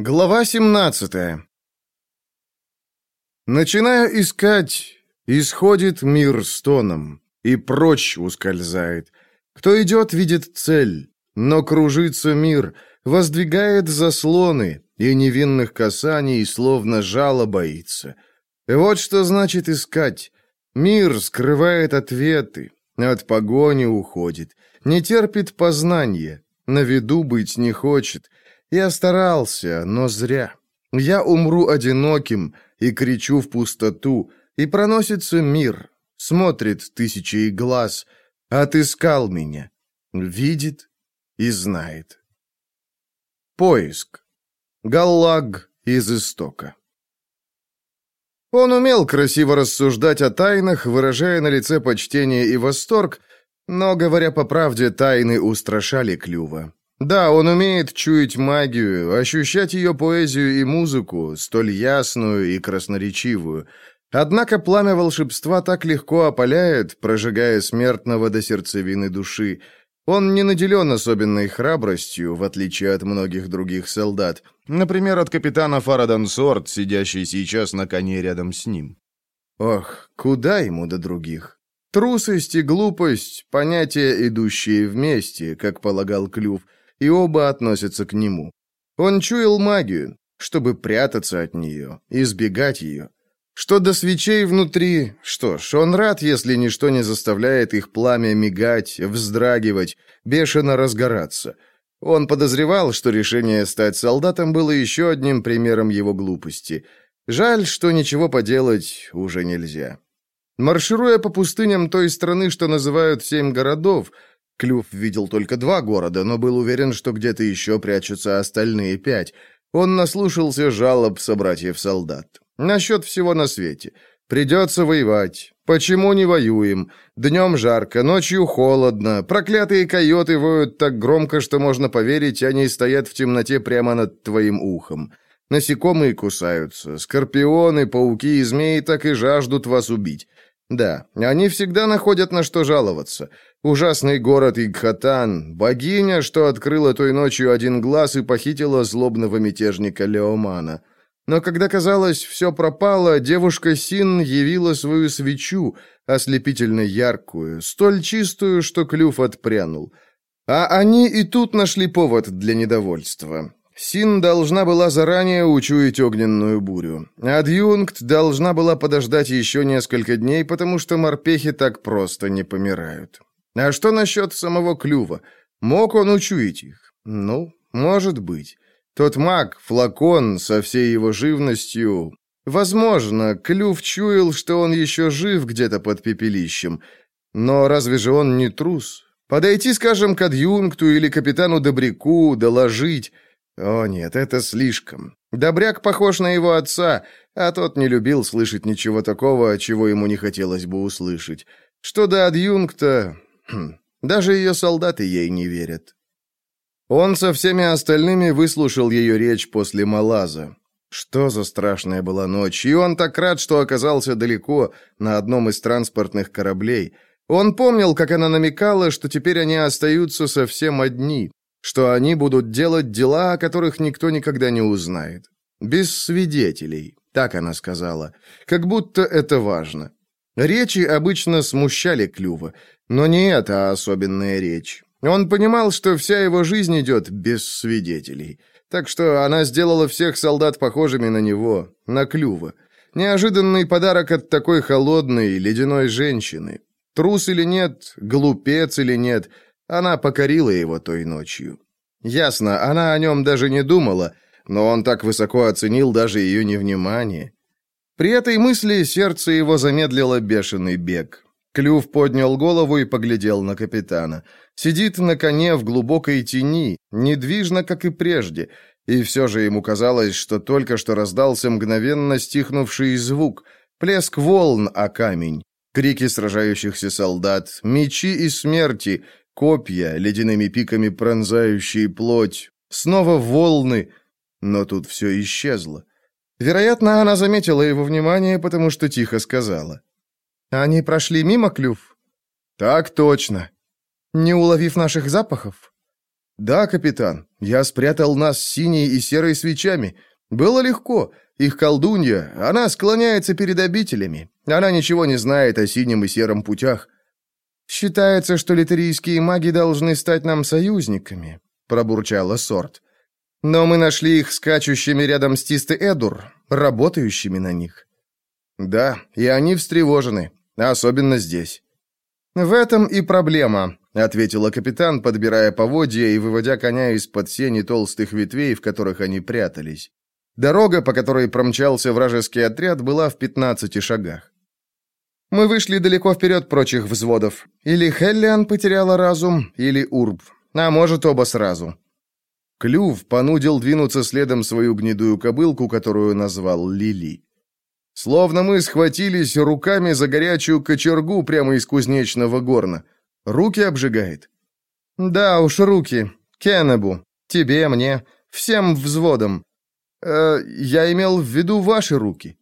Глава 17 Начиная искать, исходит мир стоном, и прочь ускользает. Кто идет, видит цель, но кружится мир, воздвигает заслоны, и невинных касаний словно жало боится. Вот что значит искать. Мир скрывает ответы, от погони уходит, не терпит познания, на виду быть не хочет. Я старался, но зря. Я умру одиноким и кричу в пустоту, и проносится мир, смотрит тысячи глаз, отыскал меня, видит и знает. Поиск. Галлаг из истока. Он умел красиво рассуждать о тайнах, выражая на лице почтение и восторг, но, говоря по правде, тайны устрашали Клюва. Да, он умеет чуять магию, ощущать ее поэзию и музыку, столь ясную и красноречивую. Однако пламя волшебства так легко опаляет, прожигая смертного до сердцевины души. Он не наделен особенной храбростью, в отличие от многих других солдат. Например, от капитана Фарадан Сорт, сидящий сейчас на коне рядом с ним. Ох, куда ему до других? Трусость и глупость — понятия, идущие вместе, как полагал Клюв, и оба относятся к нему. Он чуял магию, чтобы прятаться от нее, избегать ее. Что до свечей внутри, что ж, он рад, если ничто не заставляет их пламя мигать, вздрагивать, бешено разгораться. Он подозревал, что решение стать солдатом было еще одним примером его глупости. Жаль, что ничего поделать уже нельзя. Маршируя по пустыням той страны, что называют «семь городов», Клюв видел только два города, но был уверен, что где-то еще прячутся остальные пять. Он наслушался жалоб собратьев-солдат. Насчет всего на свете. Придется воевать. Почему не воюем? Днем жарко, ночью холодно. Проклятые койоты воют так громко, что можно поверить, они стоят в темноте прямо над твоим ухом. Насекомые кусаются. Скорпионы, пауки и змеи так и жаждут вас убить. Да, они всегда находят на что жаловаться. Ужасный город Игхатан, богиня, что открыла той ночью один глаз и похитила злобного мятежника Леомана. Но когда казалось, все пропало, девушка Син явила свою свечу, ослепительно яркую, столь чистую, что клюв отпрянул. А они и тут нашли повод для недовольства. Син должна была заранее учуять огненную бурю. Адъюнкт должна была подождать еще несколько дней, потому что морпехи так просто не помирают. А что насчет самого клюва? Мог он учуять их? Ну, может быть. Тот маг, флакон со всей его живностью... Возможно, Клюв чуял, что он еще жив где-то под пепелищем. Но разве же он не трус? Подойти, скажем, к адъюнкту или капитану Добряку, доложить... О нет, это слишком. Добряк похож на его отца, а тот не любил слышать ничего такого, чего ему не хотелось бы услышать. Что до адъюнкта... Даже ее солдаты ей не верят. Он со всеми остальными выслушал ее речь после Малаза. Что за страшная была ночь, и он так рад, что оказался далеко, на одном из транспортных кораблей. Он помнил, как она намекала, что теперь они остаются совсем одни, что они будут делать дела, о которых никто никогда не узнает. Без свидетелей, так она сказала, как будто это важно. Речи обычно смущали Клюва, но не эта особенная речь. Он понимал, что вся его жизнь идет без свидетелей. Так что она сделала всех солдат похожими на него, на Клюва. Неожиданный подарок от такой холодной, ледяной женщины. Трус или нет, глупец или нет, она покорила его той ночью. Ясно, она о нем даже не думала, но он так высоко оценил даже ее невнимание. При этой мысли сердце его замедлило бешеный бег. Клюв поднял голову и поглядел на капитана. Сидит на коне в глубокой тени, недвижно, как и прежде, и все же ему казалось, что только что раздался мгновенно стихнувший звук, плеск волн о камень, крики сражающихся солдат, мечи и смерти, копья, ледяными пиками пронзающие плоть, снова волны, но тут все исчезло. Вероятно, она заметила его внимание, потому что тихо сказала. «Они прошли мимо, Клюв?» «Так точно», не уловив наших запахов? «Да, капитан, я спрятал нас синей и серой свечами. Было легко. Их колдунья, она склоняется перед обителями. Она ничего не знает о синем и сером путях». «Считается, что литерийские маги должны стать нам союзниками», — пробурчала Сорт. «Но мы нашли их скачущими рядом с Тисты Эдур, работающими на них». «Да, и они встревожены, особенно здесь». «В этом и проблема», — ответила капитан, подбирая поводья и выводя коня из-под сени толстых ветвей, в которых они прятались. Дорога, по которой промчался вражеский отряд, была в пятнадцати шагах. Мы вышли далеко вперед прочих взводов. Или Хеллиан потеряла разум, или Урб. А может, оба сразу. Клюв понудил двинуться следом свою гнедую кобылку, которую назвал Лили. Словно мы схватились руками за горячую кочергу прямо из кузнечного горна. Руки обжигает. Да уж, руки. Кеннебу. Тебе, мне. Всем взводом. Э, я имел в виду ваши руки.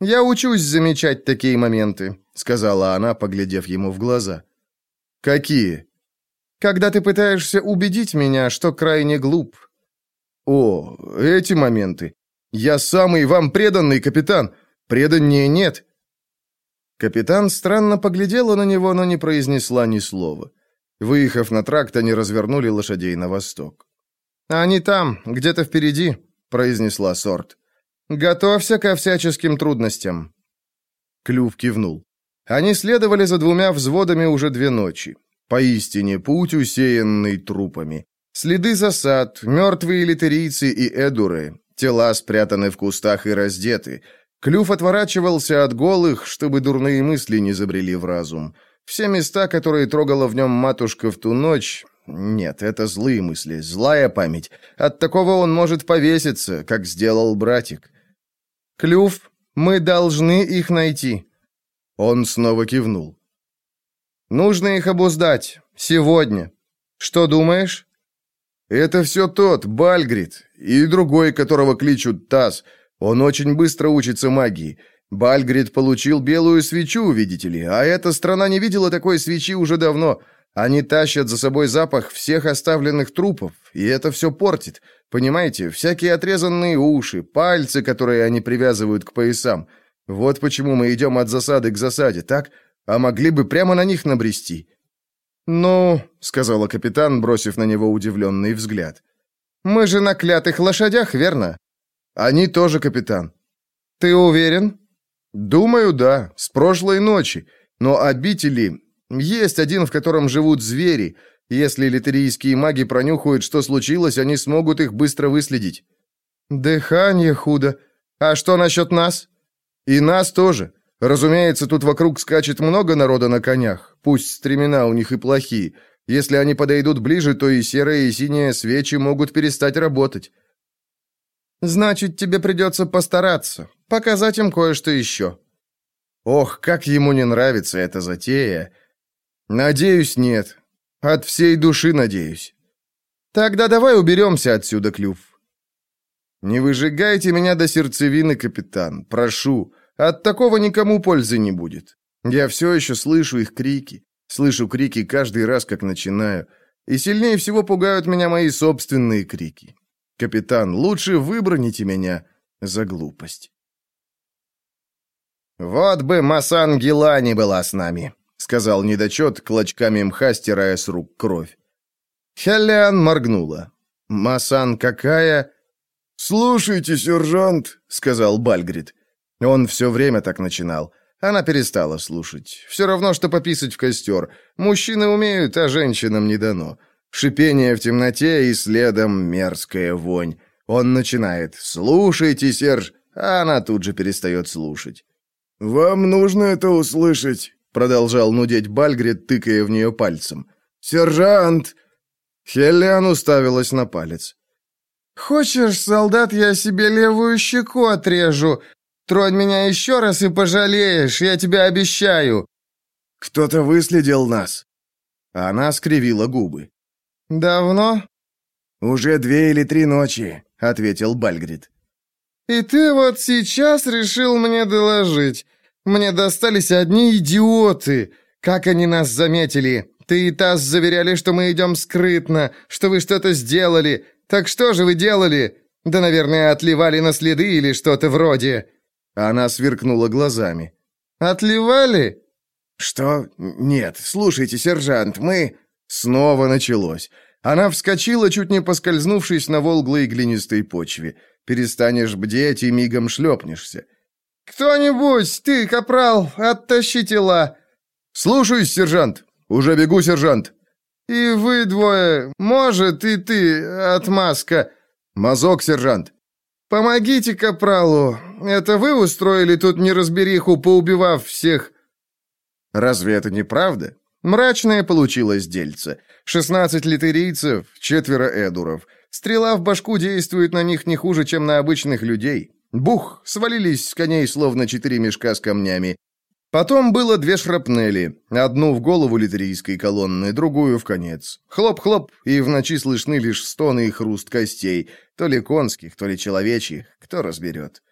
Я учусь замечать такие моменты, сказала она, поглядев ему в глаза. Какие? Когда ты пытаешься убедить меня, что крайне глуп. О, эти моменты. Я самый вам преданный капитан. Преданнее нет». Капитан странно поглядела на него, но не произнесла ни слова. Выехав на тракт, они развернули лошадей на восток. «Они там, где-то впереди», — произнесла Сорт. «Готовься ко всяческим трудностям». Клюв кивнул. Они следовали за двумя взводами уже две ночи. Поистине, путь усеянный трупами. Следы засад, мертвые литерийцы и эдуры, тела спрятаны в кустах и раздеты — Клюв отворачивался от голых, чтобы дурные мысли не забрели в разум. Все места, которые трогала в нем матушка в ту ночь... Нет, это злые мысли, злая память. От такого он может повеситься, как сделал братик. «Клюв, мы должны их найти». Он снова кивнул. «Нужно их обуздать. Сегодня. Что думаешь?» «Это все тот, Бальгрид, и другой, которого кличут Таз. Он очень быстро учится магии. Бальгрид получил белую свечу, видите ли, а эта страна не видела такой свечи уже давно. Они тащат за собой запах всех оставленных трупов, и это все портит. Понимаете, всякие отрезанные уши, пальцы, которые они привязывают к поясам. Вот почему мы идем от засады к засаде, так? А могли бы прямо на них набрести. «Ну», — сказала капитан, бросив на него удивленный взгляд. «Мы же на клятых лошадях, верно? Они тоже капитан. Ты уверен? Думаю, да, с прошлой ночи. Но обители... Есть один, в котором живут звери. Если литерийские маги пронюхают, что случилось, они смогут их быстро выследить. Дыхание худо. А что насчет нас? И нас тоже. Разумеется, тут вокруг скачет много народа на конях. Пусть стремена у них и плохие. Если они подойдут ближе, то и серые, и синие свечи могут перестать работать. Значит, тебе придется постараться, показать им кое-что еще». Ох, как ему не нравится эта затея. Надеюсь, нет. От всей души надеюсь. Тогда давай уберемся отсюда, Клюв. Не выжигайте меня до сердцевины, капитан, прошу. От такого никому пользы не будет. Я все еще слышу их крики. Слышу крики каждый раз, как начинаю. И сильнее всего пугают меня мои собственные крики. Капитан, лучше выброните меня за глупость. «Вот бы Масан Гелани была с нами», — сказал недочет, клочками мха стирая с рук кровь. Хеллиан моргнула. «Масан какая?» «Слушайте, сержант», — сказал Бальгрид. Он все время так начинал. Она перестала слушать. Все равно, что пописать в костер. Мужчины умеют, а женщинам не дано. Шипение в темноте и следом мерзкая вонь. Он начинает «Слушайте, Серж», а она тут же перестает слушать. «Вам нужно это услышать», — продолжал нудеть Бальгрид, тыкая в нее пальцем. «Сержант!» Хеллиан уставилась на палец. «Хочешь, солдат, я себе левую щеку отрежу? Тронь меня еще раз и пожалеешь, я тебе обещаю!» «Кто-то выследил нас!» Она скривила губы. «Давно?» «Уже две или три ночи», — ответил Бальгрид. «И ты вот сейчас решил мне доложить. Мне достались одни идиоты. Как они нас заметили? Ты и Тасс заверяли, что мы идем скрытно, что вы что-то сделали. Так что же вы делали? Да, наверное, отливали на следы или что-то вроде». Она сверкнула глазами. «Отливали?» «Что? Нет, слушайте, сержант, мы...» Снова началось. Она вскочила, чуть не поскользнувшись на волглой глинистой почве. Перестанешь бдеть и мигом шлепнешься. «Кто-нибудь, ты, капрал, оттащи тела!» «Слушаюсь, сержант! Уже бегу, сержант!» «И вы двое, может, и ты, отмазка!» «Мазок, сержант!» «Помогите капралу! Это вы устроили тут неразбериху, поубивав всех?» «Разве это не правда?» Мрачное получилось дельце. Шестнадцать литерийцев, четверо эдуров. Стрела в башку действует на них не хуже, чем на обычных людей. Бух! Свалились с коней, словно четыре мешка с камнями. Потом было две шрапнели. Одну в голову литерийской колонны, другую в конец. Хлоп-хлоп, и в ночи слышны лишь стоны и хруст костей. То ли конских, то ли человечьих, кто разберет.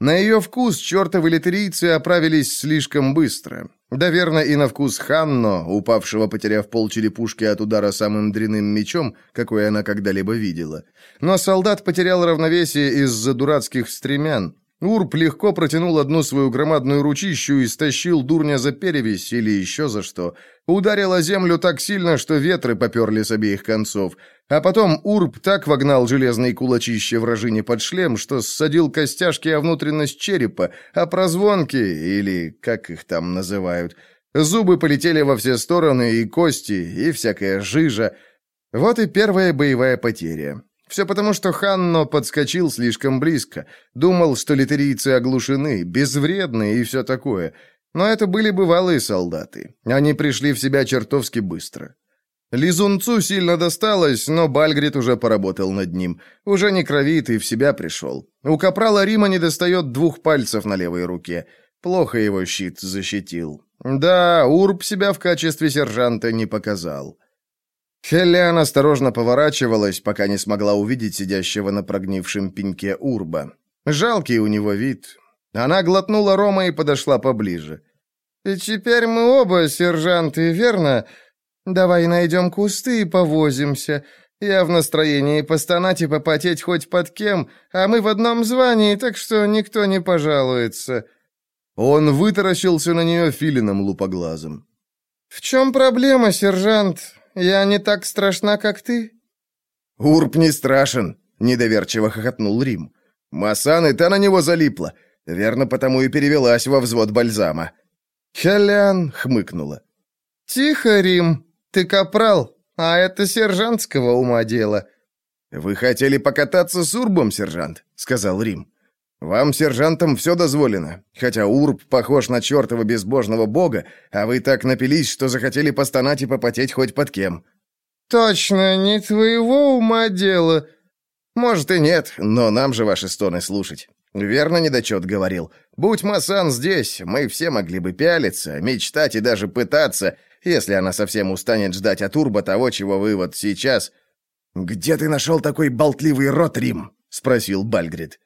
На ее вкус чертовы литерийцы оправились слишком быстро. Да верно и на вкус Ханно, упавшего, потеряв полчерепушки от удара самым дряным мечом, какой она когда-либо видела. Но солдат потерял равновесие из-за дурацких стремян. Урб легко протянул одну свою громадную ручищу и стащил дурня за перевесь или еще за что. Ударил о землю так сильно, что ветры поперли с обеих концов. А потом Урб так вогнал железные кулачище вражине под шлем, что ссадил костяшки о внутренность черепа, а прозвонки, или как их там называют, зубы полетели во все стороны, и кости, и всякая жижа. Вот и первая боевая потеря. Все потому, что Ханно подскочил слишком близко, думал, что литерийцы оглушены, безвредны и все такое. Но это были бывалые солдаты. Они пришли в себя чертовски быстро. Лизунцу сильно досталось, но Бальгрид уже поработал над ним. Уже не кровит и в себя пришел. У капрала Рима не достает двух пальцев на левой руке. Плохо его щит защитил. Да, Урб себя в качестве сержанта не показал. Хеллиан осторожно поворачивалась, пока не смогла увидеть сидящего на прогнившем пеньке Урба. Жалкий у него вид. Она глотнула рома и подошла поближе. «И теперь мы оба сержанты, верно? Давай найдем кусты и повозимся. Я в настроении постонать и попотеть хоть под кем, а мы в одном звании, так что никто не пожалуется». Он вытаращился на нее филином лупоглазом. «В чем проблема, сержант? Я не так страшна, как ты?» «Урб не страшен», — недоверчиво хохотнул Рим. «Масан и та на него залипла. Верно, потому и перевелась во взвод бальзама». Хелян хмыкнула. «Тихо, Рим, ты капрал, а это сержантского ума дело». «Вы хотели покататься с Урбом, сержант?» — сказал Рим. «Вам, сержантам, все дозволено, хотя Урб похож на чертова безбожного бога, а вы так напились, что захотели постонать и попотеть хоть под кем». «Точно, не твоего ума дело». «Может и нет, но нам же ваши стоны слушать». «Верно недочет говорил. Будь Масан здесь, мы все могли бы пялиться, мечтать и даже пытаться, если она совсем устанет ждать от Урба того, чего вы вот сейчас...» «Где ты нашел такой болтливый рот, Рим?» — спросил Бальгрид.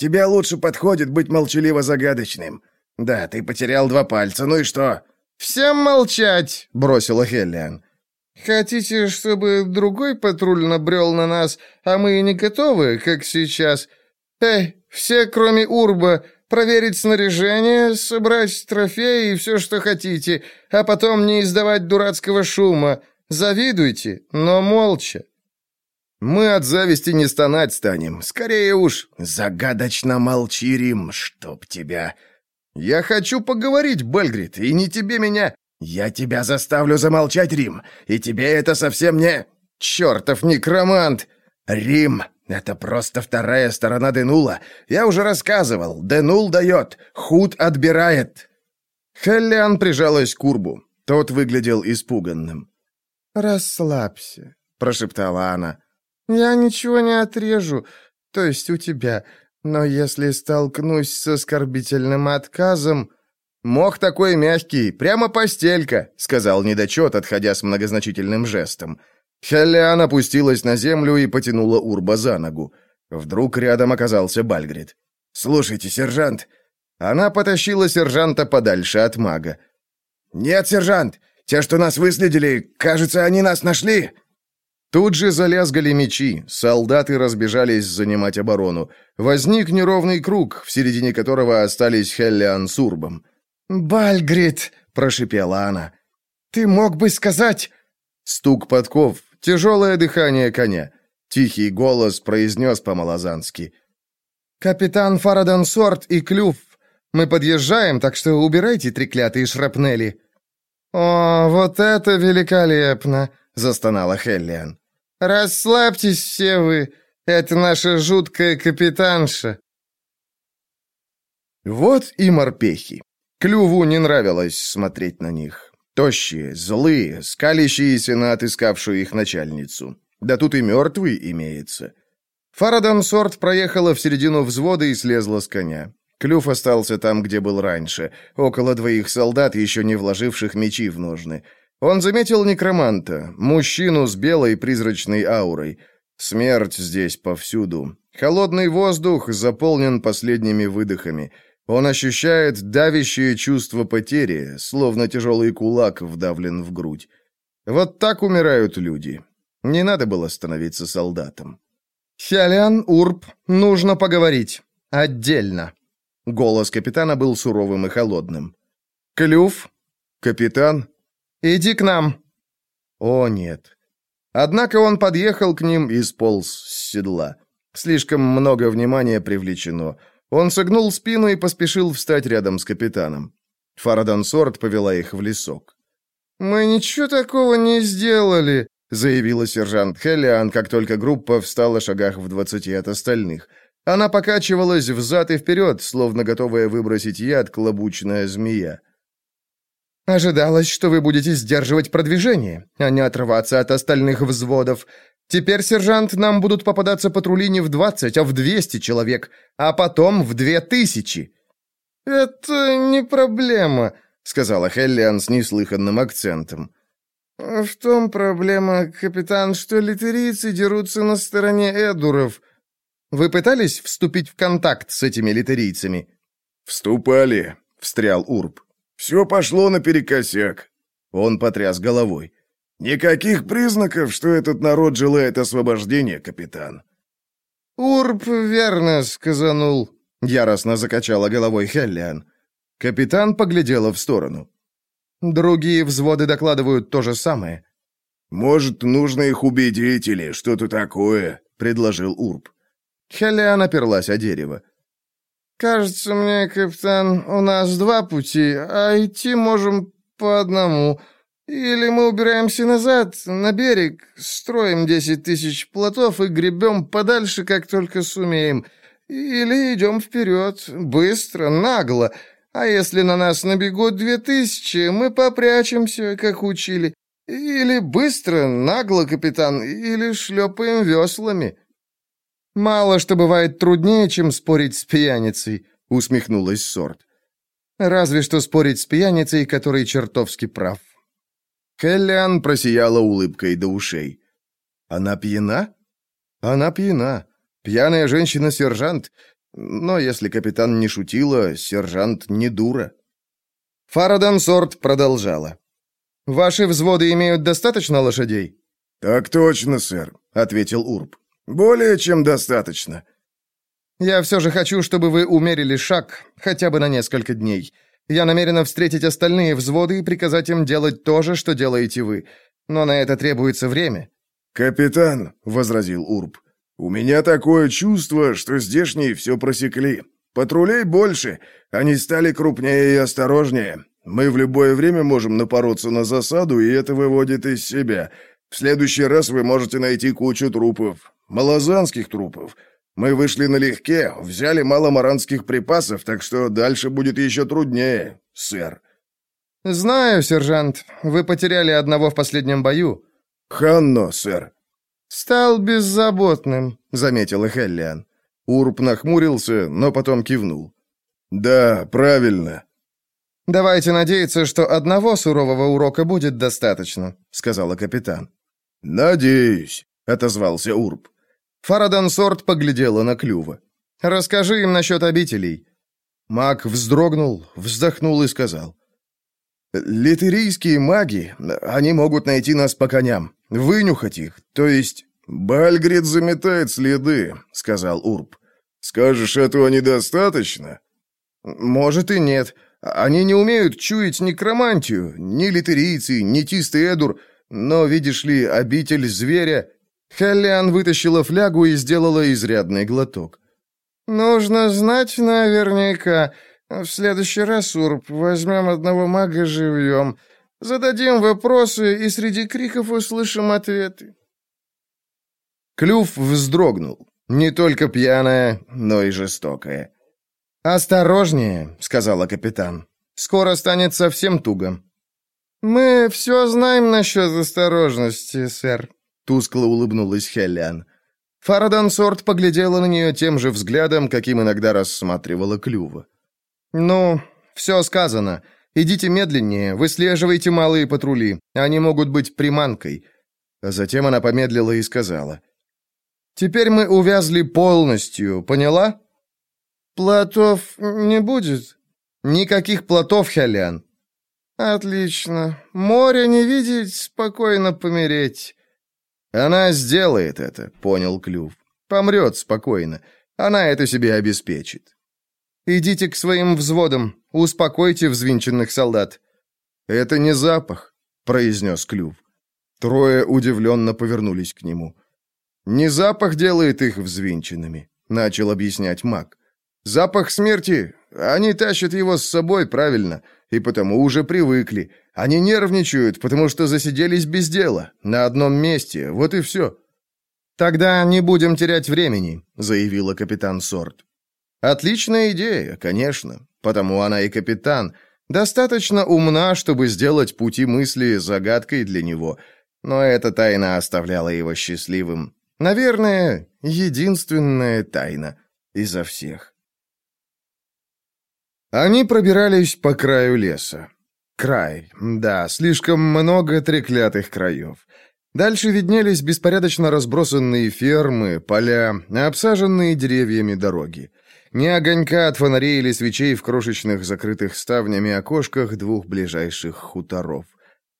Тебе лучше подходит быть молчаливо-загадочным. Да, ты потерял два пальца, ну и что?» «Всем молчать!» — бросила Хеллиан. «Хотите, чтобы другой патруль набрел на нас, а мы не готовы, как сейчас? Эй, все, кроме Урба, проверить снаряжение, собрать трофеи и все, что хотите, а потом не издавать дурацкого шума. Завидуйте, но молча. Мы от зависти не стонать станем. Скорее уж, загадочно молчи, Рим, чтоб тебя. Я хочу поговорить, Бельгрид, и не тебе меня. Я тебя заставлю замолчать, Рим, и тебе это совсем не... Чертов некромант! Рим, это просто вторая сторона Денула. Я уже рассказывал. Денул дает, худ отбирает. Хеллиан прижалась к Урбу. Тот выглядел испуганным. «Расслабься», — прошептала она. «Я ничего не отрежу, то есть у тебя, но если столкнусь с оскорбительным отказом...» «Мох такой мягкий, прямо постелька», — сказал недочет, отходя с многозначительным жестом. Хеллиан опустилась на землю и потянула Урба за ногу. Вдруг рядом оказался Бальгрид. «Слушайте, сержант!» Она потащила сержанта подальше от мага. «Нет, сержант, Те, что нас выследили, кажется, они нас нашли!» Тут же залязгали мечи, солдаты разбежались занимать оборону. Возник неровный круг, в середине которого остались Хеллиан с Урбом. «Бальгрид!» — прошипела она. «Ты мог бы сказать...» Стук подков, тяжелое дыхание коня. Тихий голос произнес по-малозански. «Капитан Фарадан Сорт и Клюв, мы подъезжаем, так что убирайте треклятые шрапнели». «О, вот это великолепно!» — застонала Хеллиан. «Расслабьтесь все вы, это наша жуткая капитанша». Вот и морпехи. Клюву не нравилось смотреть на них. Тощие, злые, скалящиеся на отыскавшую их начальницу. Да тут и мертвый имеется. Фарадан Сорт проехала в середину взвода и слезла с коня. Клюв остался там, где был раньше, около двоих солдат, еще не вложивших мечи в ножны. Он заметил некроманта, мужчину с белой призрачной аурой. Смерть здесь повсюду. Холодный воздух заполнен последними выдохами. Он ощущает давящее чувство потери, словно тяжелый кулак вдавлен в грудь. Вот так умирают люди. Не надо было становиться солдатом. «Хялян, Урб, нужно поговорить. Отдельно». Голос капитана был суровым и холодным. «Клюв? Капитан?» «Иди к нам». О, нет. Однако он подъехал к ним и сполз с седла. Слишком много внимания привлечено. Он согнул спину и поспешил встать рядом с капитаном. Фарадан Сорт повела их в лесок. «Мы ничего такого не сделали», заявила сержант Хеллиан, как только группа встала шагах в двадцати от остальных. Она покачивалась взад и вперед, словно готовая выбросить яд клобучная змея. «Ожидалось, что вы будете сдерживать продвижение, а не отрываться от остальных взводов. Теперь, сержант, нам будут попадаться патрули не в двадцать, а в двести человек, а потом в две тысячи». «Это не проблема», — сказала Хеллиан с неслыханным акцентом. «В том проблема, капитан, что литерийцы дерутся на стороне эдуров. Вы пытались вступить в контакт с этими литерийцами?» «Вступали», — встрял Урб. «Все пошло наперекосяк». Он потряс головой. «Никаких признаков, что этот народ желает освобождения, капитан». «Урб верно сказанул», — яростно закачала головой Хеллиан. Капитан поглядела в сторону. Другие взводы докладывают то же самое. «Может, нужно их убедить или что-то такое», — предложил Урб. Хелиан оперлась о дерево. «Кажется мне, капитан, у нас два пути, а идти можем по одному. Или мы убираемся назад, на берег, строим десять тысяч плотов и гребем подальше, как только сумеем. Или идем вперед, быстро, нагло, а если на нас набегут две тысячи, мы попрячемся, как учили. Или быстро, нагло, капитан, или шлепаем веслами». «Мало что бывает труднее, чем спорить с пьяницей», — усмехнулась Сорт. «Разве что спорить с пьяницей, который чертовски прав». Келлиан просияла улыбкой до ушей. «Она пьяна?» «Она пьяна. Пьяная женщина-сержант. Но если капитан не шутила, сержант не дура. Фарадан Сорт продолжала. «Ваши взводы имеют достаточно лошадей?» «Так точно, сэр», — ответил Урб. «Более чем достаточно». «Я все же хочу, чтобы вы умерили шаг, хотя бы на несколько дней. Я намерена встретить остальные взводы и приказать им делать то же, что делаете вы. Но на это требуется время». «Капитан», — возразил Урб, — «У меня такое чувство, что здешние все просекли. Патрулей больше, они стали крупнее и осторожнее. Мы в любое время можем напороться на засаду, и это выводит из себя. В следующий раз вы можете найти кучу трупов. Малозанских трупов. Мы вышли налегке, взяли мало маранских припасов, так что дальше будет еще труднее, сэр». «Знаю, сержант. Вы потеряли одного в последнем бою». «Ханно, сэр». «Стал беззаботным», — заметила Хеллиан. Урб нахмурился, но потом кивнул. «Да, правильно». «Давайте надеяться, что одного сурового урока будет достаточно», — сказала капитан. «Надеюсь», — отозвался Урб. Фарадан Сорт поглядела на Клюва. «Расскажи им насчет обителей». Маг вздрогнул, вздохнул и сказал. Литерийские маги, они могут найти нас по коням, вынюхать их, то есть...» «Бальгрид заметает следы», — сказал Урб. «Скажешь, этого недостаточно?» «Может и нет. Они не умеют чуять некромантию, ни литерийцы, ни чистый Эдур, но, видишь ли, обитель зверя...» Хеллиан вытащила флягу и сделала изрядный глоток. «Нужно знать наверняка. В следующий раз, Урб, возьмем одного мага живьем. Зададим вопросы, и среди криков услышим ответы». Клюв вздрогнул. Не только пьяная, но и жестокая. «Осторожнее», — сказала капитан. «Скоро станет совсем туго». «Мы все знаем насчет осторожности, сэр», — тускло улыбнулась Хеллиан. Фарадан Сорт поглядела на нее тем же взглядом, каким иногда рассматривала Клюва. «Ну, все сказано. Идите медленнее, выслеживайте малые патрули. Они могут быть приманкой». А затем она помедлила и сказала. «Теперь мы увязли полностью, поняла?» «Плотов не будет?» «Никаких плотов, Хелян». «Отлично. Море не видеть, спокойно помереть». «Она сделает это», — понял Клюв. «Помрет спокойно. Она это себе обеспечит». «Идите к своим взводам, успокойте взвинченных солдат». «Это не запах», — произнес Клюв. Трое удивленно повернулись к нему. «Не запах делает их взвинченными», — начал объяснять маг. «Запах смерти, они тащат его с собой, правильно, и потому уже привыкли. Они нервничают, потому что засиделись без дела, на одном месте, вот и все». «Тогда не будем терять времени», — заявила капитан Сорт. Отличная идея, конечно, потому она и капитан. Достаточно умна, чтобы сделать пути мысли загадкой для него, но эта тайна оставляла его счастливым. Наверное, единственная тайна изо всех. Они пробирались по краю леса. Край, да, слишком много треклятых краев. Дальше виднелись беспорядочно разбросанные фермы, поля, обсаженные деревьями дороги. Ни огонька от фонарей или свечей в крошечных закрытых ставнями окошках двух ближайших хуторов.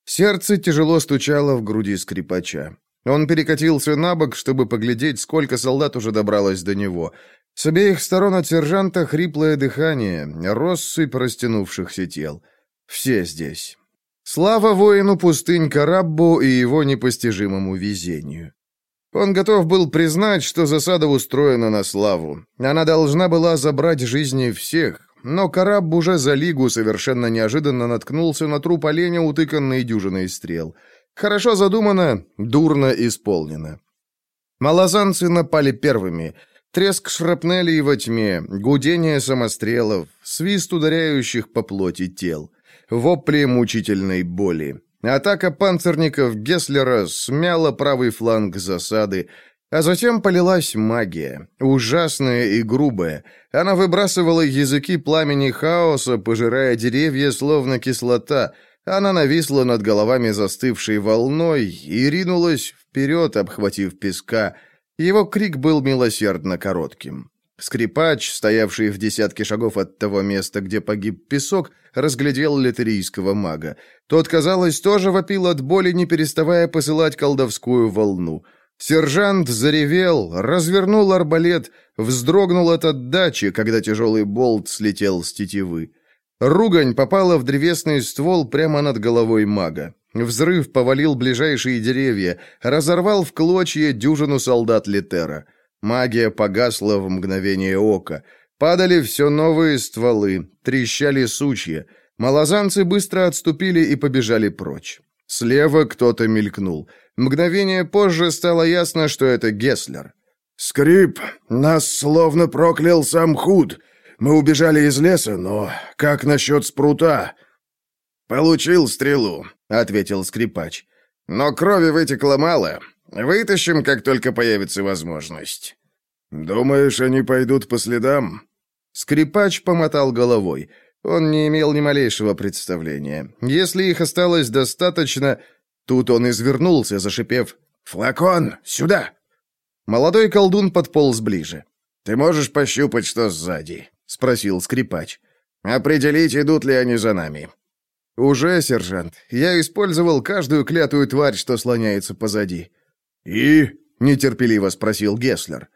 Сердце тяжело стучало в груди скрипача. Он перекатился на бок, чтобы поглядеть, сколько солдат уже добралось до него. С обеих сторон от сержанта хриплое дыхание, россыпь растянувшихся тел. Все здесь. Слава воину пустынь Караббу и его непостижимому везению. Он готов был признать, что засада устроена на славу. Она должна была забрать жизни всех, но Караб уже за лигу совершенно неожиданно наткнулся на труп оленя, утыканный дюжиной стрел. Хорошо задумано, дурно исполнено. Малозанцы напали первыми. Треск шрапнелей во тьме, гудение самострелов, свист ударяющих по плоти тел, вопли мучительной боли. Атака панцирников Гесслера смяла правый фланг засады, а затем полилась магия, ужасная и грубая. Она выбрасывала языки пламени хаоса, пожирая деревья, словно кислота. Она нависла над головами застывшей волной и ринулась вперед, обхватив песка. Его крик был милосердно коротким. Скрипач, стоявший в десятке шагов от того места, где погиб песок, разглядел литерийского мага. Тот, казалось, тоже вопил от боли, не переставая посылать колдовскую волну. Сержант заревел, развернул арбалет, вздрогнул от отдачи, когда тяжелый болт слетел с тетивы. Ругань попала в древесный ствол прямо над головой мага. Взрыв повалил ближайшие деревья, разорвал в клочья дюжину солдат Литера. Магия погасла в мгновение ока. Падали все новые стволы, трещали сучья. Малозанцы быстро отступили и побежали прочь. Слева кто-то мелькнул. Мгновение позже стало ясно, что это Гесслер. «Скрип! Нас словно проклял сам Худ. Мы убежали из леса, но как насчет спрута?» «Получил стрелу», — ответил скрипач. «Но крови вытекло мало. Вытащим, как только появится возможность». «Думаешь, они пойдут по следам?» Скрипач помотал головой. Он не имел ни малейшего представления. Если их осталось достаточно... Тут он извернулся, зашипев «Флакон, сюда!» Молодой колдун подполз ближе. «Ты можешь пощупать, что сзади?» — спросил скрипач. «Определить, идут ли они за нами». «Уже, сержант. Я использовал каждую клятую тварь, что слоняется позади». «И?» — нетерпеливо спросил Гесслер.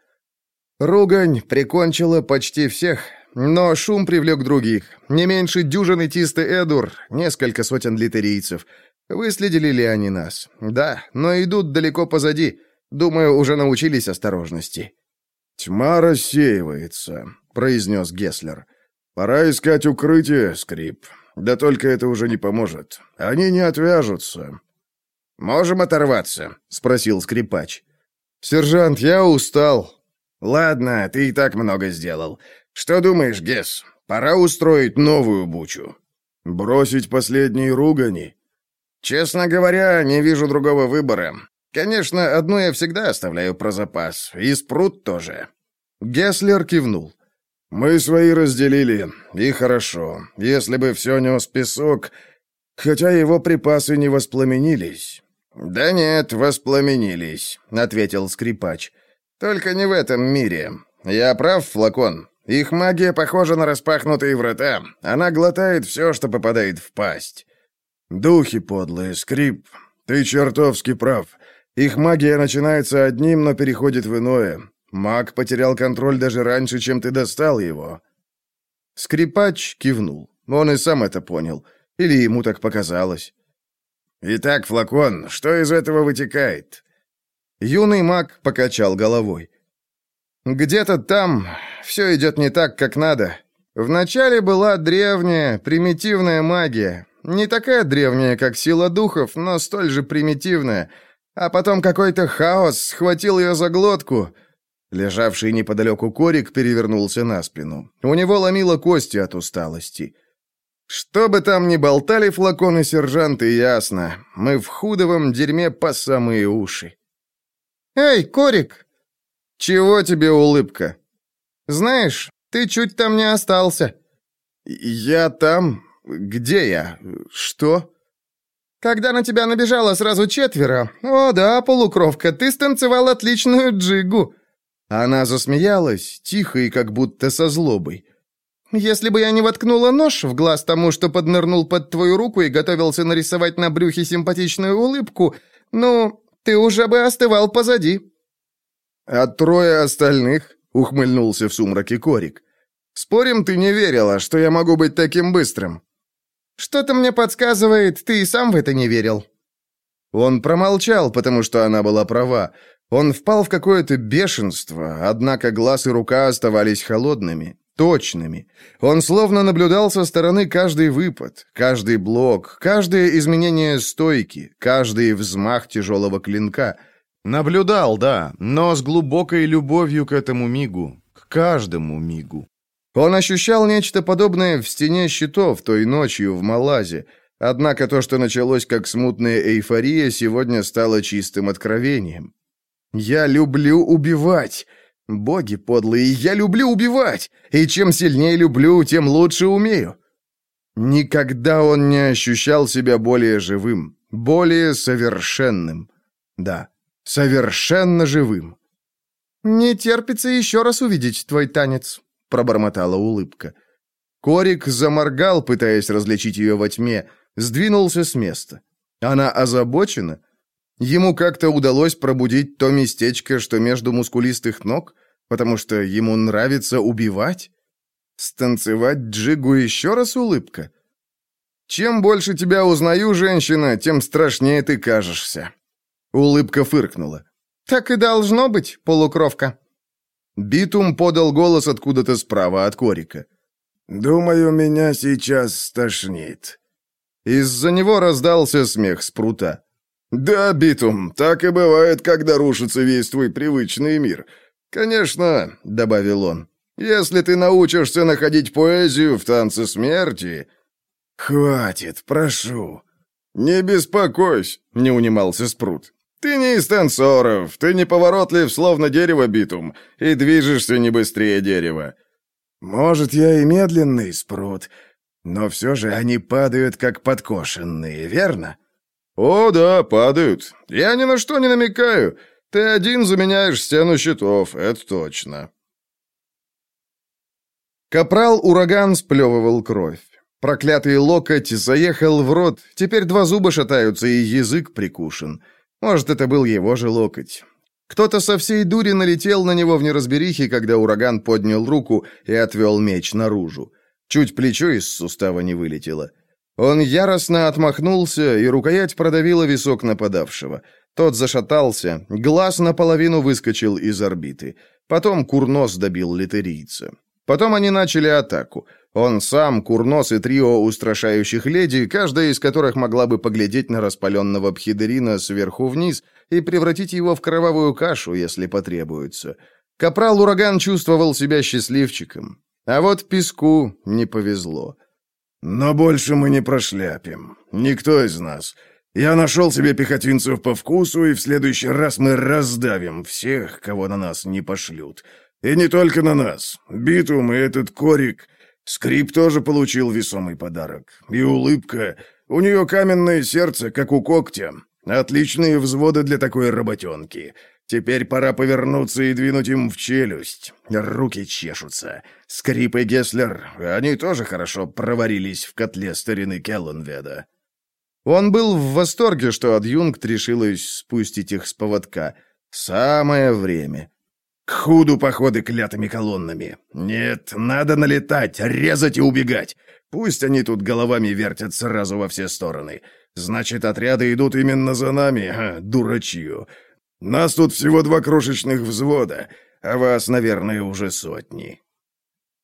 Ругань прикончила почти всех, но шум привлек других. Не меньше дюжины Тисты Эдур, несколько сотен литерийцев. Выследили ли они нас? Да, но идут далеко позади. Думаю, уже научились осторожности. «Тьма рассеивается», — произнес Гесслер. «Пора искать укрытие, Скрип. Да только это уже не поможет. Они не отвяжутся». «Можем оторваться?» — спросил скрипач. «Сержант, я устал». «Ладно, ты и так много сделал. Что думаешь, Гес? Пора устроить новую бучу». «Бросить последние ругани?» «Честно говоря, не вижу другого выбора. Конечно, одну я всегда оставляю про запас. И спрут тоже». Геслер кивнул. «Мы свои разделили, и хорошо. Если бы все нес песок, хотя его припасы не воспламенились». «Да нет, воспламенились», — ответил скрипач. «Только не в этом мире. Я прав, флакон. Их магия похожа на распахнутые врата. Она глотает все, что попадает в пасть». «Духи подлые, скрип. Ты чертовски прав. Их магия начинается одним, но переходит в иное. Маг потерял контроль даже раньше, чем ты достал его». Скрипач кивнул. Он и сам это понял. Или ему так показалось. «Итак, флакон, что из этого вытекает?» Юный маг покачал головой. «Где-то там все идет не так, как надо. Вначале была древняя, примитивная магия. Не такая древняя, как сила духов, но столь же примитивная. А потом какой-то хаос схватил ее за глотку. Лежавший неподалеку корик перевернулся на спину. У него ломило кости от усталости. Что бы там ни болтали флаконы сержанты, ясно. Мы в худовом дерьме по самые уши. «Эй, Корик!» «Чего тебе улыбка?» «Знаешь, ты чуть там не остался». «Я там? Где я? Что?» «Когда на тебя набежало сразу четверо. О да, полукровка, ты станцевал отличную джигу». Она засмеялась, тихо и как будто со злобой. «Если бы я не воткнула нож в глаз тому, что поднырнул под твою руку и готовился нарисовать на брюхе симпатичную улыбку, ну, ты уже бы остывал позади». «А трое остальных?» — ухмыльнулся в сумраке Корик. «Спорим, ты не верила, что я могу быть таким быстрым?» «Что-то мне подсказывает, ты и сам в это не верил». Он промолчал, потому что она была права. Он впал в какое-то бешенство, однако глаз и рука оставались холодными, точными. Он словно наблюдал со стороны каждый выпад, каждый блок, каждое изменение стойки, каждый взмах тяжелого клинка. Наблюдал, да, но с глубокой любовью к этому мигу, к каждому мигу. Он ощущал нечто подобное в стене щитов той ночью в Малазе, однако то, что началось как смутная эйфория, сегодня стало чистым откровением. Я люблю убивать. Боги подлые, я люблю убивать. И чем сильнее люблю, тем лучше умею. Никогда он не ощущал себя более живым, более совершенным. Да, совершенно живым. «Не терпится еще раз увидеть твой танец», — пробормотала улыбка. Корик заморгал, пытаясь различить ее во тьме, сдвинулся с места. Она озабочена, Ему как-то удалось пробудить то местечко, что между мускулистых ног, потому что ему нравится убивать? Станцевать джигу еще раз улыбка? Чем больше тебя узнаю, женщина, тем страшнее ты кажешься. Улыбка фыркнула. Так и должно быть, полукровка. Битум подал голос откуда-то справа от Корика. «Думаю, меня сейчас стошнит». Из-за него раздался смех спрута. «Да, Битум, так и бывает, когда рушится весь твой привычный мир. Конечно», — добавил он, — «если ты научишься находить поэзию в танце смерти...» «Хватит, прошу». «Не беспокойся», — не унимался Спрут. «Ты не из танцоров, ты не поворотлив, словно дерево, Битум, и движешься не быстрее дерева». «Может, я и медленный, Спрут, но все же они падают, как подкошенные, верно?» «О, да, падают. Я ни на что не намекаю. Ты один заменяешь стену щитов, это точно». Капрал Ураган сплевывал кровь. Проклятый локоть заехал в рот, теперь два зуба шатаются и язык прикушен. Может, это был его же локоть. Кто-то со всей дури налетел на него в неразберихе, когда ураган поднял руку и отвел меч наружу. Чуть плечо из сустава не вылетело. Он яростно отмахнулся, и рукоять продавила висок нападавшего. Тот зашатался, глаз наполовину выскочил из орбиты. Потом Курнос добил литерийца. Потом они начали атаку. Он сам, Курнос и трио устрашающих леди, каждая из которых могла бы поглядеть на распаленного пхидерина сверху вниз и превратить его в кровавую кашу, если потребуется. Капрал Ураган чувствовал себя счастливчиком. А вот Песку не повезло. «Но больше мы не прошляпим. Никто из нас. Я нашел себе пехотинцев по вкусу, и в следующий раз мы раздавим всех, кого на нас не пошлют. И не только на нас. Битум и этот корик Скрип тоже получил весомый подарок. И улыбка. У нее каменное сердце, как у когтя. Отличные взводы для такой работенки. Теперь пора повернуться и двинуть им в челюсть. Руки чешутся. Скрип и Геслер, они тоже хорошо проварились в котле старины Келленведа. Он был в восторге, что адъюнкт решилась спустить их с поводка. Самое время. К худу походы клятыми колоннами. Нет, надо налетать, резать и убегать. Пусть они тут головами вертят сразу во все стороны. Значит, отряды идут именно за нами, а, дурачью. Нас тут всего два крошечных взвода, а вас, наверное, уже сотни.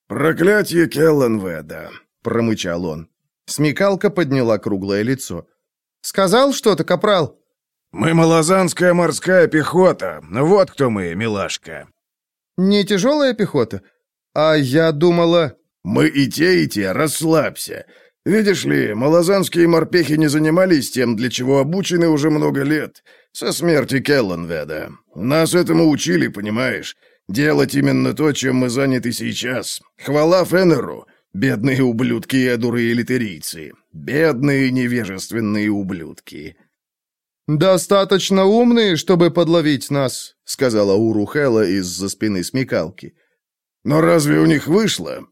«Проклятье Келленведа!» — промычал он. Смекалка подняла круглое лицо. «Сказал что-то, капрал?» «Мы малозанская морская пехота. Вот кто мы, милашка». «Не тяжелая пехота? А я думала...» «Мы и те, и те, расслабься. Видишь ли, малозанские морпехи не занимались тем, для чего обучены уже много лет. Со смерти Келленведа. Нас этому учили, понимаешь? Делать именно то, чем мы заняты сейчас. Хвала Феннеру. Бедные ублюдки и одурые литерийцы. Бедные невежественные ублюдки». «Достаточно умные, чтобы подловить нас», — сказала Урухела из-за спины смекалки. «Но разве у них вышло?»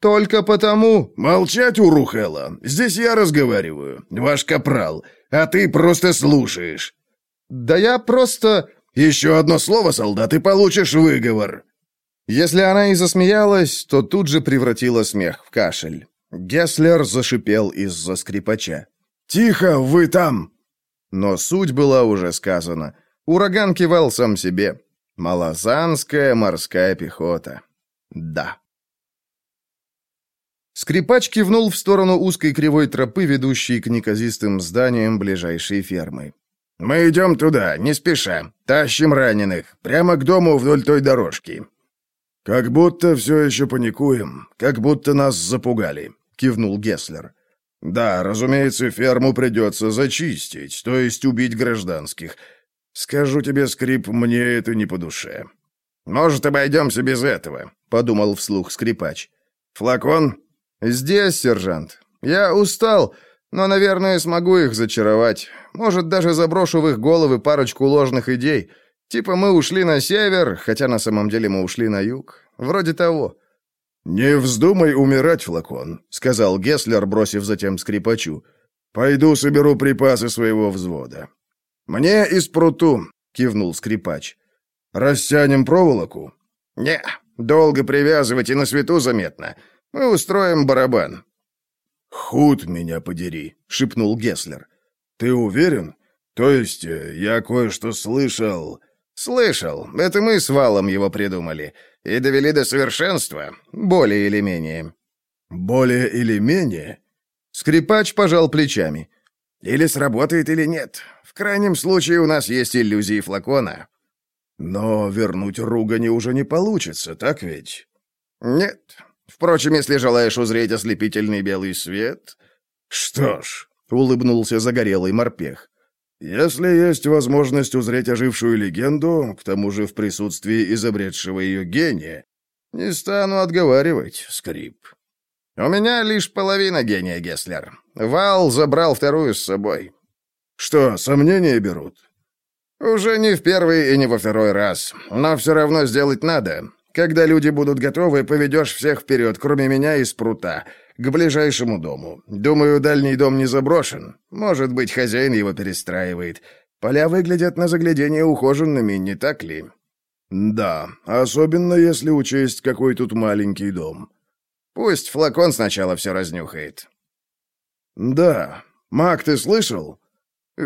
«Только потому...» «Молчать, Урухела! Здесь я разговариваю, ваш капрал, а ты просто слушаешь». «Да я просто...» «Еще одно слово, солдат, и получишь выговор». Если она и засмеялась, то тут же превратила смех в кашель. Гесслер зашипел из-за скрипача. «Тихо, вы там!» Но суть была уже сказана. Ураган кивал сам себе. Малозанская морская пехота. Да. Скрипач кивнул в сторону узкой кривой тропы, ведущей к неказистым зданиям ближайшей фермы. «Мы идем туда, не спеша. Тащим раненых. Прямо к дому вдоль той дорожки». «Как будто все еще паникуем. Как будто нас запугали», — кивнул Гесслер. Да, разумеется, ферму придется зачистить, то есть убить гражданских. Скажу тебе, Скрип, мне это не по душе. Может, обойдемся без этого, подумал вслух скрипач. Флакон? Здесь, сержант. Я устал, но, наверное, смогу их зачаровать. Может, даже заброшу в их головы парочку ложных идей. Типа мы ушли на север, хотя на самом деле мы ушли на юг. Вроде того. «Не вздумай умирать, флакон», — сказал Гесслер, бросив затем скрипачу. «Пойду соберу припасы своего взвода». «Мне из пруту», — кивнул скрипач. «Растянем проволоку?» «Не, долго привязывать и на свету заметно. Мы устроим барабан». «Худ меня подери», — шепнул Гесслер. «Ты уверен? То есть, э, я кое-что слышал...» «Слышал. Это мы с Валом его придумали и довели до совершенства, более или менее». «Более или менее?» Скрипач пожал плечами. «Или сработает, или нет. В крайнем случае у нас есть иллюзии флакона». «Но вернуть ругани уже не получится, так ведь?» «Нет. Впрочем, если желаешь узреть ослепительный белый свет...» «Что ж», — улыбнулся загорелый морпех, если есть возможность узреть ожившую легенду, к тому же в присутствии изобретшего ее гения, не стану отговаривать, скрип. У меня лишь половина гения, Гесслер. Вал забрал вторую с собой. Что, сомнения берут? Уже не в первый и не во второй раз, но все равно сделать надо. Когда люди будут готовы, поведешь всех вперед, кроме меня и спрута. К ближайшему дому. Думаю, дальний дом не заброшен. Может быть, хозяин его перестраивает. Поля выглядят на заглядение ухоженными, не так ли?» «Да, особенно если учесть, какой тут маленький дом». «Пусть флакон сначала все разнюхает». «Да. Мак, ты слышал?»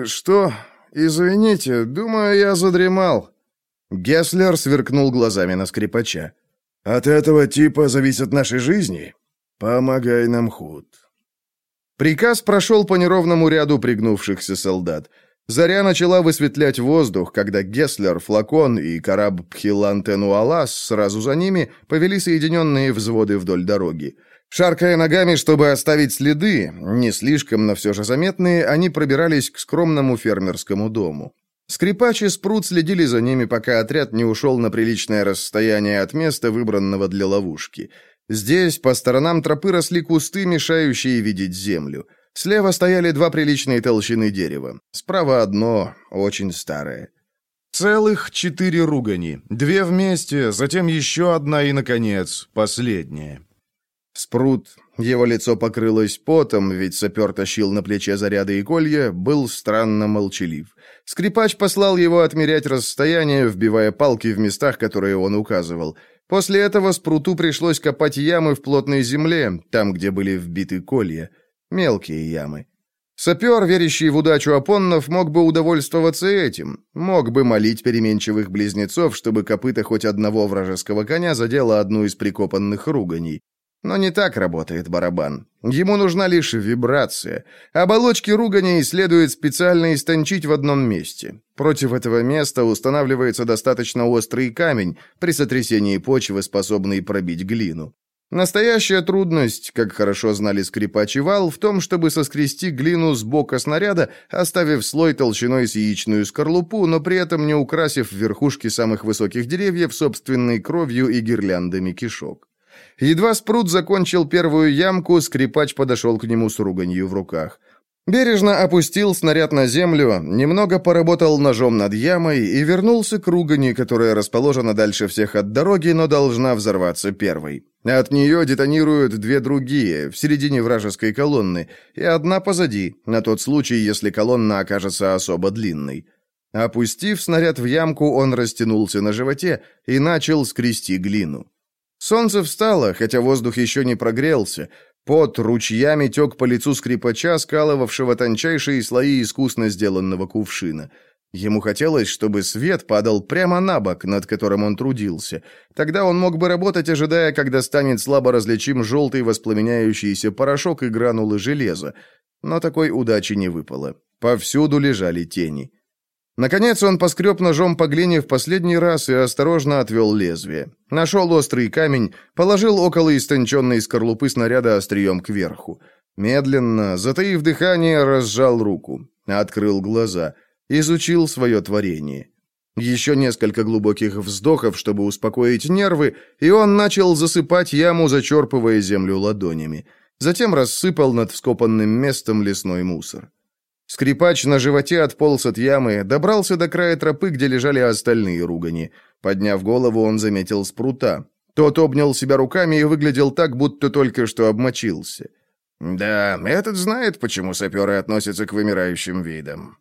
«Что? Извините, думаю, я задремал». Гесслер сверкнул глазами на скрипача. «От этого типа зависят наши жизни? Помогай нам, Худ». Приказ прошел по неровному ряду пригнувшихся солдат. Заря начала высветлять воздух, когда Гесслер, Флакон и караб Пхилантенуалас сразу за ними повели соединенные взводы вдоль дороги. Шаркая ногами, чтобы оставить следы, не слишком, но все же заметные, они пробирались к скромному фермерскому дому. Скрипач и Спрут следили за ними, пока отряд не ушел на приличное расстояние от места, выбранного для ловушки. Здесь по сторонам тропы росли кусты, мешающие видеть землю. Слева стояли два приличные толщины дерева. Справа одно, очень старое. Целых четыре ругани. Две вместе, затем еще одна и, наконец, последняя. Спрут, его лицо покрылось потом, ведь сапер тащил на плече заряды и колья, был странно молчалив. Скрипач послал его отмерять расстояние, вбивая палки в местах, которые он указывал. После этого Спруту пришлось копать ямы в плотной земле, там, где были вбиты колья. Мелкие ямы. Сапер, верящий в удачу Апоннов, мог бы удовольствоваться этим. Мог бы молить переменчивых близнецов, чтобы копыта хоть одного вражеского коня задело одну из прикопанных руганей. Но не так работает барабан. Ему нужна лишь вибрация. Оболочки ругани следует специально истончить в одном месте. Против этого места устанавливается достаточно острый камень, при сотрясении почвы способный пробить глину. Настоящая трудность, как хорошо знали скрипач и вал, в том, чтобы соскрести глину с бока снаряда, оставив слой толщиной с яичную скорлупу, но при этом не украсив верхушки самых высоких деревьев собственной кровью и гирляндами кишок. Едва Спрут закончил первую ямку, скрипач подошел к нему с руганью в руках. Бережно опустил снаряд на землю, немного поработал ножом над ямой и вернулся к ругани, которая расположена дальше всех от дороги, но должна взорваться первой. От нее детонируют две другие, в середине вражеской колонны, и одна позади, на тот случай, если колонна окажется особо длинной. Опустив снаряд в ямку, он растянулся на животе и начал скрести глину. Солнце встало, хотя воздух еще не прогрелся. Пот ручьями тек по лицу скрипача, скалывавшего тончайшие слои искусно сделанного кувшина. Ему хотелось, чтобы свет падал прямо на бок, над которым он трудился. Тогда он мог бы работать, ожидая, когда станет слабо различим желтый воспламеняющийся порошок и гранулы железа. Но такой удачи не выпало. Повсюду лежали тени. Наконец он поскреб ножом по глине в последний раз и осторожно отвел лезвие. Нашел острый камень, положил около истонченной скорлупы снаряда острием кверху. Медленно, затаив дыхание, разжал руку. Открыл глаза. Изучил свое творение. Еще несколько глубоких вздохов, чтобы успокоить нервы, и он начал засыпать яму, зачерпывая землю ладонями. Затем рассыпал над вскопанным местом лесной мусор. Скрипач на животе отполз от ямы, добрался до края тропы, где лежали остальные ругани. Подняв голову, он заметил спрута. Тот обнял себя руками и выглядел так, будто только что обмочился. «Да, этот знает, почему саперы относятся к вымирающим видам».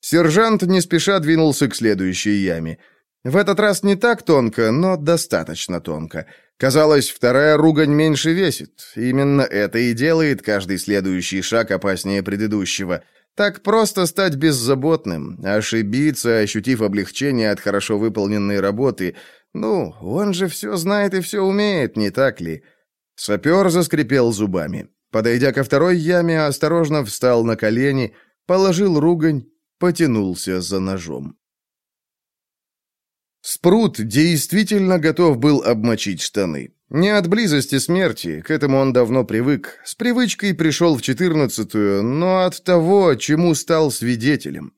Сержант не спеша двинулся к следующей яме. В этот раз не так тонко, но достаточно тонко. Казалось, вторая ругань меньше весит. Именно это и делает каждый следующий шаг опаснее предыдущего — так просто стать беззаботным, ошибиться, ощутив облегчение от хорошо выполненной работы. Ну, он же все знает и все умеет, не так ли? Сапер заскрипел зубами. Подойдя ко второй яме, осторожно встал на колени, положил ругань, потянулся за ножом. Спрут действительно готов был обмочить штаны. Не от близости смерти, к этому он давно привык. С привычкой пришел в четырнадцатую, но от того, чему стал свидетелем.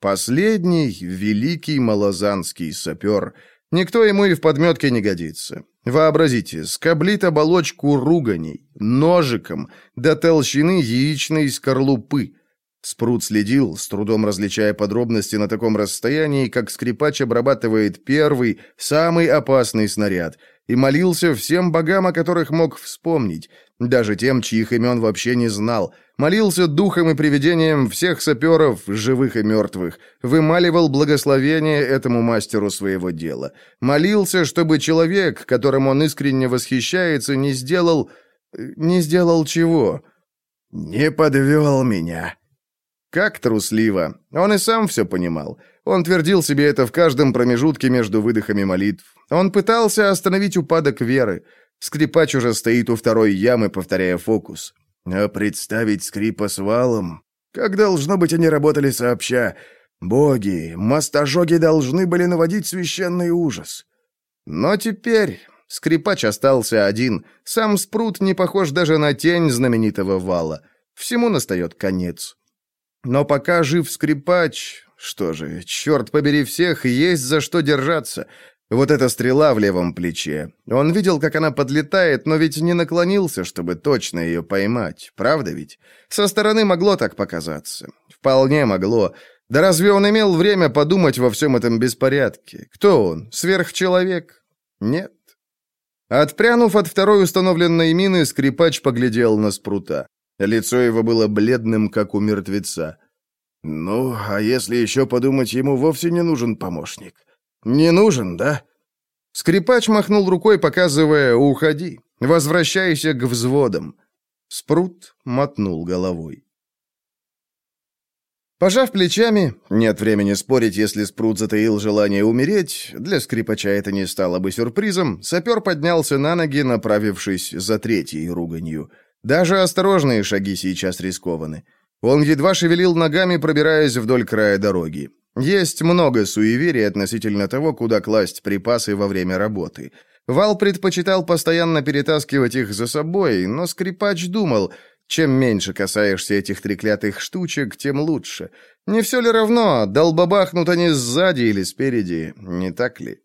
Последний великий малозанский сапер. Никто ему и в подметке не годится. Вообразите, скоблит оболочку руганей, ножиком, до толщины яичной скорлупы. Спрут следил, с трудом различая подробности на таком расстоянии, как скрипач обрабатывает первый, самый опасный снаряд — и молился всем богам, о которых мог вспомнить, даже тем, чьих имен вообще не знал. Молился духом и привидением всех саперов, живых и мертвых. Вымаливал благословение этому мастеру своего дела. Молился, чтобы человек, которым он искренне восхищается, не сделал... не сделал чего? «Не подвел меня», как трусливо. Он и сам все понимал. Он твердил себе это в каждом промежутке между выдохами молитв. Он пытался остановить упадок веры. Скрипач уже стоит у второй ямы, повторяя фокус. А представить скрипа с валом? Как должно быть, они работали сообща. Боги, мастожоги должны были наводить священный ужас. Но теперь скрипач остался один. Сам спрут не похож даже на тень знаменитого вала. Всему настает конец. Но пока жив скрипач, что же, черт побери всех, есть за что держаться. Вот эта стрела в левом плече. Он видел, как она подлетает, но ведь не наклонился, чтобы точно ее поймать. Правда ведь? Со стороны могло так показаться. Вполне могло. Да разве он имел время подумать во всем этом беспорядке? Кто он? Сверхчеловек? Нет. Отпрянув от второй установленной мины, скрипач поглядел на спрута. Лицо его было бледным, как у мертвеца. «Ну, а если еще подумать, ему вовсе не нужен помощник?» «Не нужен, да?» Скрипач махнул рукой, показывая «Уходи, возвращайся к взводам». Спрут мотнул головой. Пожав плечами, нет времени спорить, если Спрут затаил желание умереть, для скрипача это не стало бы сюрпризом, сапер поднялся на ноги, направившись за третьей руганью – даже осторожные шаги сейчас рискованы. Он едва шевелил ногами, пробираясь вдоль края дороги. Есть много суеверий относительно того, куда класть припасы во время работы. Вал предпочитал постоянно перетаскивать их за собой, но скрипач думал, чем меньше касаешься этих треклятых штучек, тем лучше. Не все ли равно, долбабахнут они сзади или спереди, не так ли?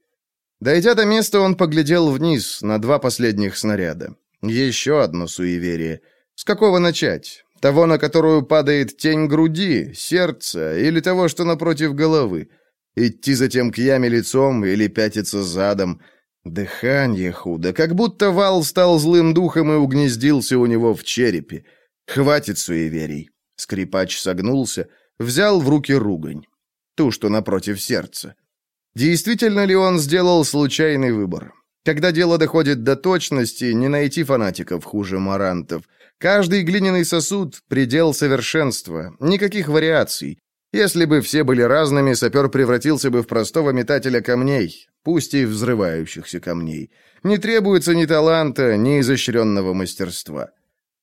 Дойдя до места, он поглядел вниз на два последних снаряда. Еще одно суеверие. С какого начать? Того, на которую падает тень груди, сердца или того, что напротив головы? Идти затем к яме лицом или пятиться задом? Дыхание худо, как будто вал стал злым духом и угнездился у него в черепе. Хватит суеверий. Скрипач согнулся, взял в руки ругань. Ту, что напротив сердца. Действительно ли он сделал случайный выбор? Когда дело доходит до точности, не найти фанатиков хуже марантов. Каждый глиняный сосуд — предел совершенства, никаких вариаций. Если бы все были разными, сапер превратился бы в простого метателя камней, пусть и взрывающихся камней. Не требуется ни таланта, ни изощренного мастерства.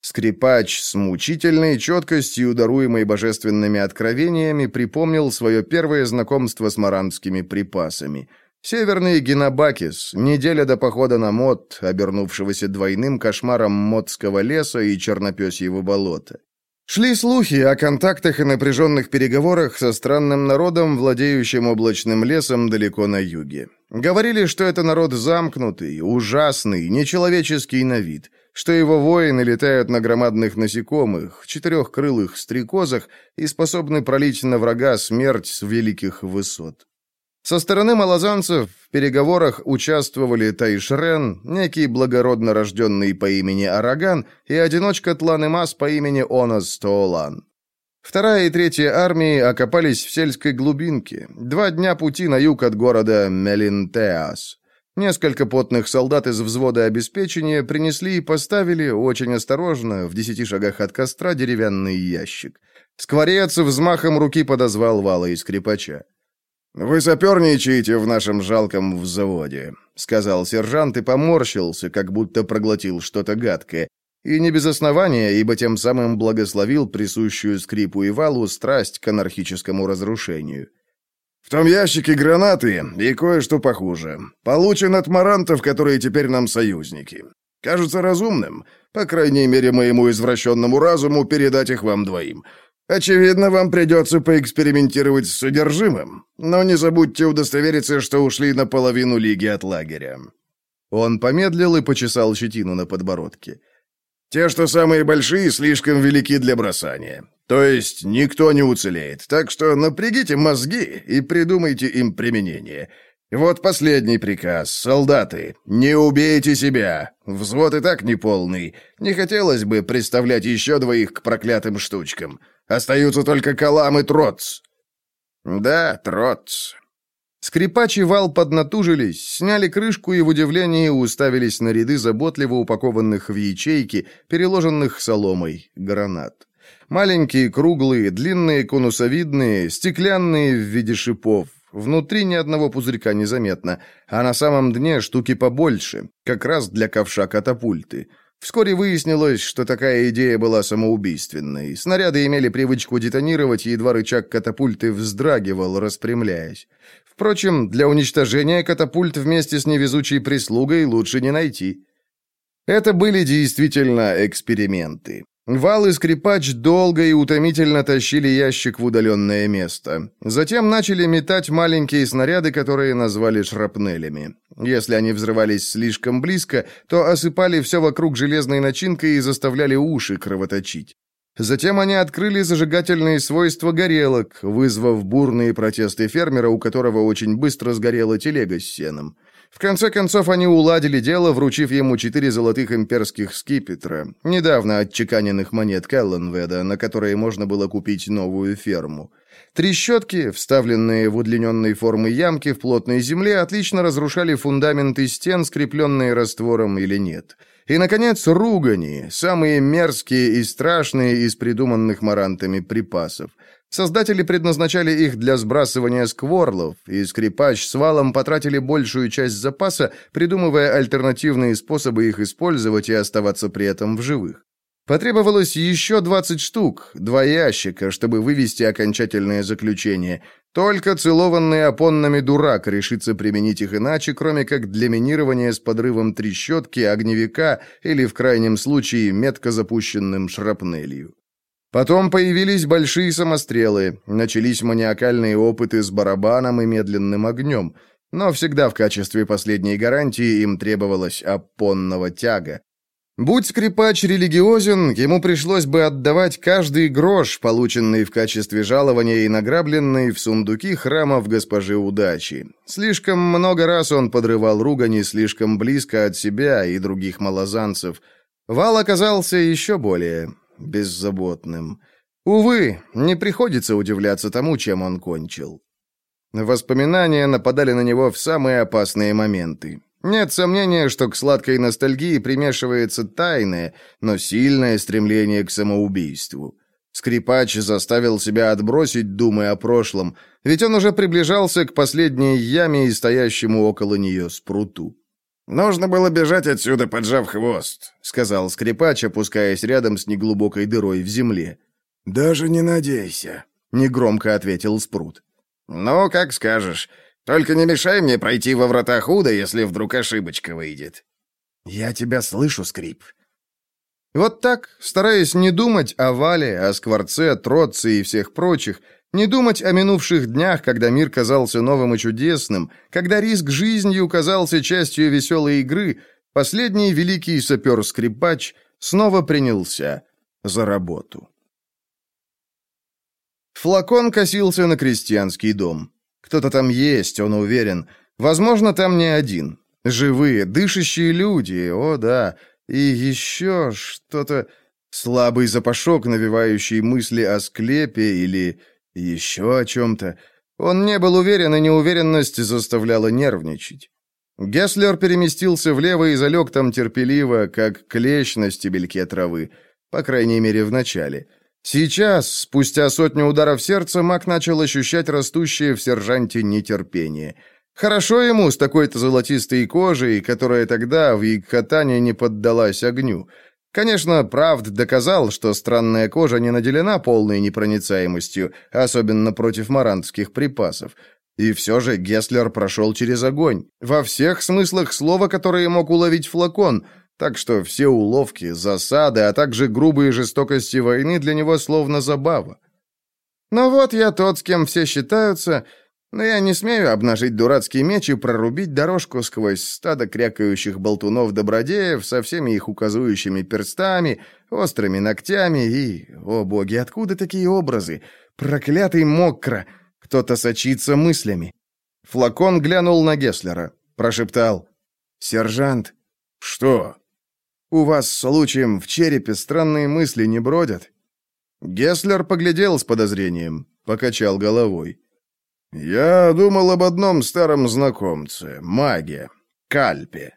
Скрипач с мучительной четкостью, даруемой божественными откровениями, припомнил свое первое знакомство с марантскими припасами — Северный Генобакис, неделя до похода на Мод, обернувшегося двойным кошмаром Модского леса и Чернопесьего болота. Шли слухи о контактах и напряженных переговорах со странным народом, владеющим облачным лесом далеко на юге. Говорили, что это народ замкнутый, ужасный, нечеловеческий на вид, что его воины летают на громадных насекомых, четырехкрылых стрекозах и способны пролить на врага смерть с великих высот. Со стороны малозанцев в переговорах участвовали Тайшрен, некий благородно рожденный по имени Араган и одиночка Тланемас по имени Онас Тоолан. Вторая и третья армии окопались в сельской глубинке, два дня пути на юг от города Мелинтеас. Несколько потных солдат из взвода обеспечения принесли и поставили, очень осторожно, в десяти шагах от костра деревянный ящик. Скворец взмахом руки подозвал вала и скрипача. «Вы соперничаете в нашем жалком взводе», — сказал сержант и поморщился, как будто проглотил что-то гадкое. И не без основания, ибо тем самым благословил присущую скрипу и валу страсть к анархическому разрушению. «В том ящике гранаты и кое-что похуже. Получен от марантов, которые теперь нам союзники. Кажется разумным, по крайней мере, моему извращенному разуму, передать их вам двоим. Очевидно, вам придется поэкспериментировать с содержимым, но не забудьте удостовериться, что ушли на половину лиги от лагеря». Он помедлил и почесал щетину на подбородке. «Те, что самые большие, слишком велики для бросания. То есть никто не уцелеет, так что напрягите мозги и придумайте им применение. Вот последний приказ. Солдаты, не убейте себя. Взвод и так неполный. Не хотелось бы представлять еще двоих к проклятым штучкам. Остаются только Калам и Троц». «Да, Троц». Скрипач и вал поднатужились, сняли крышку и в удивлении уставились на ряды заботливо упакованных в ячейки, переложенных соломой, гранат. Маленькие, круглые, длинные, конусовидные, стеклянные в виде шипов. Внутри ни одного пузырька незаметно, а на самом дне штуки побольше, как раз для ковша катапульты. Вскоре выяснилось, что такая идея была самоубийственной. Снаряды имели привычку детонировать, и едва рычаг катапульты вздрагивал, распрямляясь. Впрочем, для уничтожения катапульт вместе с невезучей прислугой лучше не найти. Это были действительно эксперименты. Вал и скрипач долго и утомительно тащили ящик в удаленное место. Затем начали метать маленькие снаряды, которые назвали шрапнелями. Если они взрывались слишком близко, то осыпали все вокруг железной начинкой и заставляли уши кровоточить. Затем они открыли зажигательные свойства горелок, вызвав бурные протесты фермера, у которого очень быстро сгорела телега с сеном. В конце концов, они уладили дело, вручив ему четыре золотых имперских скипетра, недавно отчеканенных монет Келленведа, на которые можно было купить новую ферму. Трещотки, вставленные в удлиненной формы ямки в плотной земле, отлично разрушали фундаменты стен, скрепленные раствором или нет. И, наконец, ругани, самые мерзкие и страшные из придуманных марантами припасов. Создатели предназначали их для сбрасывания скворлов, и скрипач с валом потратили большую часть запаса, придумывая альтернативные способы их использовать и оставаться при этом в живых. Потребовалось еще 20 штук, два ящика, чтобы вывести окончательное заключение. Только целованный опонными дурак решится применить их иначе, кроме как для минирования с подрывом трещотки, огневика или, в крайнем случае, метко запущенным шрапнелью. Потом появились большие самострелы, начались маниакальные опыты с барабаном и медленным огнем, но всегда в качестве последней гарантии им требовалось опонного тяга. Будь скрипач религиозен, ему пришлось бы отдавать каждый грош, полученный в качестве жалования и награбленный в сундуки храмов госпожи удачи. Слишком много раз он подрывал ругани слишком близко от себя и других малозанцев. Вал оказался еще более беззаботным. Увы, не приходится удивляться тому, чем он кончил. Воспоминания нападали на него в самые опасные моменты. Нет сомнения, что к сладкой ностальгии примешивается тайное, но сильное стремление к самоубийству. Скрипач заставил себя отбросить думы о прошлом, ведь он уже приближался к последней яме и стоящему около нее спруту. «Нужно было бежать отсюда, поджав хвост», — сказал скрипач, опускаясь рядом с неглубокой дырой в земле. «Даже не надейся», — негромко ответил Спрут. «Ну, как скажешь. Только не мешай мне пройти во врата худо, если вдруг ошибочка выйдет». «Я тебя слышу, скрип». Вот так, стараясь не думать о Вале, о Скворце, Троце и всех прочих, — не думать о минувших днях, когда мир казался новым и чудесным, когда риск жизнью казался частью веселой игры, последний великий сапер-скрипач снова принялся за работу. Флакон косился на крестьянский дом. Кто-то там есть, он уверен. Возможно, там не один. Живые, дышащие люди, о да. И еще что-то... Слабый запашок, навевающий мысли о склепе или еще о чем-то. Он не был уверен, и неуверенность заставляла нервничать. Гесслер переместился влево и залег там терпеливо, как клещ на стебельке травы, по крайней мере, в начале. Сейчас, спустя сотню ударов сердца, Мак начал ощущать растущее в сержанте нетерпение. Хорошо ему с такой-то золотистой кожей, которая тогда в Икхатане не поддалась огню. Конечно, Правд доказал, что странная кожа не наделена полной непроницаемостью, особенно против марантских припасов. И все же Гесслер прошел через огонь, во всех смыслах слова, которые мог уловить флакон, так что все уловки, засады, а также грубые жестокости войны для него словно забава. Но вот я тот, с кем все считаются, но я не смею обнажить дурацкий меч и прорубить дорожку сквозь стадо крякающих болтунов-добродеев со всеми их указующими перстами, острыми ногтями и... О боги, откуда такие образы? Проклятый мокро! Кто-то сочится мыслями. Флакон глянул на Гесслера, прошептал. «Сержант». «Что?» «У вас, случаем, в черепе странные мысли не бродят?» Гесслер поглядел с подозрением, покачал головой. «Я думал об одном старом знакомце, маге, Кальпе.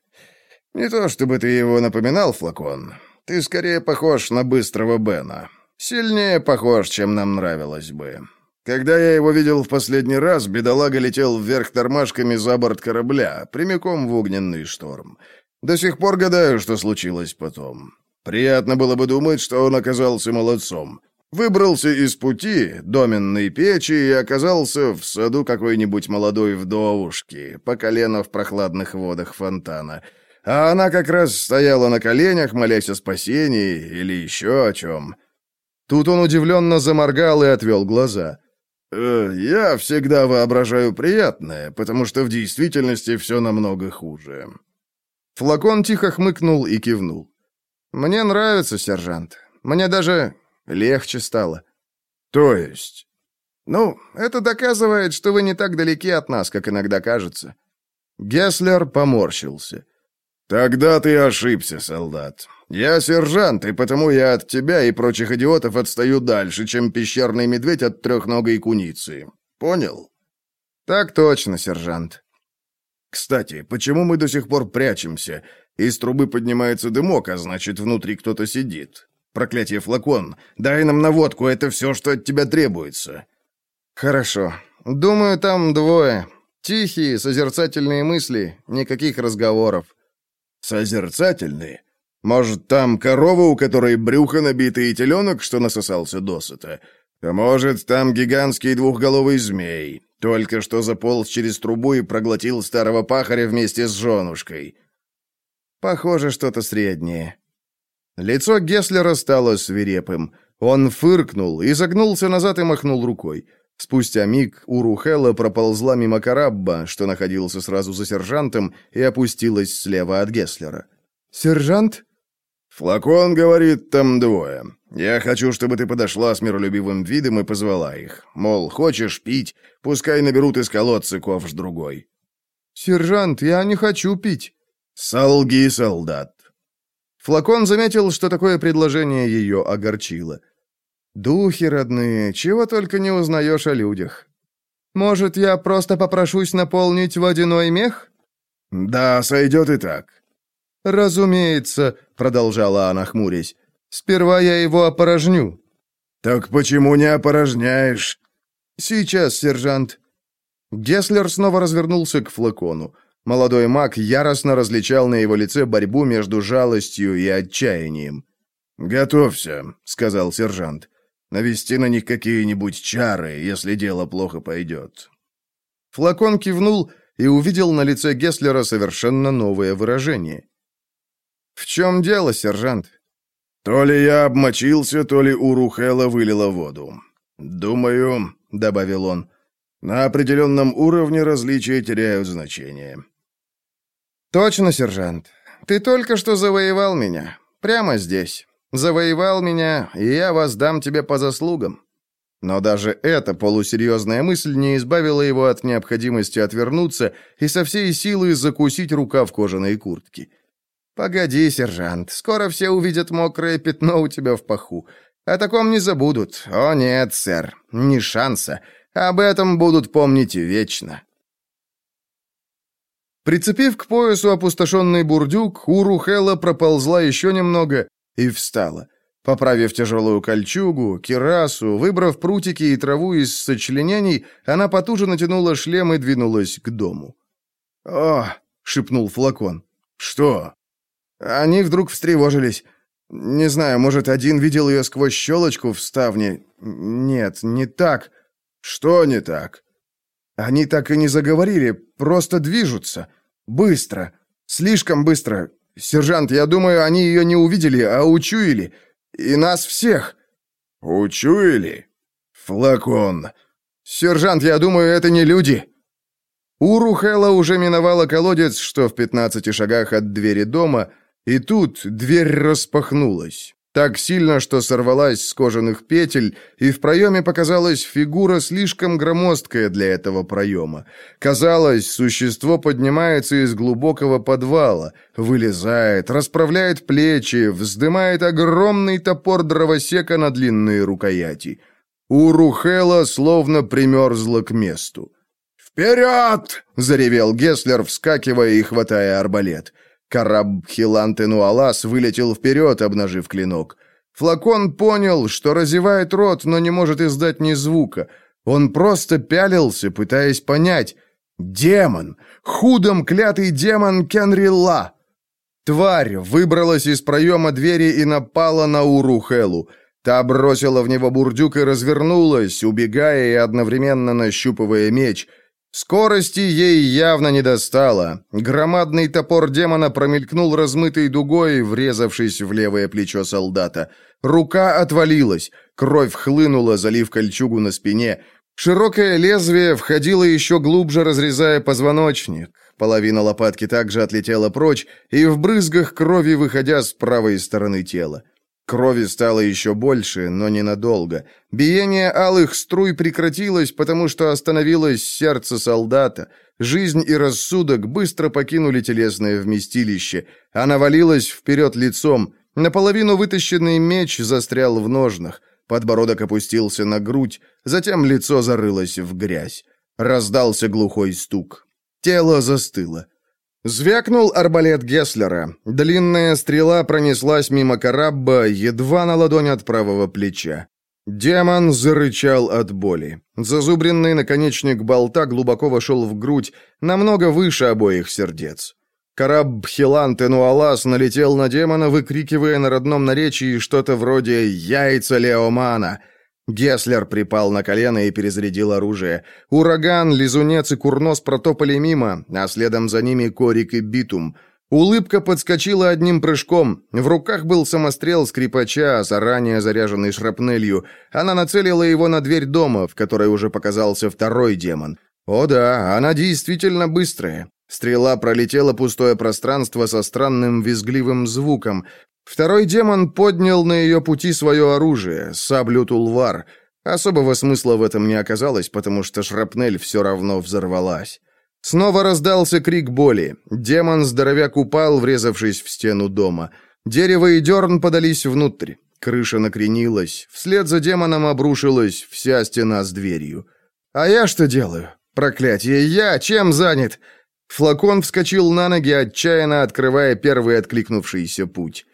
Не то чтобы ты его напоминал, флакон. Ты скорее похож на быстрого Бена. Сильнее похож, чем нам нравилось бы. Когда я его видел в последний раз, бедолага летел вверх тормашками за борт корабля, прямиком в огненный шторм. До сих пор гадаю, что случилось потом. Приятно было бы думать, что он оказался молодцом. Выбрался из пути, доменной печи, и оказался в саду какой-нибудь молодой вдовушки, по колено в прохладных водах фонтана. А она как раз стояла на коленях, молясь о спасении или еще о чем. Тут он удивленно заморгал и отвел глаза. «Э, «Я всегда воображаю приятное, потому что в действительности все намного хуже». Флакон тихо хмыкнул и кивнул. «Мне нравится, сержант. Мне даже Легче стало. То есть? Ну, это доказывает, что вы не так далеки от нас, как иногда кажется. Гесслер поморщился. Тогда ты ошибся, солдат. Я сержант, и потому я от тебя и прочих идиотов отстаю дальше, чем пещерный медведь от трехногой куницы. Понял? Так точно, сержант. Кстати, почему мы до сих пор прячемся? Из трубы поднимается дымок, а значит, внутри кто-то сидит. Проклятие, флакон! Дай нам наводку, это все, что от тебя требуется!» «Хорошо. Думаю, там двое. Тихие, созерцательные мысли, никаких разговоров». «Созерцательные? Может, там корова, у которой брюхо набито и теленок, что насосался досыта? А может, там гигантский двухголовый змей, только что заполз через трубу и проглотил старого пахаря вместе с женушкой?» «Похоже, что-то среднее». Лицо Гесслера стало свирепым. Он фыркнул, изогнулся назад и махнул рукой. Спустя миг Урухела проползла мимо Карабба, что находился сразу за сержантом, и опустилась слева от Гесслера. «Сержант?» «Флакон, говорит, там двое. Я хочу, чтобы ты подошла с миролюбивым видом и позвала их. Мол, хочешь пить, пускай наберут из колодца ковш другой». «Сержант, я не хочу пить». «Солги, солдат. Флакон заметил, что такое предложение ее огорчило. «Духи родные, чего только не узнаешь о людях. Может, я просто попрошусь наполнить водяной мех?» «Да, сойдет и так». «Разумеется», — продолжала она, хмурясь. «Сперва я его опорожню». «Так почему не опорожняешь?» «Сейчас, сержант». Гесслер снова развернулся к флакону. Молодой маг яростно различал на его лице борьбу между жалостью и отчаянием. «Готовься», — сказал сержант. «Навести на них какие-нибудь чары, если дело плохо пойдет». Флакон кивнул и увидел на лице Гесслера совершенно новое выражение. «В чем дело, сержант?» «То ли я обмочился, то ли у Рухела вылила воду. Думаю», — добавил он, — «на определенном уровне различия теряют значение. «Точно, сержант. Ты только что завоевал меня. Прямо здесь. Завоевал меня, и я воздам тебе по заслугам». Но даже эта полусерьезная мысль не избавила его от необходимости отвернуться и со всей силы закусить рука в кожаной куртке. «Погоди, сержант, скоро все увидят мокрое пятно у тебя в паху. О таком не забудут. О нет, сэр, ни шанса. Об этом будут помнить вечно». Прицепив к поясу опустошенный бурдюк, Урухела проползла еще немного и встала. Поправив тяжелую кольчугу, кирасу, выбрав прутики и траву из сочленений, она потуже натянула шлем и двинулась к дому. «О!» — шепнул флакон. «Что?» Они вдруг встревожились. Не знаю, может, один видел ее сквозь щелочку в ставне. Нет, не так. Что не так? Они так и не заговорили, просто движутся. Быстро. Слишком быстро. Сержант, я думаю, они ее не увидели, а учуяли. И нас всех. Учуяли? Флакон. Сержант, я думаю, это не люди. Урухела уже миновала колодец, что в пятнадцати шагах от двери дома, и тут дверь распахнулась. Так сильно, что сорвалась с кожаных петель, и в проеме показалась фигура слишком громоздкая для этого проема. Казалось, существо поднимается из глубокого подвала, вылезает, расправляет плечи, вздымает огромный топор дровосека на длинные рукояти. У Рухела словно примерзла к месту. «Вперед!» — заревел Геслер, вскакивая и хватая арбалет. Караб Хилантенуалас вылетел вперед, обнажив клинок. Флакон понял, что разевает рот, но не может издать ни звука. Он просто пялился, пытаясь понять. «Демон! Худом клятый демон Кенрилла!» Тварь выбралась из проема двери и напала на Урухелу. Та бросила в него бурдюк и развернулась, убегая и одновременно нащупывая меч — Скорости ей явно не достало. Громадный топор демона промелькнул размытой дугой, врезавшись в левое плечо солдата. Рука отвалилась, кровь хлынула, залив кольчугу на спине. Широкое лезвие входило еще глубже, разрезая позвоночник. Половина лопатки также отлетела прочь, и в брызгах крови выходя с правой стороны тела. Крови стало еще больше, но ненадолго. Биение алых струй прекратилось, потому что остановилось сердце солдата. Жизнь и рассудок быстро покинули телесное вместилище. Она валилась вперед лицом. Наполовину вытащенный меч застрял в ножнах. Подбородок опустился на грудь, затем лицо зарылось в грязь. Раздался глухой стук. Тело застыло. Звякнул арбалет Гесслера. Длинная стрела пронеслась мимо Карабба, едва на ладонь от правого плеча. Демон зарычал от боли. Зазубренный наконечник болта глубоко вошел в грудь, намного выше обоих сердец. Караб Хилан Тенуалас налетел на демона, выкрикивая на родном наречии что-то вроде «Яйца Леомана!» Геслер припал на колено и перезарядил оружие. Ураган, Лизунец и Курнос протопали мимо, а следом за ними Корик и Битум. Улыбка подскочила одним прыжком. В руках был самострел скрипача, заранее заряженный шрапнелью. Она нацелила его на дверь дома, в которой уже показался второй демон. О да, она действительно быстрая. Стрела пролетела пустое пространство со странным визгливым звуком. Второй демон поднял на ее пути свое оружие, саблю Тулвар. Особого смысла в этом не оказалось, потому что шрапнель все равно взорвалась. Снова раздался крик боли. Демон-здоровяк упал, врезавшись в стену дома. Дерево и дерн подались внутрь. Крыша накренилась. Вслед за демоном обрушилась вся стена с дверью. «А я что делаю? Проклятие, я чем занят?» Флакон вскочил на ноги, отчаянно открывая первый откликнувшийся путь.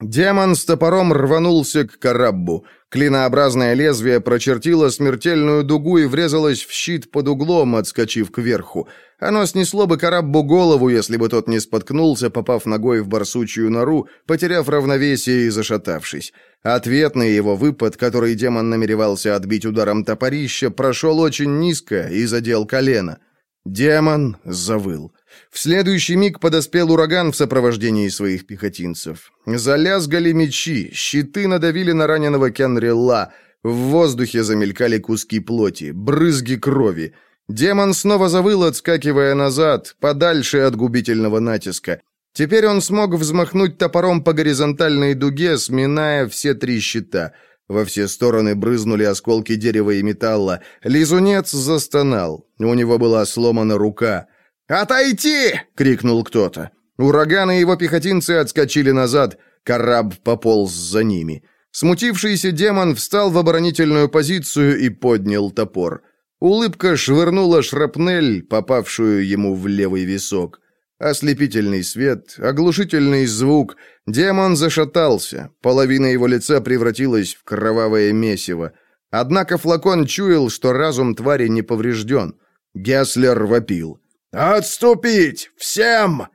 Демон с топором рванулся к караббу. Клинообразное лезвие прочертило смертельную дугу и врезалось в щит под углом, отскочив кверху. Оно снесло бы караббу голову, если бы тот не споткнулся, попав ногой в барсучью нору, потеряв равновесие и зашатавшись. Ответный его выпад, который демон намеревался отбить ударом топорища, прошел очень низко и задел колено. Демон завыл. В следующий миг подоспел ураган в сопровождении своих пехотинцев. Залязгали мечи, щиты надавили на раненого Кенрилла, в воздухе замелькали куски плоти, брызги крови. Демон снова завыл, отскакивая назад, подальше от губительного натиска. Теперь он смог взмахнуть топором по горизонтальной дуге, сминая все три щита. Во все стороны брызнули осколки дерева и металла. Лизунец застонал. У него была сломана рука. «Отойти!» — крикнул кто-то. Ураган и его пехотинцы отскочили назад. Караб пополз за ними. Смутившийся демон встал в оборонительную позицию и поднял топор. Улыбка швырнула шрапнель, попавшую ему в левый висок. Ослепительный свет, оглушительный звук. Демон зашатался. Половина его лица превратилась в кровавое месиво. Однако флакон чуял, что разум твари не поврежден. Геслер вопил. «Отступить! Всем!»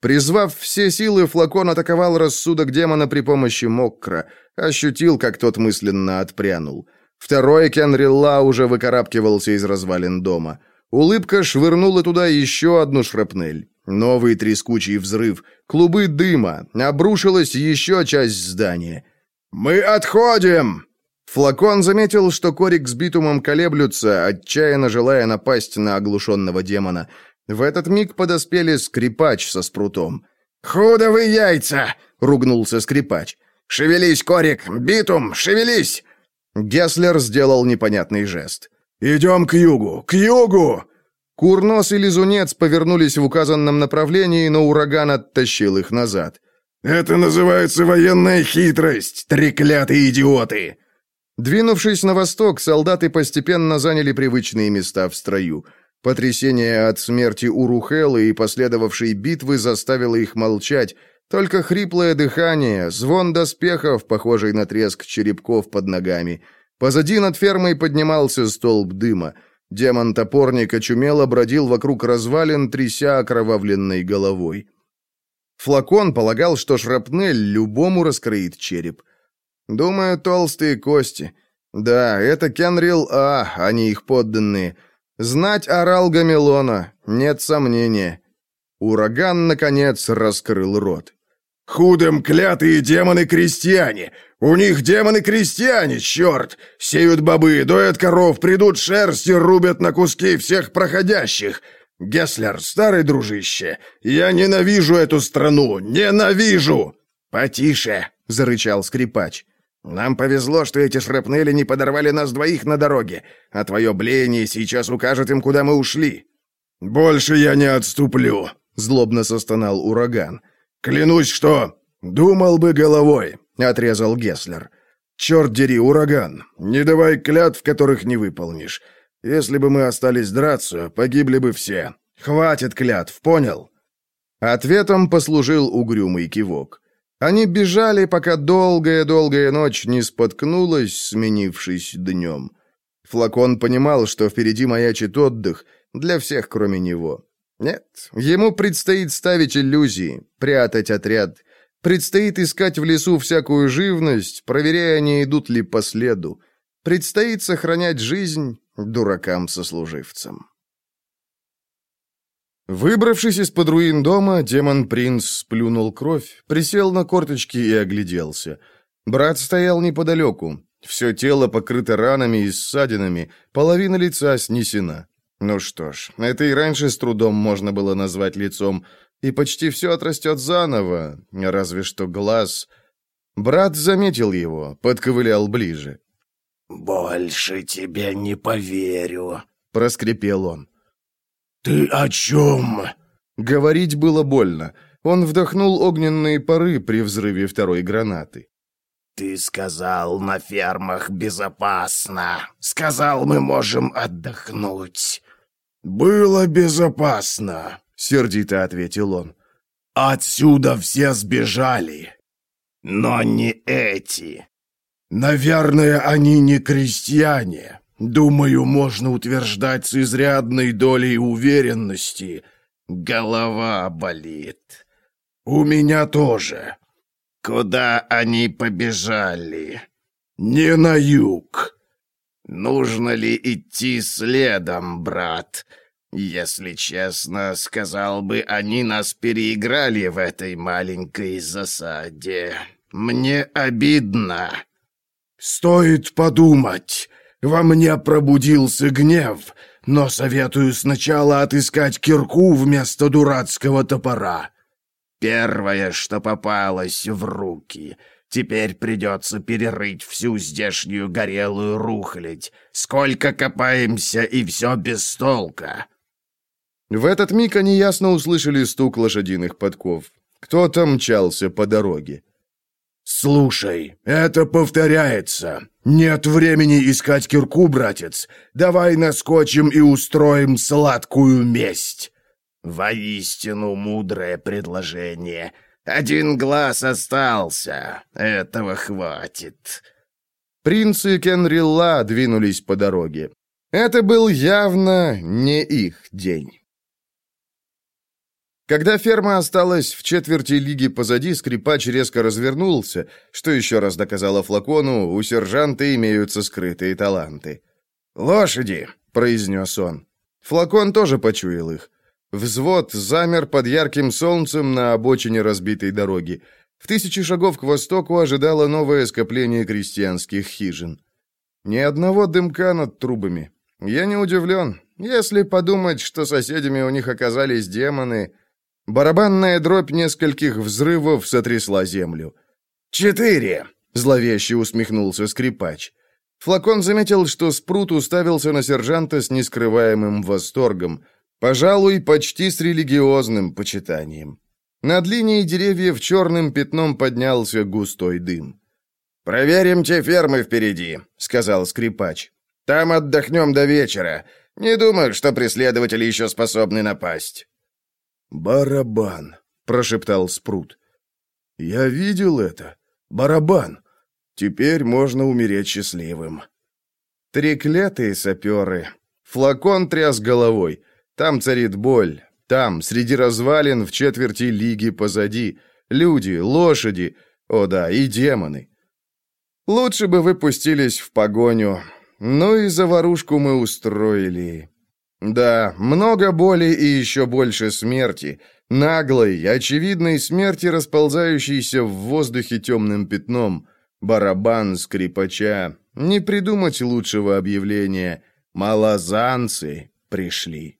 Призвав все силы, флакон атаковал рассудок демона при помощи мокра. Ощутил, как тот мысленно отпрянул. Второй Кенрилла уже выкарабкивался из развалин дома. Улыбка швырнула туда еще одну шрапнель. Новый трескучий взрыв, клубы дыма, обрушилась еще часть здания. «Мы отходим!» Флакон заметил, что Корик с Битумом колеблются, отчаянно желая напасть на оглушенного демона. В этот миг подоспели скрипач со спрутом. «Худо вы яйца!» — ругнулся скрипач. Шевелись, Корик! Битум, шевелись!» Геслер сделал непонятный жест. «Идем к югу! К югу!» Курнос и Лизунец повернулись в указанном направлении, но ураган оттащил их назад. «Это называется военная хитрость, треклятые идиоты!» Двинувшись на восток, солдаты постепенно заняли привычные места в строю. Потрясение от смерти Урухелы и последовавшей битвы заставило их молчать, только хриплое дыхание, звон доспехов, похожий на треск черепков под ногами. Позади над фермой поднимался столб дыма. Демон-топорник очумело бродил вокруг развалин, тряся окровавленной головой. Флакон полагал, что шрапнель любому раскроит череп. Думаю, толстые кости. Да, это Кенрил А, а не их подданные. Знать орал Гамелона, нет сомнения. Ураган, наконец, раскрыл рот. «Худом клятые демоны-крестьяне! У них демоны-крестьяне, черт! Сеют бобы, доят коров, придут шерсти, рубят на куски всех проходящих! Геслер, старый дружище, я ненавижу эту страну! Ненавижу!» «Потише!» — зарычал скрипач. «Нам повезло, что эти шрапнели не подорвали нас двоих на дороге, а твое блеяние сейчас укажет им, куда мы ушли». «Больше я не отступлю», — злобно состонал ураган. «Клянусь, что...» «Думал бы головой», — отрезал Геслер. «Черт дери, ураган, не давай клятв, которых не выполнишь. Если бы мы остались драться, погибли бы все. Хватит клятв, понял?» Ответом послужил угрюмый кивок. Они бежали, пока долгая-долгая ночь не споткнулась, сменившись днем. Флакон понимал, что впереди маячит отдых для всех, кроме него. Нет, ему предстоит ставить иллюзии, прятать отряд. Предстоит искать в лесу всякую живность, проверяя, не идут ли по следу. Предстоит сохранять жизнь дуракам-сослуживцам. Выбравшись из-под руин дома, демон-принц сплюнул кровь, присел на корточки и огляделся. Брат стоял неподалеку. Все тело покрыто ранами и ссадинами, половина лица снесена. Ну что ж, это и раньше с трудом можно было назвать лицом, и почти все отрастет заново, разве что глаз. Брат заметил его, подковылял ближе. «Больше тебе не поверю», — проскрипел он. «Ты о чем?» Говорить было больно. Он вдохнул огненные пары при взрыве второй гранаты. «Ты сказал, на фермах безопасно. Сказал, мы можем отдохнуть». «Было безопасно», — сердито ответил он. «Отсюда все сбежали. Но не эти». «Наверное, они не крестьяне. Думаю, можно утверждать с изрядной долей уверенности. Голова болит. У меня тоже». «Куда они побежали?» «Не на юг». Нужно ли идти следом, брат? Если честно, сказал бы, они нас переиграли в этой маленькой засаде. Мне обидно. Стоит подумать. Во мне пробудился гнев, но советую сначала отыскать кирку вместо дурацкого топора. Первое, что попалось в руки — Теперь придется перерыть всю здешнюю горелую рухлядь. Сколько копаемся, и все без толка». В этот миг они ясно услышали стук лошадиных подков. Кто-то мчался по дороге. «Слушай, это повторяется. Нет времени искать кирку, братец. Давай наскочим и устроим сладкую месть». «Воистину мудрое предложение. Один глаз остался. Этого хватит». Принц и Кенрилла двинулись по дороге. Это был явно не их день. Когда ферма осталась в четверти лиги позади, скрипач резко развернулся, что еще раз доказало флакону, у сержанта имеются скрытые таланты. «Лошади!» — произнес он. Флакон тоже почуял их. Взвод замер под ярким солнцем на обочине разбитой дороги. В тысячи шагов к востоку ожидало новое скопление крестьянских хижин. Ни одного дымка над трубами. Я не удивлен, если подумать, что соседями у них оказались демоны. Барабанная дробь нескольких взрывов сотрясла землю. четыре!» — зловеще усмехнулся скрипач. Флакон заметил, что Спрут уставился на сержанта с нескрываемым восторгом, пожалуй, почти с религиозным почитанием. Над линией деревьев черным пятном поднялся густой дым. «Проверим те фермы впереди», — сказал скрипач. «Там отдохнем до вечера. Не думаю, что преследователи еще способны напасть». «Барабан», — прошептал Спрут. «Я видел это. Барабан. Теперь можно умереть счастливым». Треклятые саперы. Флакон тряс головой. Там царит боль. Там, среди развалин, в четверти лиги позади. Люди, лошади. О да, и демоны. Лучше бы вы пустились в погоню. Ну и заварушку мы устроили. Да, много боли и еще больше смерти. Наглой, очевидной смерти, расползающейся в воздухе темным пятном. Барабан скрипача. Не придумать лучшего объявления. Малозанцы пришли.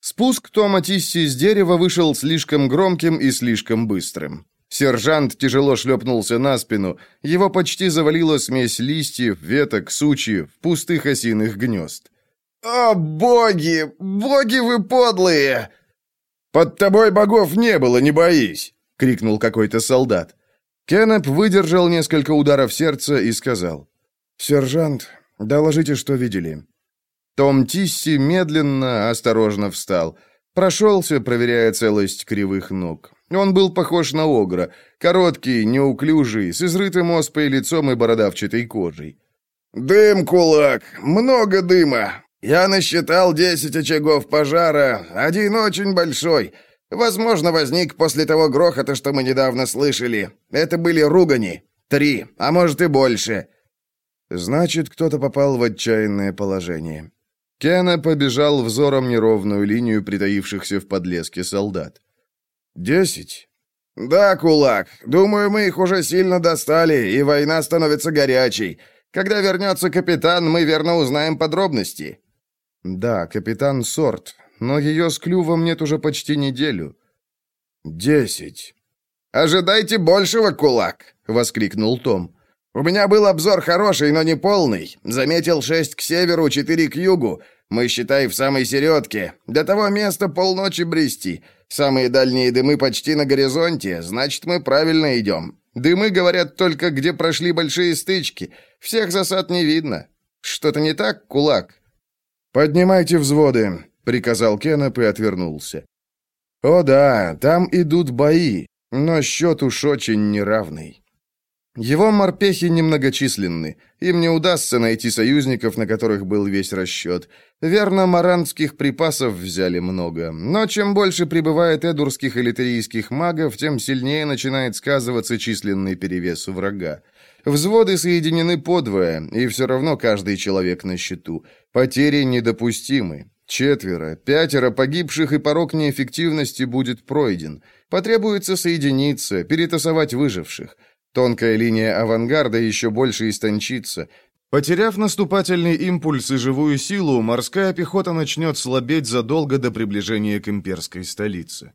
Спуск Тома Тисси с дерева вышел слишком громким и слишком быстрым. Сержант тяжело шлепнулся на спину. Его почти завалила смесь листьев, веток, сучьев, пустых осиных гнезд. «О, боги! Боги вы подлые!» «Под тобой богов не было, не боись!» — крикнул какой-то солдат. Кеннеп выдержал несколько ударов сердца и сказал. «Сержант, доложите, что видели». Том Тисси медленно, осторожно встал. Прошелся, проверяя целость кривых ног. Он был похож на огра. Короткий, неуклюжий, с изрытым оспой лицом и бородавчатой кожей. «Дым, кулак! Много дыма! Я насчитал десять очагов пожара, один очень большой. Возможно, возник после того грохота, что мы недавно слышали. Это были ругани. Три, а может и больше. Значит, кто-то попал в отчаянное положение. Кена побежал взором неровную линию притаившихся в подлеске солдат. «Десять?» «Да, кулак. Думаю, мы их уже сильно достали, и война становится горячей. Когда вернется капитан, мы верно узнаем подробности». «Да, капитан Сорт, но ее с клювом нет уже почти неделю». «Десять». «Ожидайте большего, кулак!» — воскликнул Том. «У меня был обзор хороший, но не полный. Заметил шесть к северу, четыре к югу. Мы, считай, в самой середке. До того места полночи брести. Самые дальние дымы почти на горизонте, значит, мы правильно идем. Дымы говорят только, где прошли большие стычки. Всех засад не видно. Что-то не так, кулак?» «Поднимайте взводы», — приказал Кеннеп и отвернулся. «О да, там идут бои, но счет уж очень неравный». Его морпехи немногочисленны. Им не удастся найти союзников, на которых был весь расчет. Верно, марантских припасов взяли много. Но чем больше прибывает эдурских и литерийских магов, тем сильнее начинает сказываться численный перевес врага. Взводы соединены подвое, и все равно каждый человек на счету. Потери недопустимы. Четверо, пятеро погибших, и порог неэффективности будет пройден. Потребуется соединиться, перетасовать выживших. Тонкая линия авангарда еще больше истончится. Потеряв наступательный импульс и живую силу, морская пехота начнет слабеть задолго до приближения к имперской столице.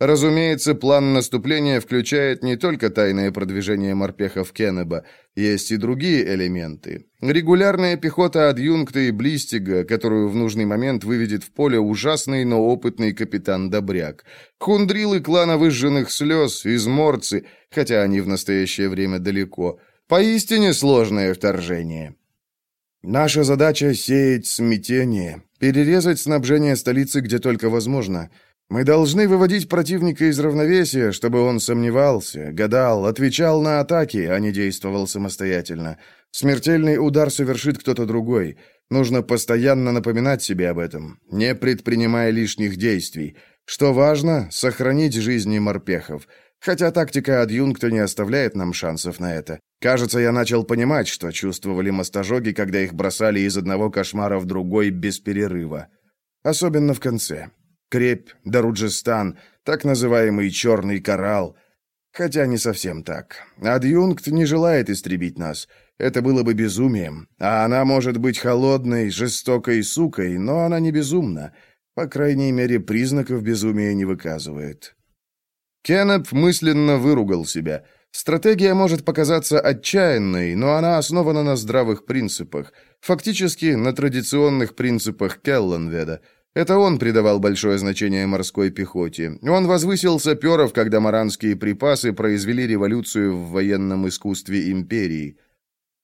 Разумеется, план наступления включает не только тайное продвижение морпехов Кеннеба, есть и другие элементы. Регулярная пехота адъюнкта и Блистига, которую в нужный момент выведет в поле ужасный, но опытный капитан Добряк. Хундрилы клана выжженных слез, изморцы, хотя они в настоящее время далеко. Поистине сложное вторжение. Наша задача — сеять смятение, перерезать снабжение столицы где только возможно — мы должны выводить противника из равновесия, чтобы он сомневался, гадал, отвечал на атаки, а не действовал самостоятельно. Смертельный удар совершит кто-то другой. Нужно постоянно напоминать себе об этом, не предпринимая лишних действий. Что важно, сохранить жизни морпехов. Хотя тактика адъюнкта не оставляет нам шансов на это. Кажется, я начал понимать, что чувствовали мастожоги, когда их бросали из одного кошмара в другой без перерыва. Особенно в конце. Крепь, Даруджистан, так называемый «черный коралл». Хотя не совсем так. Адъюнкт не желает истребить нас. Это было бы безумием. А она может быть холодной, жестокой сукой, но она не безумна. По крайней мере, признаков безумия не выказывает. Кеннеп мысленно выругал себя. Стратегия может показаться отчаянной, но она основана на здравых принципах. Фактически, на традиционных принципах Келленведа. Это он придавал большое значение морской пехоте. Он возвысил саперов, когда маранские припасы произвели революцию в военном искусстве империи.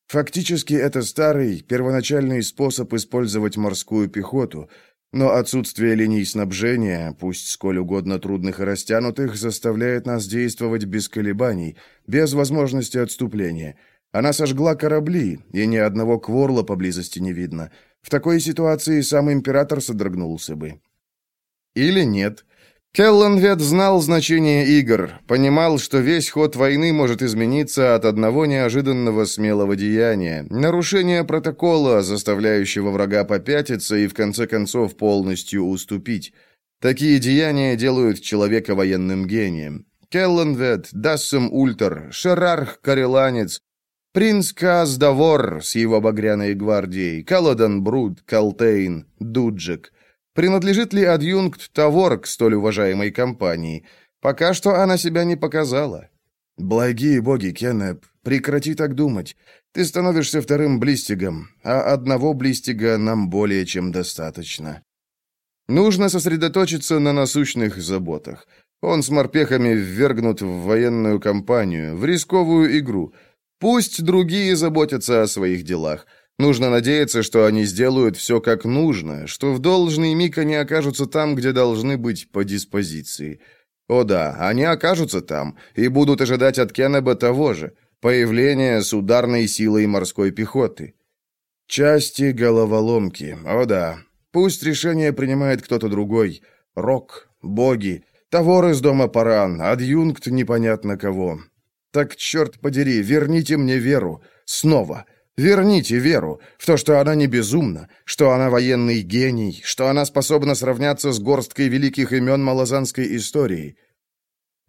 Фактически, это старый, первоначальный способ использовать морскую пехоту – но отсутствие линий снабжения, пусть сколь угодно трудных и растянутых, заставляет нас действовать без колебаний, без возможности отступления. Она сожгла корабли, и ни одного кворла поблизости не видно. В такой ситуации сам император содрогнулся бы. Или нет. Келленвед знал значение игр, понимал, что весь ход войны может измениться от одного неожиданного смелого деяния, нарушения протокола, заставляющего врага попятиться и в конце концов полностью уступить. Такие деяния делают человека военным гением. Келленвед, Дассем Ультер, Шерарх Кареланец, принц Каз Давор с его багряной гвардией, Каладан Бруд, Калтейн, Дуджек – Принадлежит ли адъюнкт Тавор к столь уважаемой компании? Пока что она себя не показала. Благие боги, Кеннеп, прекрати так думать. Ты становишься вторым блистигом, а одного блистига нам более чем достаточно. Нужно сосредоточиться на насущных заботах. Он с морпехами ввергнут в военную кампанию, в рисковую игру. Пусть другие заботятся о своих делах. Нужно надеяться, что они сделают все как нужно, что в должный миг они окажутся там, где должны быть по диспозиции. О да, они окажутся там и будут ожидать от Кеннеба того же, появления с ударной силой морской пехоты. Части головоломки, о да. Пусть решение принимает кто-то другой. Рок, боги, Тавор из дома Паран, адъюнкт непонятно кого. Так, черт подери, верните мне веру. Снова. Верните веру в то, что она не безумна, что она военный гений, что она способна сравняться с горсткой великих имен малозанской истории.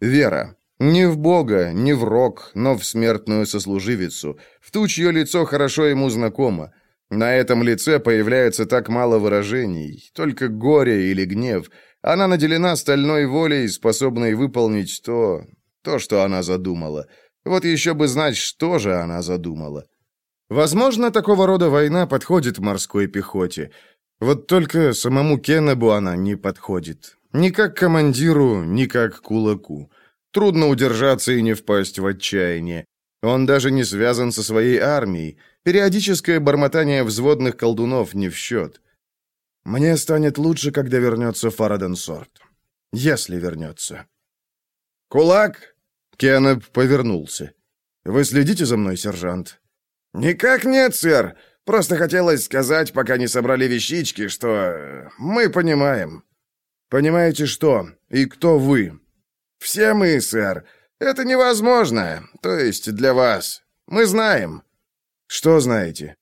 Вера. Не в Бога, не в рок, но в смертную сослуживицу, в ту, чье лицо хорошо ему знакомо. На этом лице появляется так мало выражений, только горе или гнев. Она наделена стальной волей, способной выполнить то, то, что она задумала. Вот еще бы знать, что же она задумала. Возможно, такого рода война подходит морской пехоте. Вот только самому Кеннебу она не подходит. Ни как командиру, ни как кулаку. Трудно удержаться и не впасть в отчаяние. Он даже не связан со своей армией. Периодическое бормотание взводных колдунов не в счет. Мне станет лучше, когда вернется Фараденсорт. Если вернется. «Кулак!» Кеннеб повернулся. «Вы следите за мной, сержант?» «Никак нет, сэр. Просто хотелось сказать, пока не собрали вещички, что э, мы понимаем». «Понимаете что? И кто вы?» «Все мы, сэр. Это невозможно. То есть для вас. Мы знаем». «Что знаете?»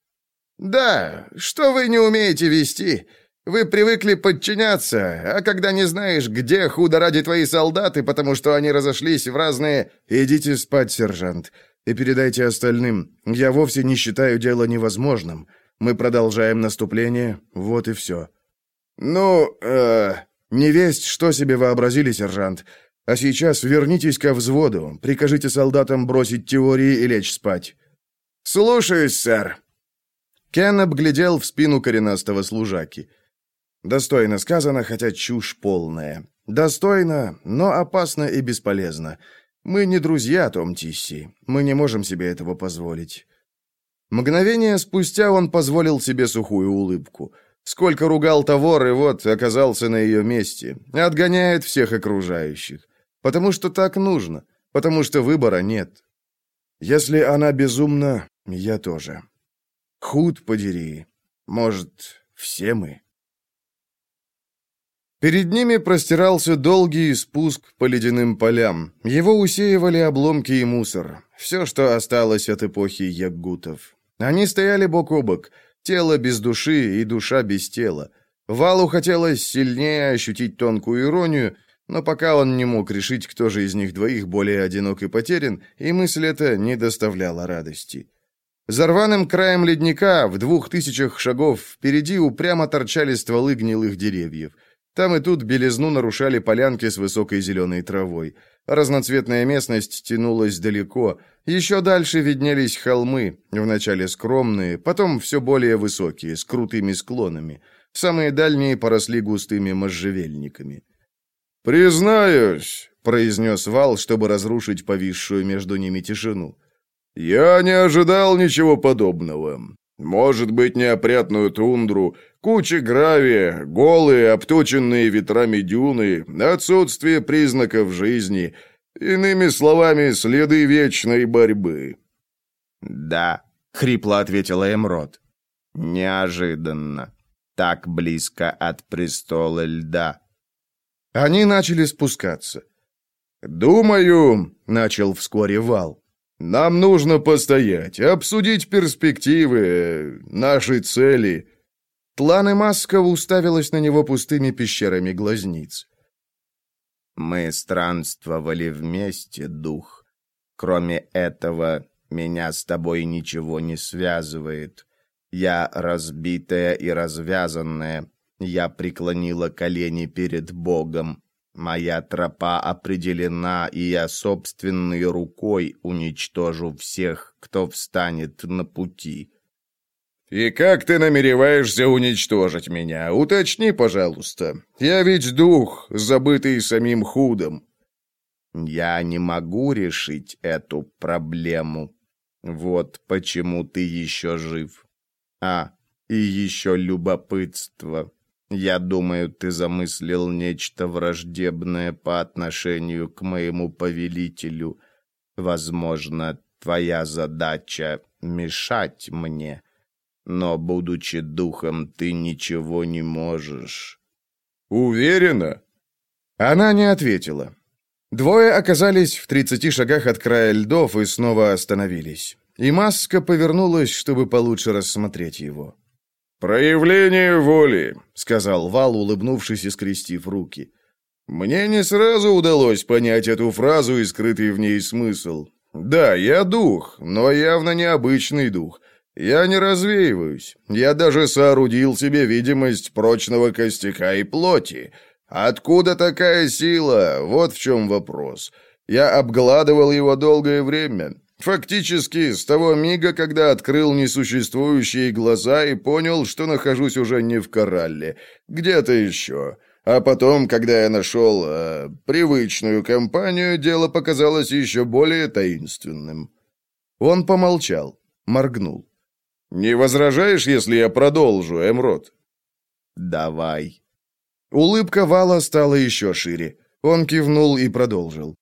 «Да, что вы не умеете вести. Вы привыкли подчиняться, а когда не знаешь, где худо ради твои солдаты, потому что они разошлись в разные...» «Идите спать, сержант и передайте остальным. Я вовсе не считаю дело невозможным. Мы продолжаем наступление, вот и все». «Ну, э...» «Не весть, что себе вообразили, сержант. А сейчас вернитесь ко взводу, прикажите солдатам бросить теории и лечь спать». «Слушаюсь, сэр». Кен обглядел в спину коренастого служаки. Достойно сказано, хотя чушь полная. Достойно, но опасно и бесполезно. Мы не друзья, Том Тисси. Мы не можем себе этого позволить». Мгновение спустя он позволил себе сухую улыбку. Сколько ругал Тавор, и вот оказался на ее месте. Отгоняет всех окружающих. Потому что так нужно. Потому что выбора нет. Если она безумна, я тоже. Худ подери. Может, все мы. Перед ними простирался долгий спуск по ледяным полям. Его усеивали обломки и мусор. Все, что осталось от эпохи ягутов. Они стояли бок о бок. Тело без души и душа без тела. Валу хотелось сильнее ощутить тонкую иронию, но пока он не мог решить, кто же из них двоих более одинок и потерян, и мысль эта не доставляла радости. За рваным краем ледника в двух тысячах шагов впереди упрямо торчали стволы гнилых деревьев – там и тут белизну нарушали полянки с высокой зеленой травой. Разноцветная местность тянулась далеко. Еще дальше виднелись холмы, вначале скромные, потом все более высокие, с крутыми склонами. Самые дальние поросли густыми можжевельниками. «Признаюсь», — произнес Вал, чтобы разрушить повисшую между ними тишину. «Я не ожидал ничего подобного. Может быть, неопрятную тундру, куча гравия, голые, обточенные ветрами дюны, отсутствие признаков жизни, иными словами, следы вечной борьбы». «Да», — хрипло ответила Эмрод. «Неожиданно. Так близко от престола льда». Они начали спускаться. «Думаю», — начал вскоре Вал, нам нужно постоять, обсудить перспективы, наши цели». Тлан Маска уставилась на него пустыми пещерами глазниц. «Мы странствовали вместе, дух. Кроме этого, меня с тобой ничего не связывает. Я разбитая и развязанная. Я преклонила колени перед Богом. Моя тропа определена, и я собственной рукой уничтожу всех, кто встанет на пути». «И как ты намереваешься уничтожить меня? Уточни, пожалуйста. Я ведь дух, забытый самим худом». «Я не могу решить эту проблему. Вот почему ты еще жив. А, и еще любопытство. Я думаю, ты замыслил нечто враждебное по отношению к моему повелителю. Возможно, твоя задача — мешать мне. Но, будучи духом, ты ничего не можешь». «Уверена?» Она не ответила. Двое оказались в тридцати шагах от края льдов и снова остановились. И маска повернулась, чтобы получше рассмотреть его. «Проявление воли», — сказал Вал, улыбнувшись и скрестив руки. «Мне не сразу удалось понять эту фразу и скрытый в ней смысл. Да, я дух, но явно необычный дух. Я не развеиваюсь. Я даже соорудил себе видимость прочного костяка и плоти. Откуда такая сила? Вот в чем вопрос. Я обгладывал его долгое время. Фактически, с того мига, когда открыл несуществующие глаза и понял, что нахожусь уже не в Коралле, где-то еще. А потом, когда я нашел э, привычную компанию, дело показалось еще более таинственным. Он помолчал, моргнул. «Не возражаешь, если я продолжу, Эмрод?» «Давай». Улыбка Вала стала еще шире. Он кивнул и продолжил.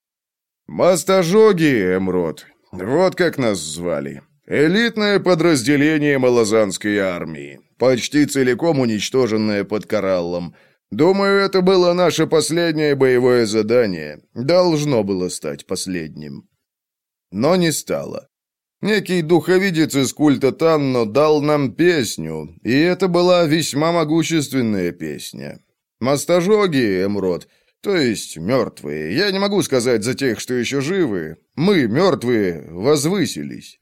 «Мастожоги, Эмрод, вот как нас звали. Элитное подразделение Малазанской армии, почти целиком уничтоженное под Кораллом. Думаю, это было наше последнее боевое задание. Должно было стать последним. Но не стало. Некий духовидец из культа Танно дал нам песню, и это была весьма могущественная песня. Мастожоги, Эмрод, то есть мертвые. Я не могу сказать за тех, что еще живы. Мы, мертвые, возвысились.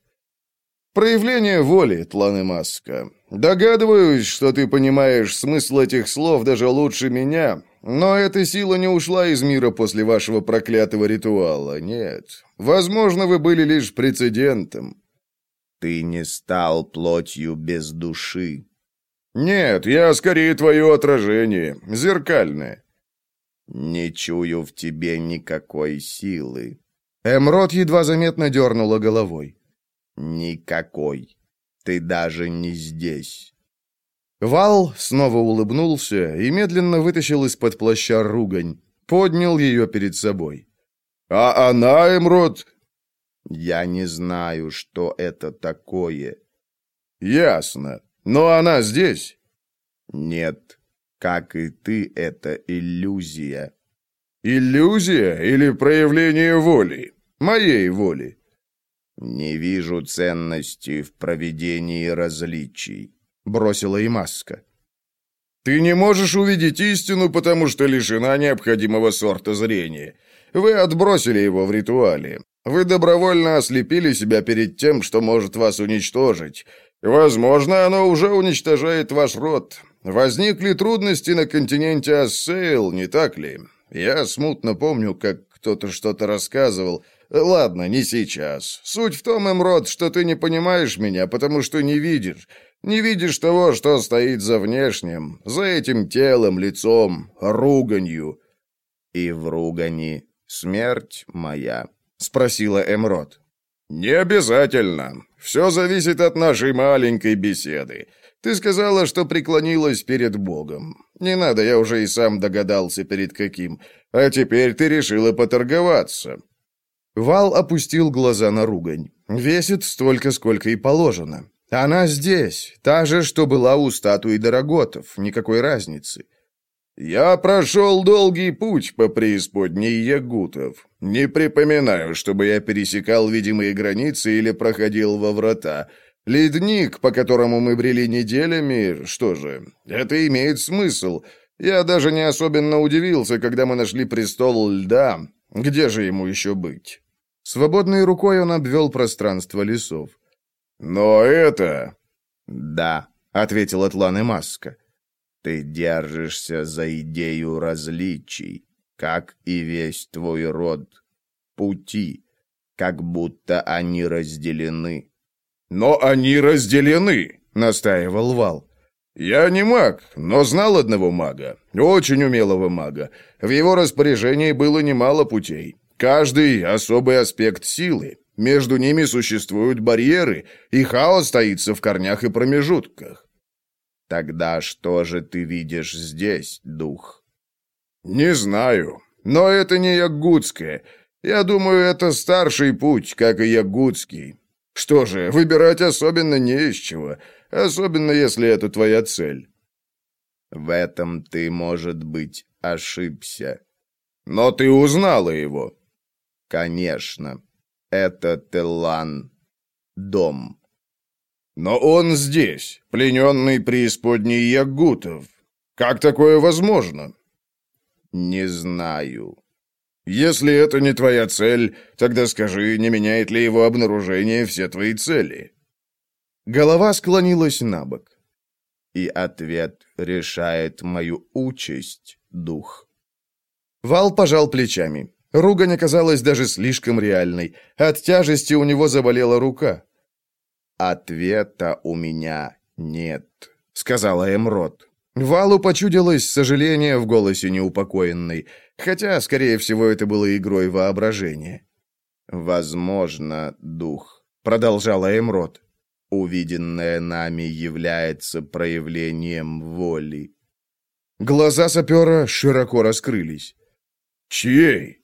Проявление воли, Тланы Маска. Догадываюсь, что ты понимаешь смысл этих слов даже лучше меня, но эта сила не ушла из мира после вашего проклятого ритуала, нет. Возможно, вы были лишь прецедентом. Ты не стал плотью без души. Нет, я скорее твое отражение, зеркальное. «Не чую в тебе никакой силы». Эмрот едва заметно дернула головой. «Никакой. Ты даже не здесь». Вал снова улыбнулся и медленно вытащил из-под плаща ругань, поднял ее перед собой. «А она, Эмрот?» «Я не знаю, что это такое». «Ясно. Но она здесь?» «Нет, как и ты, это иллюзия. Иллюзия или проявление воли? Моей воли? Не вижу ценности в проведении различий, бросила и маска. Ты не можешь увидеть истину, потому что лишена необходимого сорта зрения. Вы отбросили его в ритуале. Вы добровольно ослепили себя перед тем, что может вас уничтожить. Возможно, оно уже уничтожает ваш род. Возникли трудности на континенте Ассейл, не так ли? Я смутно помню, как кто-то что-то рассказывал. Ладно, не сейчас. Суть в том, Эмрод, что ты не понимаешь меня, потому что не видишь. Не видишь того, что стоит за внешним, за этим телом, лицом, руганью. И в ругани смерть моя, спросила Эмрод. Не обязательно. Все зависит от нашей маленькой беседы. Ты сказала, что преклонилась перед Богом. Не надо, я уже и сам догадался, перед каким. А теперь ты решила поторговаться». Вал опустил глаза на ругань. Весит столько, сколько и положено. Она здесь, та же, что была у статуи Дороготов, никакой разницы. «Я прошел долгий путь по преисподней Ягутов. Не припоминаю, чтобы я пересекал видимые границы или проходил во врата. Ледник, по которому мы брели неделями, что же, это имеет смысл. Я даже не особенно удивился, когда мы нашли престол льда. Где же ему еще быть? Свободной рукой он обвел пространство лесов. «Но это...» «Да», — ответил Атлан и Маска. «Ты держишься за идею различий, как и весь твой род, пути, как будто они разделены. «Но они разделены», — настаивал Вал. «Я не маг, но знал одного мага, очень умелого мага. В его распоряжении было немало путей. Каждый особый аспект силы. Между ними существуют барьеры, и хаос стоится в корнях и промежутках». «Тогда что же ты видишь здесь, дух?» «Не знаю, но это не Ягудское. Я думаю, это старший путь, как и Ягудский. Что же, выбирать особенно не из чего, особенно если это твоя цель. В этом ты, может быть, ошибся. Но ты узнала его. Конечно. Это Теллан. Дом. Но он здесь, плененный преисподней Ягутов. Как такое возможно? Не знаю. Если это не твоя цель, тогда скажи, не меняет ли его обнаружение все твои цели?» Голова склонилась на бок. И ответ решает мою участь, дух. Вал пожал плечами. Ругань оказалась даже слишком реальной. От тяжести у него заболела рука. «Ответа у меня нет», — сказала Эмрод. Валу почудилось сожаление в голосе неупокоенной, хотя, скорее всего, это было игрой воображения. «Возможно, дух», — продолжала Эмрод, — «увиденное нами является проявлением воли». Глаза сапера широко раскрылись. «Чьей?»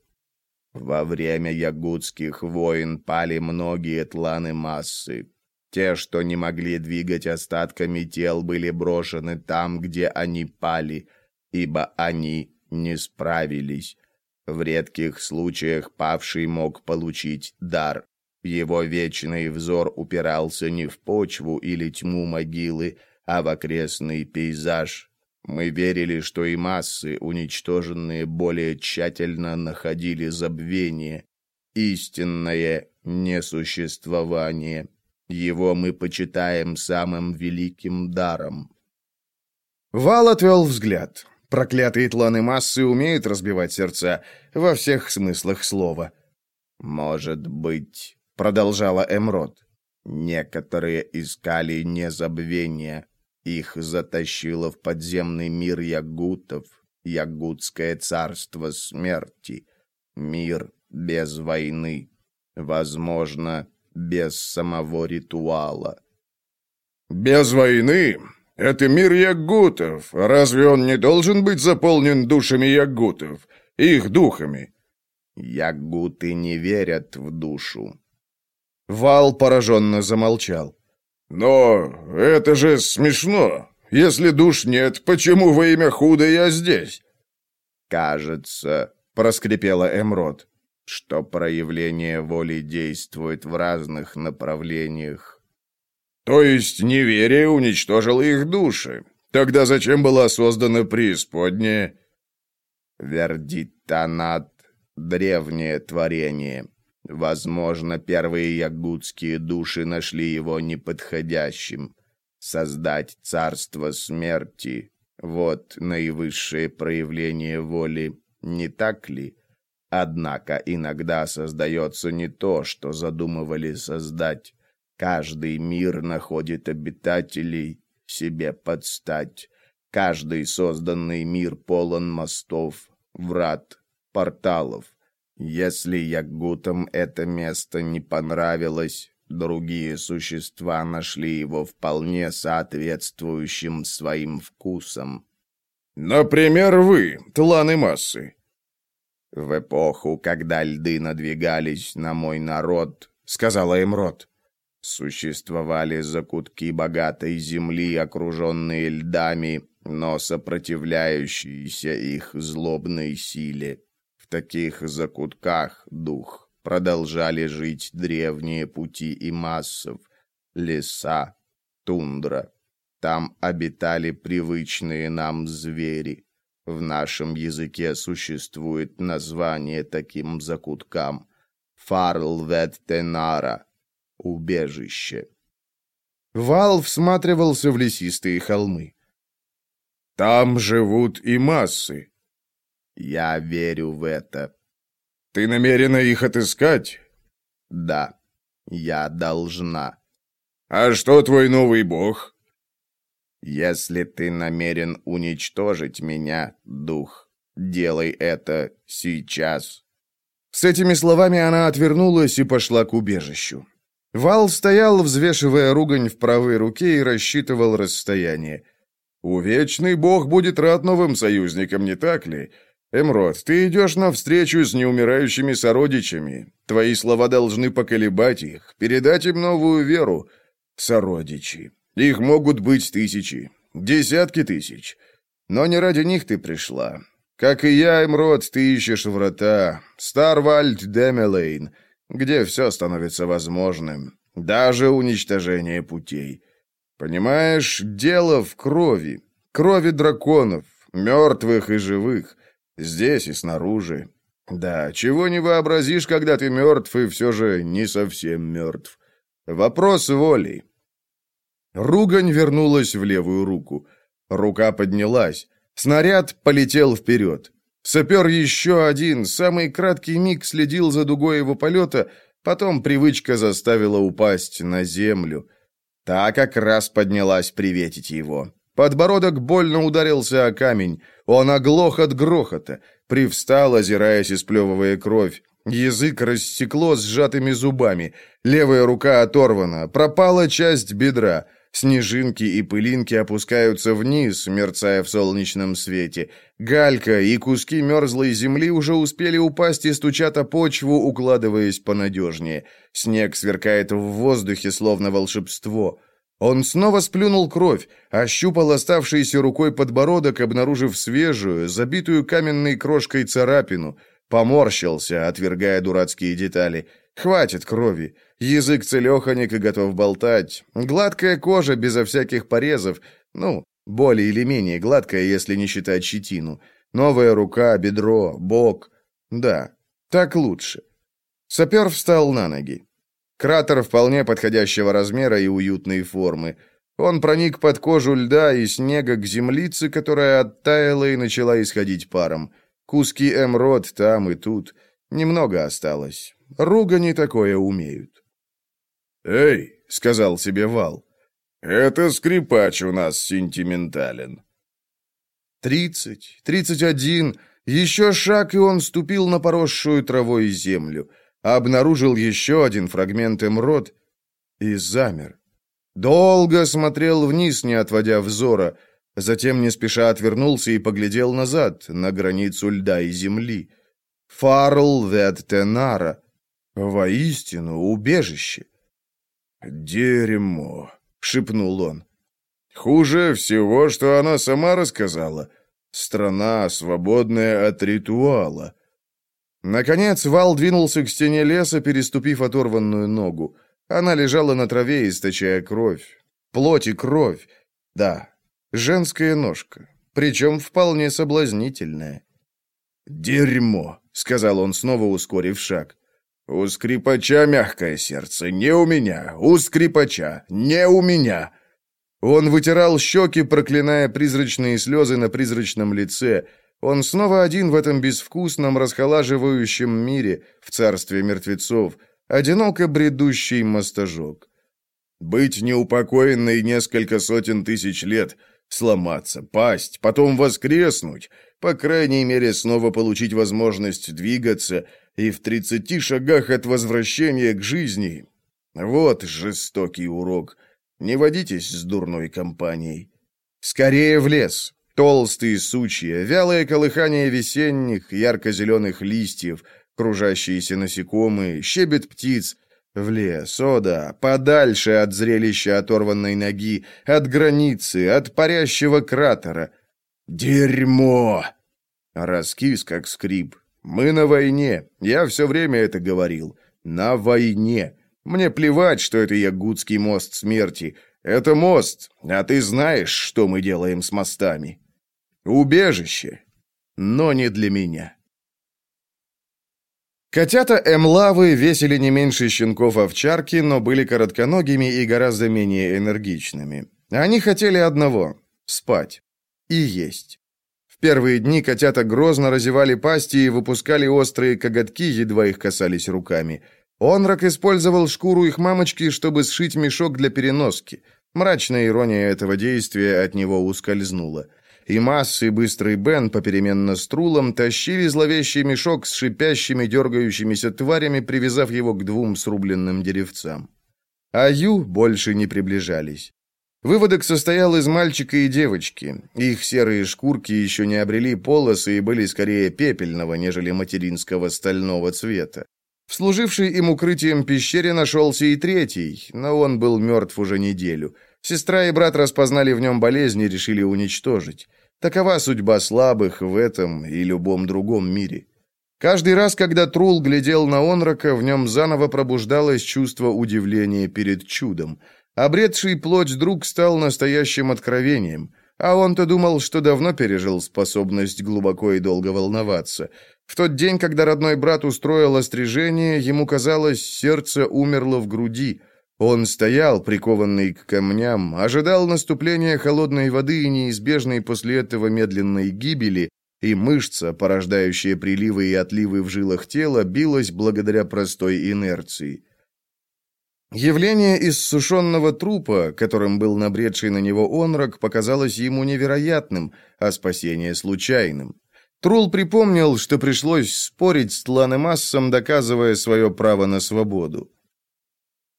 Во время ягудских войн пали многие тланы массы, те, что не могли двигать остатками тел, были брошены там, где они пали, ибо они не справились. В редких случаях павший мог получить дар. Его вечный взор упирался не в почву или тьму могилы, а в окрестный пейзаж. Мы верили, что и массы, уничтоженные более тщательно, находили забвение, истинное несуществование. Его мы почитаем самым великим даром». Вал отвел взгляд. Проклятые тланы массы умеют разбивать сердца во всех смыслах слова. «Может быть», — продолжала Эмрод, — «некоторые искали незабвения. Их затащило в подземный мир ягутов, ягутское царство смерти, мир без войны. Возможно, без самого ритуала. «Без войны? Это мир ягутов. Разве он не должен быть заполнен душами ягутов? Их духами?» «Ягуты не верят в душу». Вал пораженно замолчал. «Но это же смешно. Если душ нет, почему во имя худа я здесь?» «Кажется», — проскрипела Эмрод, что проявление воли действует в разных направлениях. То есть неверие уничтожило их души. Тогда зачем была создана преисподняя? Вердитанат — древнее творение. Возможно, первые ягудские души нашли его неподходящим. Создать царство смерти — вот наивысшее проявление воли, не так ли? Однако иногда создается не то, что задумывали создать. Каждый мир находит обитателей себе подстать. Каждый созданный мир полон мостов, врат, порталов. Если ягутам это место не понравилось, другие существа нашли его вполне соответствующим своим вкусам. Например, вы, тланы массы. В эпоху, когда льды надвигались на мой народ, сказала им род, существовали закутки богатой земли, окруженные льдами, но сопротивляющиеся их злобной силе. В таких закутках, дух, продолжали жить древние пути и массов, леса, тундра. Там обитали привычные нам звери. В нашем языке существует название таким закуткам Фарлвет-Тенара — убежище. Вал всматривался в лесистые холмы. Там живут и массы. Я верю в это. Ты намерена их отыскать? Да, я должна. А что твой новый бог? Если ты намерен уничтожить меня, дух, делай это сейчас. С этими словами она отвернулась и пошла к убежищу. Вал стоял, взвешивая ругань в правой руке и рассчитывал расстояние. «Увечный бог будет рад новым союзникам, не так ли? Эмрод, ты идешь навстречу с неумирающими сородичами. Твои слова должны поколебать их, передать им новую веру. Сородичи. Их могут быть тысячи, десятки тысяч. Но не ради них ты пришла. Как и я, Эмрод, ты ищешь врата. Старвальд Демелейн, где все становится возможным. Даже уничтожение путей. Понимаешь, дело в крови. Крови драконов, мертвых и живых. Здесь и снаружи. Да, чего не вообразишь, когда ты мертв и все же не совсем мертв. Вопрос воли. Ругань вернулась в левую руку. Рука поднялась. Снаряд полетел вперед. Сапер еще один, самый краткий миг следил за дугой его полета, потом привычка заставила упасть на землю. Та как раз поднялась приветить его. Подбородок больно ударился о камень. Он оглох от грохота. Привстал, озираясь и сплевывая кровь. Язык рассекло сжатыми зубами. Левая рука оторвана. Пропала часть бедра. Снежинки и пылинки опускаются вниз, мерцая в солнечном свете. Галька и куски мерзлой земли уже успели упасть и стучат о почву, укладываясь понадежнее. Снег сверкает в воздухе, словно волшебство. Он снова сплюнул кровь, ощупал оставшейся рукой подбородок, обнаружив свежую, забитую каменной крошкой царапину. Поморщился, отвергая дурацкие детали. «Хватит крови. Язык целеханик и готов болтать. Гладкая кожа, безо всяких порезов. Ну, более или менее гладкая, если не считать щетину. Новая рука, бедро, бок. Да, так лучше». Сапер встал на ноги. Кратер вполне подходящего размера и уютной формы. Он проник под кожу льда и снега к землице, которая оттаяла и начала исходить паром. Куски эмрод там и тут. Немного осталось. Ругани такое умеют. «Эй!» — сказал себе Вал. «Это скрипач у нас сентиментален». Тридцать, тридцать один, еще шаг, и он ступил на поросшую травой землю — обнаружил еще один фрагмент эмрод и замер. Долго смотрел вниз, не отводя взора, затем не спеша отвернулся и поглядел назад, на границу льда и земли. Фарл вет тенара. Воистину, убежище. «Дерьмо!» — шепнул он. «Хуже всего, что она сама рассказала. Страна, свободная от ритуала». Наконец Вал двинулся к стене леса, переступив оторванную ногу. Она лежала на траве, источая кровь. Плоть и кровь. Да, женская ножка. Причем вполне соблазнительная. «Дерьмо», — сказал он, снова ускорив шаг. «У скрипача мягкое сердце, не у меня. У скрипача, не у меня». Он вытирал щеки, проклиная призрачные слезы на призрачном лице — Он снова один в этом безвкусном, расхолаживающем мире, в царстве мертвецов, одиноко бредущий мостожок. Быть неупокоенной несколько сотен тысяч лет, сломаться, пасть, потом воскреснуть, по крайней мере, снова получить возможность двигаться и в тридцати шагах от возвращения к жизни. Вот жестокий урок. Не водитесь с дурной компанией. Скорее в лес, Толстые сучья, вялое колыхание весенних, ярко-зеленых листьев, кружащиеся насекомые, щебет птиц. В лес, о да, подальше от зрелища оторванной ноги, от границы, от парящего кратера. Дерьмо! Раскис, как скрип. Мы на войне. Я все время это говорил. На войне. Мне плевать, что это Ягудский мост смерти. Это мост, а ты знаешь, что мы делаем с мостами. Убежище. Но не для меня. Котята Эмлавы весили не меньше щенков овчарки, но были коротконогими и гораздо менее энергичными. Они хотели одного – спать. И есть. Первые дни котята грозно разевали пасти и выпускали острые коготки, едва их касались руками. Онрак использовал шкуру их мамочки, чтобы сшить мешок для переноски. Мрачная ирония этого действия от него ускользнула и Масс и Быстрый Бен попеременно с Трулом тащили зловещий мешок с шипящими, дергающимися тварями, привязав его к двум срубленным деревцам. А Ю больше не приближались. Выводок состоял из мальчика и девочки. Их серые шкурки еще не обрели полосы и были скорее пепельного, нежели материнского стального цвета. В служившей им укрытием пещере нашелся и третий, но он был мертв уже неделю – Сестра и брат распознали в нем болезнь и решили уничтожить. Такова судьба слабых в этом и любом другом мире. Каждый раз, когда Трул глядел на Онрака, в нем заново пробуждалось чувство удивления перед чудом. Обретший плоть друг стал настоящим откровением, а он-то думал, что давно пережил способность глубоко и долго волноваться. В тот день, когда родной брат устроил острижение, ему казалось, сердце умерло в груди – он стоял, прикованный к камням, ожидал наступления холодной воды и неизбежной после этого медленной гибели, и мышца, порождающая приливы и отливы в жилах тела, билась благодаря простой инерции. Явление иссушенного трупа, которым был набредший на него онрак, показалось ему невероятным, а спасение случайным. Трул припомнил, что пришлось спорить с Тланемассом, доказывая свое право на свободу.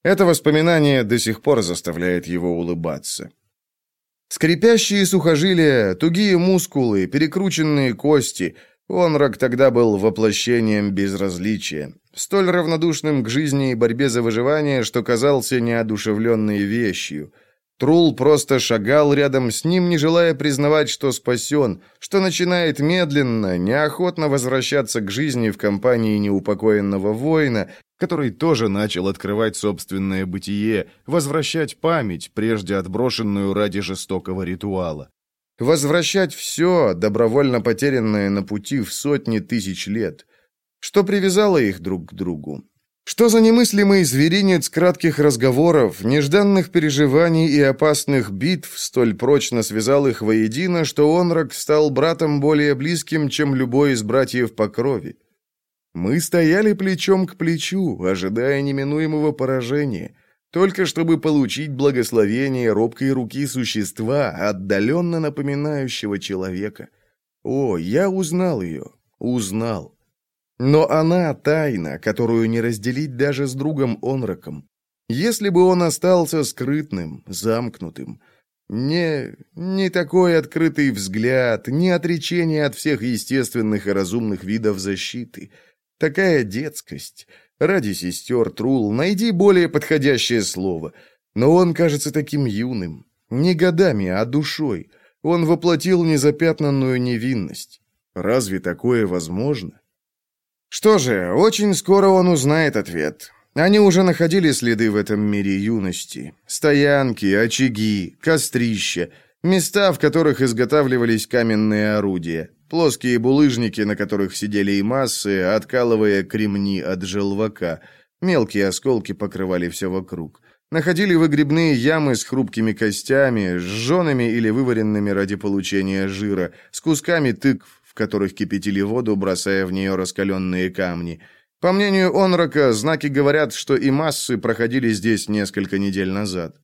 Это воспоминание до сих пор заставляет его улыбаться. Скрипящие сухожилия, тугие мускулы, перекрученные кости. Онрак тогда был воплощением безразличия, столь равнодушным к жизни и борьбе за выживание, что казался неодушевленной вещью – Трул просто шагал рядом с ним, не желая признавать, что спасен, что начинает медленно, неохотно возвращаться к жизни в компании неупокоенного воина, который тоже начал открывать собственное бытие, возвращать память, прежде отброшенную ради жестокого ритуала. Возвращать все, добровольно потерянное на пути в сотни тысяч лет. Что привязало их друг к другу? Что за немыслимый зверинец кратких разговоров, нежданных переживаний и опасных битв столь прочно связал их воедино, что Онрак стал братом более близким, чем любой из братьев по крови? Мы стояли плечом к плечу, ожидая неминуемого поражения, только чтобы получить благословение робкой руки существа, отдаленно напоминающего человека. О, я узнал ее, узнал. Но она тайна, которую не разделить даже с другом Онраком. Если бы он остался скрытным, замкнутым, не, не такой открытый взгляд, не отречение от всех естественных и разумных видов защиты. Такая детскость. Ради сестер, Трул, найди более подходящее слово. Но он кажется таким юным. Не годами, а душой. Он воплотил незапятнанную невинность. Разве такое возможно? Что же, очень скоро он узнает ответ. Они уже находили следы в этом мире юности. Стоянки, очаги, кострища, места, в которых изготавливались каменные орудия, плоские булыжники, на которых сидели и массы, откалывая кремни от желвака. Мелкие осколки покрывали все вокруг. Находили выгребные ямы с хрупкими костями, сжженными или вываренными ради получения жира, с кусками тыкв, в которых кипятили воду, бросая в нее раскаленные камни. По мнению Онрака, знаки говорят, что и массы проходили здесь несколько недель назад.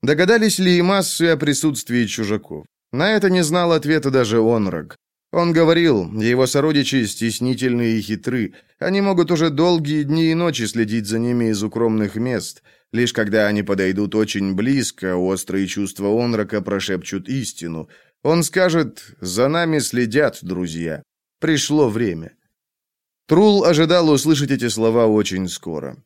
Догадались ли и массы о присутствии чужаков? На это не знал ответа даже Онрак. Он говорил, его сородичи стеснительны и хитры. Они могут уже долгие дни и ночи следить за ними из укромных мест. Лишь когда они подойдут очень близко, острые чувства Онрака прошепчут истину. Он скажет «За нами следят, друзья». Пришло время. Трул ожидал услышать эти слова очень скоро.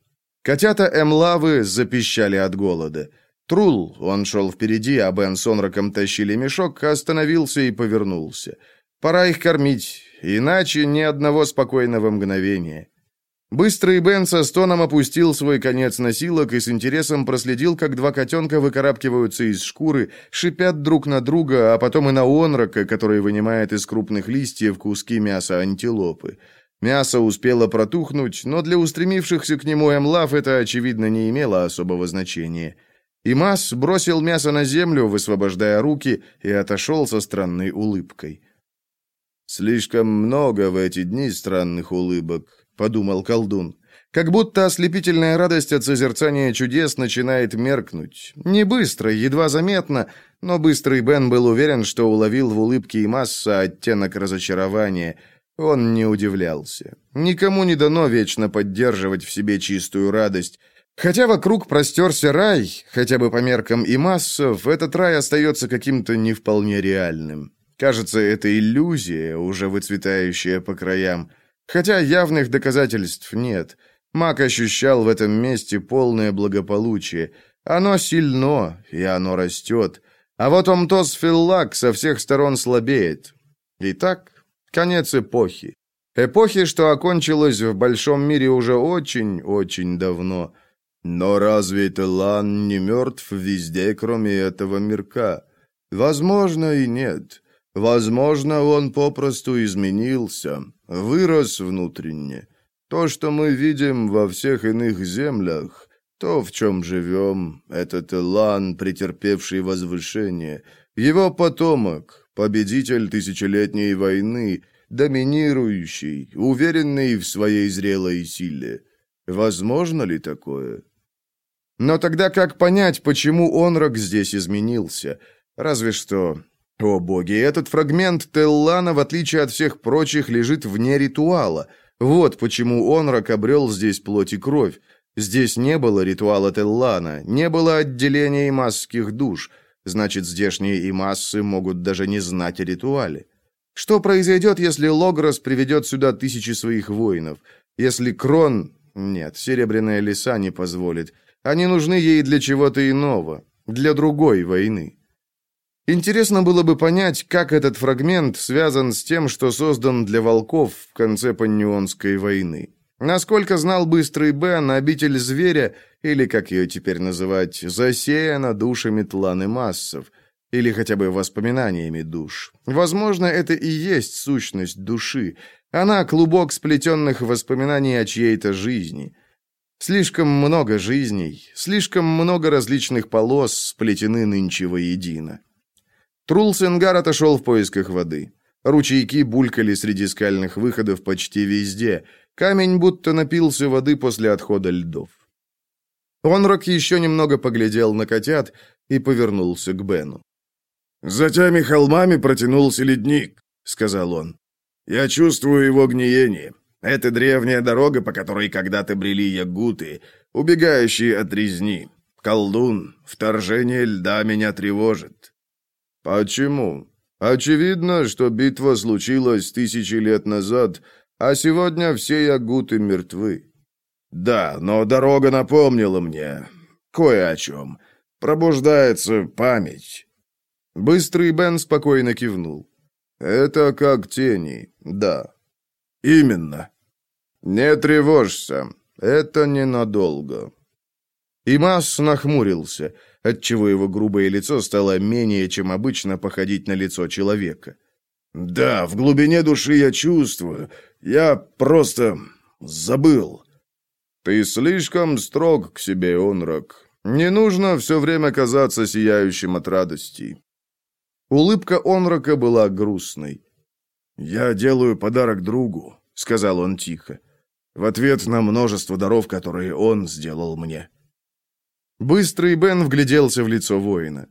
Котята Эмлавы запищали от голода. Трул, он шел впереди, а Бен с Онраком тащили мешок, остановился и повернулся. Пора их кормить, иначе ни одного спокойного мгновения. Быстрый Бен со стоном опустил свой конец носилок и с интересом проследил, как два котенка выкарабкиваются из шкуры, шипят друг на друга, а потом и на онрака, который вынимает из крупных листьев куски мяса антилопы. Мясо успело протухнуть, но для устремившихся к нему эмлав это, очевидно, не имело особого значения. Имас бросил мясо на землю, высвобождая руки, и отошел со странной улыбкой. «Слишком много в эти дни странных улыбок», — подумал колдун. «Как будто ослепительная радость от созерцания чудес начинает меркнуть. Не быстро, едва заметно, но быстрый Бен был уверен, что уловил в улыбке и масса оттенок разочарования. Он не удивлялся. Никому не дано вечно поддерживать в себе чистую радость». Хотя вокруг простерся рай, хотя бы по меркам и массов, этот рай остается каким-то не вполне реальным. Кажется, это иллюзия, уже выцветающая по краям. Хотя явных доказательств нет. Маг ощущал в этом месте полное благополучие. Оно сильно, и оно растет. А вот Омтос Филлак со всех сторон слабеет. Итак, конец эпохи. Эпохи, что окончилась в большом мире уже очень-очень давно. Но разве Телан не мертв везде, кроме этого мирка? Возможно, и нет. Возможно, он попросту изменился, вырос внутренне. То, что мы видим во всех иных землях, то, в чем живем, этот Элан, претерпевший возвышение, его потомок, победитель тысячелетней войны, доминирующий, уверенный в своей зрелой силе. Возможно ли такое? Но тогда как понять, почему Онрак здесь изменился? Разве что о боги, этот фрагмент Теллана, в отличие от всех прочих, лежит вне ритуала. Вот почему Онрак обрел здесь плоть и кровь. Здесь не было ритуала Теллана, не было отделения имасских душ. Значит, здешние имассы могут даже не знать о ритуале. Что произойдет, если Логрос приведет сюда тысячи своих воинов? Если Крон... Нет, Серебряная Лиса не позволит. Они нужны ей для чего-то иного, для другой войны. Интересно было бы понять, как этот фрагмент связан с тем, что создан для волков в конце Паннионской войны. Насколько знал быстрый Бен, обитель зверя, или, как ее теперь называть, засеяна душами тланы массов, или хотя бы воспоминаниями душ. Возможно, это и есть сущность души. Она клубок сплетенных воспоминаний о чьей-то жизни. Слишком много жизней, слишком много различных полос сплетены нынче воедино. Трулсенгар отошел в поисках воды. Ручейки булькали среди скальных выходов почти везде. Камень будто напился воды после отхода льдов. Онрок еще немного поглядел на котят и повернулся к Бену. «За теми холмами протянулся ледник», — сказал он. «Я чувствую его гниение. Это древняя дорога, по которой когда-то брели ягуты, убегающие от резни. Колдун, вторжение льда меня тревожит. «Почему? Очевидно, что битва случилась тысячи лет назад, а сегодня все ягуты мертвы». «Да, но дорога напомнила мне кое о чем. Пробуждается память». Быстрый Бен спокойно кивнул. «Это как тени, да». «Именно». «Не тревожься, это ненадолго». Имас нахмурился отчего его грубое лицо стало менее, чем обычно, походить на лицо человека. «Да, в глубине души я чувствую. Я просто забыл». «Ты слишком строг к себе, Онрак. Не нужно все время казаться сияющим от радости». Улыбка Онрака была грустной. «Я делаю подарок другу», — сказал он тихо, «в ответ на множество даров, которые он сделал мне». Быстрый Бен вгляделся в лицо воина.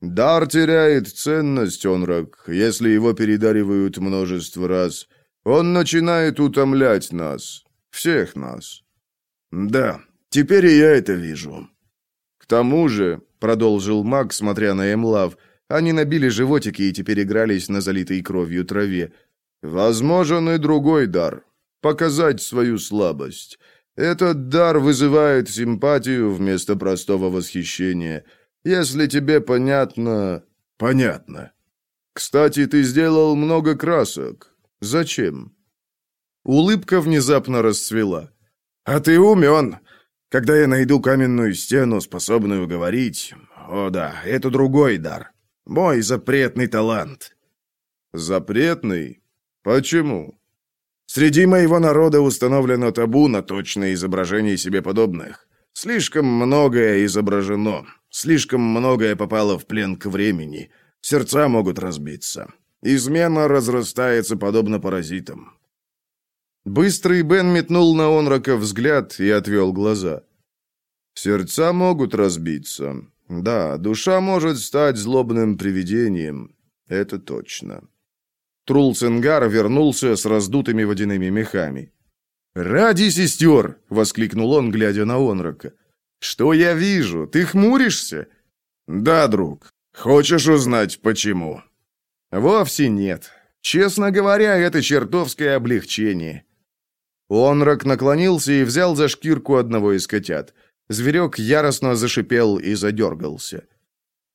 «Дар теряет ценность, Онрак, если его передаривают множество раз. Он начинает утомлять нас, всех нас». «Да, теперь и я это вижу». «К тому же», — продолжил маг, смотря на Эмлав, — они набили животики и теперь игрались на залитой кровью траве. Возможен и другой дар — показать свою слабость. Этот дар вызывает симпатию вместо простого восхищения. Если тебе понятно... Понятно. Кстати, ты сделал много красок. Зачем? Улыбка внезапно расцвела. А ты умен. Когда я найду каменную стену, способную говорить... О да, это другой дар. Мой запретный талант». «Запретный? Почему?» «Среди моего народа установлено табу на точное изображение себе подобных. Слишком многое изображено, слишком многое попало в плен к времени. Сердца могут разбиться. Измена разрастается подобно паразитам». Быстрый Бен метнул на Онрака взгляд и отвел глаза. «Сердца могут разбиться. Да, душа может стать злобным привидением. Это точно. Трулценгар вернулся с раздутыми водяными мехами. «Ради сестер!» — воскликнул он, глядя на Онрака. «Что я вижу? Ты хмуришься?» «Да, друг. Хочешь узнать, почему?» «Вовсе нет. Честно говоря, это чертовское облегчение». Онрак наклонился и взял за шкирку одного из котят. Зверек яростно зашипел и задергался.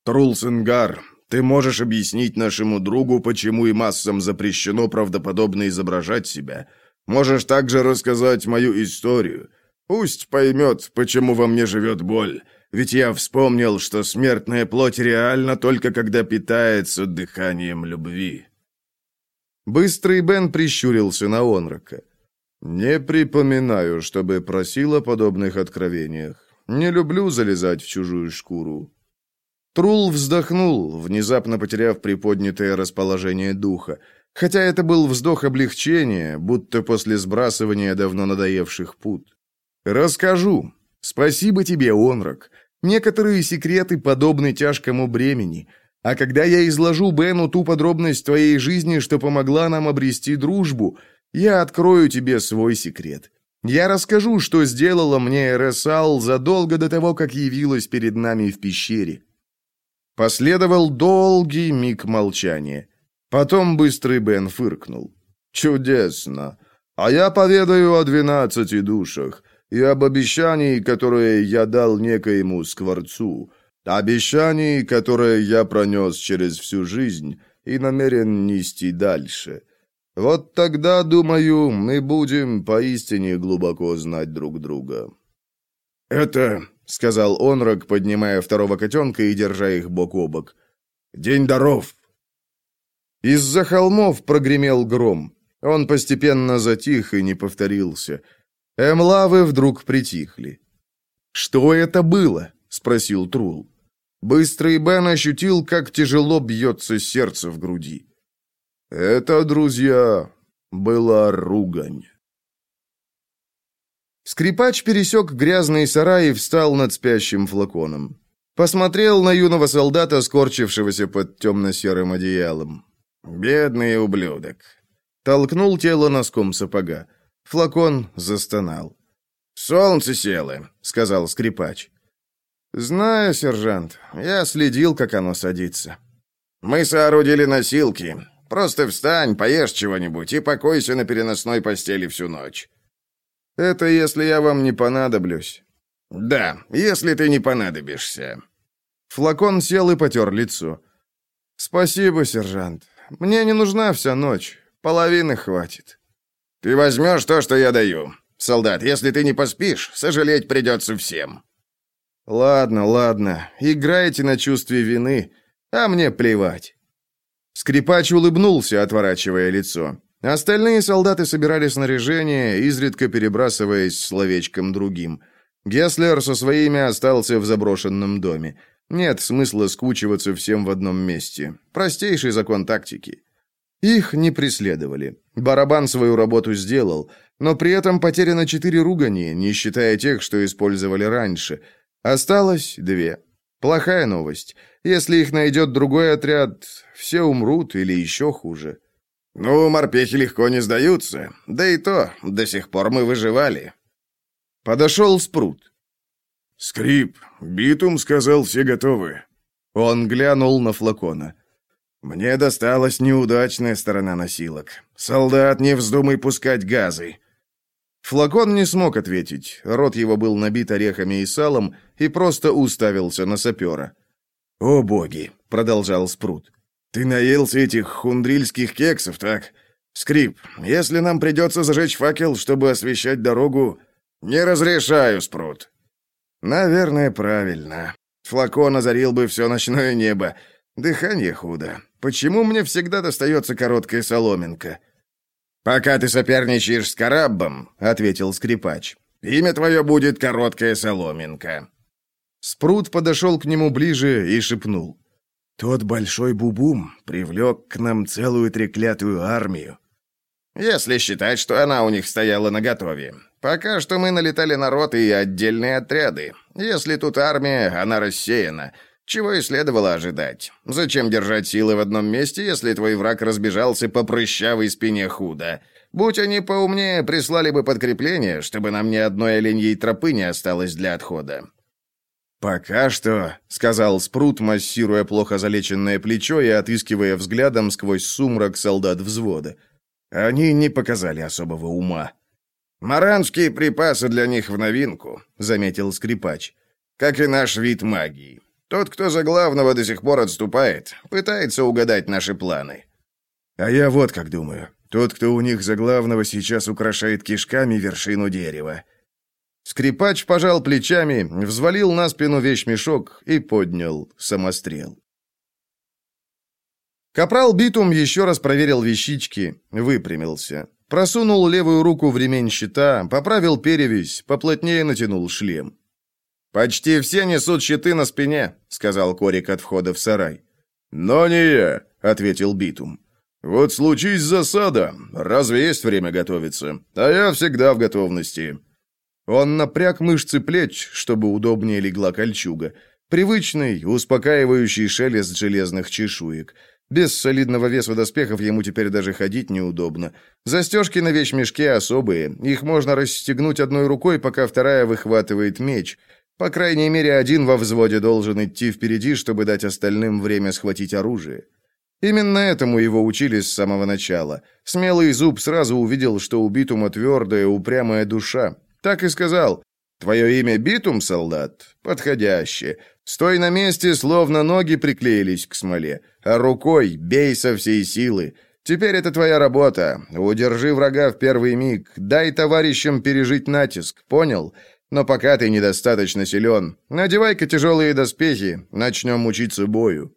«Трулсенгар, ты можешь объяснить нашему другу, почему и массам запрещено правдоподобно изображать себя? Можешь также рассказать мою историю? Пусть поймет, почему во мне живет боль. Ведь я вспомнил, что смертная плоть реальна только когда питается дыханием любви». Быстрый Бен прищурился на Онрака. «Не припоминаю, чтобы просил о подобных откровениях. Не люблю залезать в чужую шкуру». Трул вздохнул, внезапно потеряв приподнятое расположение духа. Хотя это был вздох облегчения, будто после сбрасывания давно надоевших пут. «Расскажу. Спасибо тебе, Онрак. Некоторые секреты подобны тяжкому бремени. А когда я изложу Бену ту подробность твоей жизни, что помогла нам обрести дружбу, я открою тебе свой секрет. Я расскажу, что сделала мне Эресал задолго до того, как явилась перед нами в пещере». Последовал долгий миг молчания. Потом быстрый Бен фыркнул. «Чудесно. А я поведаю о двенадцати душах и об обещании, которое я дал некоему скворцу, обещании, которое я пронес через всю жизнь и намерен нести дальше. Вот тогда, думаю, мы будем поистине глубоко знать друг друга». «Это», — сказал Онрак, поднимая второго котенка и держа их бок о бок, — «день даров». Из-за холмов прогремел гром. Он постепенно затих и не повторился. Эмлавы вдруг притихли. «Что это было?» — спросил Трул. Быстрый Бен ощутил, как тяжело бьется сердце в груди. Это, друзья, была ругань. Скрипач пересек грязный сарай и встал над спящим флаконом. Посмотрел на юного солдата, скорчившегося под темно-серым одеялом. «Бедный ублюдок!» Толкнул тело носком сапога. Флакон застонал. «Солнце село», — сказал скрипач. «Знаю, сержант. Я следил, как оно садится». «Мы соорудили носилки. Просто встань, поешь чего-нибудь и покойся на переносной постели всю ночь. Это если я вам не понадоблюсь. Да, если ты не понадобишься. Флакон сел и потер лицо. Спасибо, сержант. Мне не нужна вся ночь. Половины хватит. Ты возьмешь то, что я даю. Солдат, если ты не поспишь, сожалеть придется всем. Ладно, ладно. Играйте на чувстве вины, а мне плевать. Скрипач улыбнулся, отворачивая лицо. Остальные солдаты собирали снаряжение, изредка перебрасываясь словечком другим. Геслер со своими остался в заброшенном доме. Нет смысла скучиваться всем в одном месте. Простейший закон тактики. Их не преследовали. Барабан свою работу сделал, но при этом потеряно четыре ругани, не считая тех, что использовали раньше. Осталось две. Плохая новость. Если их найдет другой отряд, все умрут или еще хуже. «Ну, морпехи легко не сдаются. Да и то, до сих пор мы выживали». Подошел Спрут. «Скрип, Битум сказал, все готовы». Он глянул на флакона. «Мне досталась неудачная сторона носилок. Солдат, не вздумай пускать газы». Флакон не смог ответить. Рот его был набит орехами и салом и просто уставился на сапера. «О боги!» — продолжал Спрут. «Ты наелся этих хундрильских кексов, так? Скрип, если нам придется зажечь факел, чтобы освещать дорогу...» «Не разрешаю, Спрут». «Наверное, правильно. Флакон озарил бы все ночное небо. Дыхание худо. Почему мне всегда достается короткая соломинка?» «Пока ты соперничаешь с Караббом», — ответил скрипач, — «имя твое будет короткая соломинка». Спрут подошел к нему ближе и шепнул. Тот большой бубум привлек к нам целую треклятую армию. Если считать, что она у них стояла наготове. Пока что мы налетали на роты и отдельные отряды. Если тут армия, она рассеяна. Чего и следовало ожидать. Зачем держать силы в одном месте, если твой враг разбежался по прыщавой спине худо? Будь они поумнее, прислали бы подкрепление, чтобы нам ни одной оленьей тропы не осталось для отхода. «Пока что», — сказал Спрут, массируя плохо залеченное плечо и отыскивая взглядом сквозь сумрак солдат взвода. Они не показали особого ума. «Маранские припасы для них в новинку», — заметил скрипач. «Как и наш вид магии. Тот, кто за главного до сих пор отступает, пытается угадать наши планы». «А я вот как думаю. Тот, кто у них за главного, сейчас украшает кишками вершину дерева». Скрипач пожал плечами, взвалил на спину вещмешок и поднял самострел. Капрал Битум еще раз проверил вещички, выпрямился. Просунул левую руку в ремень щита, поправил перевязь, поплотнее натянул шлем. «Почти все несут щиты на спине», — сказал Корик от входа в сарай. «Но не я», — ответил Битум. «Вот случись засада, разве есть время готовиться? А я всегда в готовности». Он напряг мышцы плеч, чтобы удобнее легла кольчуга. Привычный, успокаивающий шелест железных чешуек. Без солидного веса доспехов ему теперь даже ходить неудобно. Застежки на вещмешке особые. Их можно расстегнуть одной рукой, пока вторая выхватывает меч. По крайней мере, один во взводе должен идти впереди, чтобы дать остальным время схватить оружие. Именно этому его учили с самого начала. Смелый зуб сразу увидел, что у твердая, упрямая душа, так и сказал. «Твое имя Битум, солдат? Подходящее. Стой на месте, словно ноги приклеились к смоле, а рукой бей со всей силы. Теперь это твоя работа. Удержи врага в первый миг, дай товарищам пережить натиск, понял? Но пока ты недостаточно силен. Надевай-ка тяжелые доспехи, начнем учиться бою».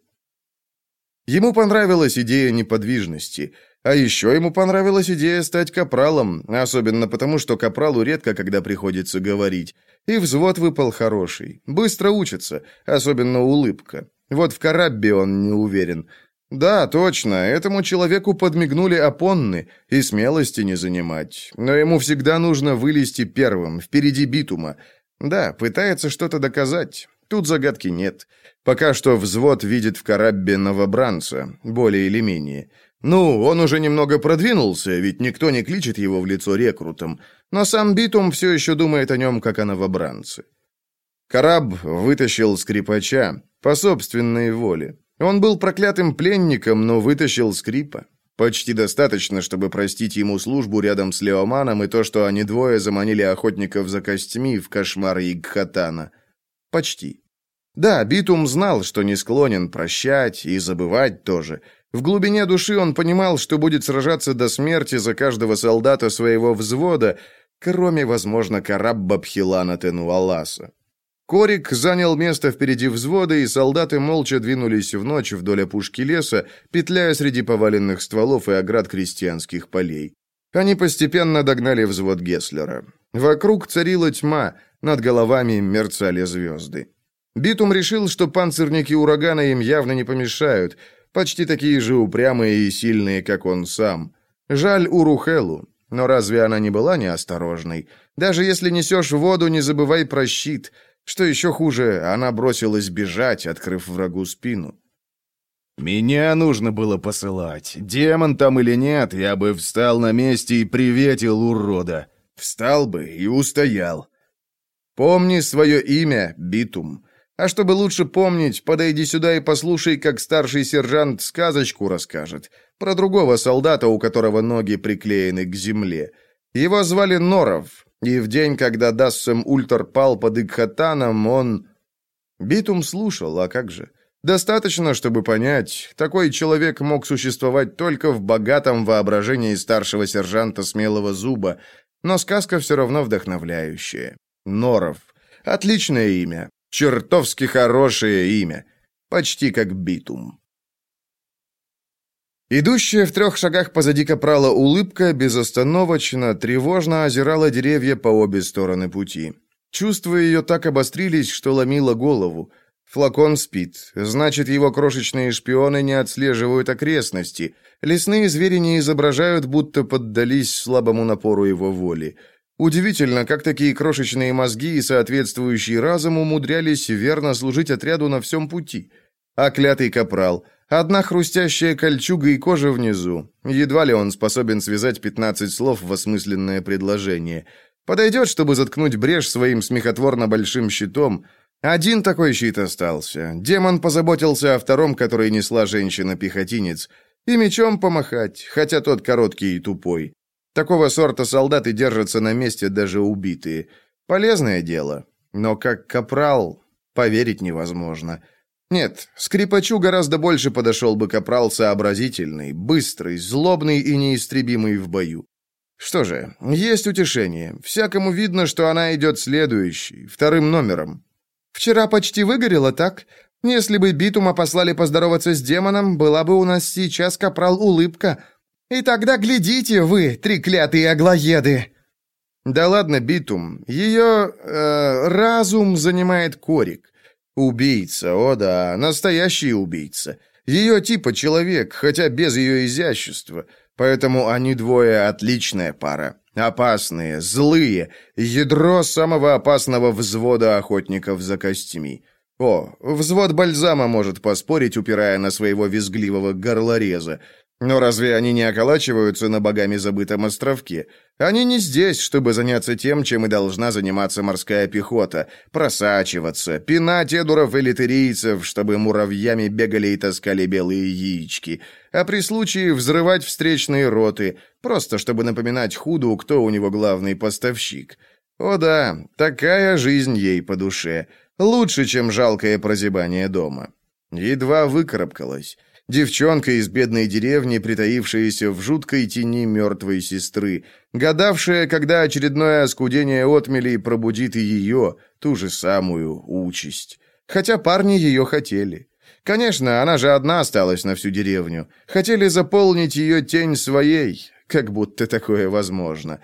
Ему понравилась идея неподвижности – а еще ему понравилась идея стать капралом, особенно потому, что капралу редко когда приходится говорить. И взвод выпал хороший. Быстро учится, особенно улыбка. Вот в Караббе он не уверен. Да, точно, этому человеку подмигнули опонны, и смелости не занимать. Но ему всегда нужно вылезти первым, впереди битума. Да, пытается что-то доказать. Тут загадки нет. Пока что взвод видит в Караббе новобранца, более или менее. Ну, он уже немного продвинулся, ведь никто не кличет его в лицо рекрутом, но сам Битум все еще думает о нем, как о новобранце. Караб вытащил скрипача по собственной воле. Он был проклятым пленником, но вытащил скрипа. Почти достаточно, чтобы простить ему службу рядом с Леоманом и то, что они двое заманили охотников за костями в кошмар Игхатана. Почти. Да, Битум знал, что не склонен прощать и забывать тоже – в глубине души он понимал, что будет сражаться до смерти за каждого солдата своего взвода, кроме, возможно, Карабба Пхилана Тенуаласа. Корик занял место впереди взвода, и солдаты молча двинулись в ночь вдоль опушки леса, петляя среди поваленных стволов и оград крестьянских полей. Они постепенно догнали взвод Гесслера. Вокруг царила тьма, над головами мерцали звезды. Битум решил, что панцирники урагана им явно не помешают – почти такие же упрямые и сильные, как он сам. Жаль Урухелу, но разве она не была неосторожной? Даже если несешь воду, не забывай про щит. Что еще хуже, она бросилась бежать, открыв врагу спину. «Меня нужно было посылать. Демон там или нет, я бы встал на месте и приветил урода. Встал бы и устоял». «Помни свое имя, Битум. А чтобы лучше помнить, подойди сюда и послушай, как старший сержант сказочку расскажет. Про другого солдата, у которого ноги приклеены к земле. Его звали Норов, и в день, когда Дассем Ультер пал под Игхатаном, он...» Битум слушал, а как же... Достаточно, чтобы понять, такой человек мог существовать только в богатом воображении старшего сержанта Смелого Зуба, но сказка все равно вдохновляющая. Норов. Отличное имя. Чертовски хорошее имя. Почти как битум. Идущая в трех шагах позади капрала улыбка безостановочно, тревожно озирала деревья по обе стороны пути. Чувства ее так обострились, что ломило голову. Флакон спит. Значит, его крошечные шпионы не отслеживают окрестности. Лесные звери не изображают, будто поддались слабому напору его воли. Удивительно, как такие крошечные мозги и соответствующий разум умудрялись верно служить отряду на всем пути. А клятый капрал. Одна хрустящая кольчуга и кожа внизу. Едва ли он способен связать 15 слов в осмысленное предложение. Подойдет, чтобы заткнуть брешь своим смехотворно большим щитом – один такой щит остался. Демон позаботился о втором, который несла женщина-пехотинец. И мечом помахать, хотя тот короткий и тупой. Такого сорта солдаты держатся на месте даже убитые. Полезное дело. Но как капрал, поверить невозможно. Нет, скрипачу гораздо больше подошел бы капрал сообразительный, быстрый, злобный и неистребимый в бою. Что же, есть утешение. Всякому видно, что она идет следующей, вторым номером. Вчера почти выгорело, так? Если бы Битума послали поздороваться с демоном, была бы у нас сейчас капрал улыбка. И тогда глядите вы, треклятые аглоеды!» «Да ладно, Битум, ее э, разум занимает Корик. Убийца, о да, настоящий убийца. Ее типа человек, хотя без ее изящества. Поэтому они двое отличная пара. Опасные, злые, ядро самого опасного взвода охотников за костями. О, взвод бальзама может поспорить, упирая на своего визгливого горлореза. Но разве они не околачиваются на богами забытом островке? Они не здесь, чтобы заняться тем, чем и должна заниматься морская пехота. Просачиваться, пинать эдуров и литерийцев, чтобы муравьями бегали и таскали белые яички. А при случае взрывать встречные роты, просто чтобы напоминать Худу, кто у него главный поставщик. О да, такая жизнь ей по душе. Лучше, чем жалкое прозябание дома. Едва выкарабкалась. Девчонка из бедной деревни, притаившаяся в жуткой тени мертвой сестры, гадавшая, когда очередное оскудение отмелей пробудит и ее, ту же самую участь. Хотя парни ее хотели. Конечно, она же одна осталась на всю деревню. Хотели заполнить ее тень своей, как будто такое возможно.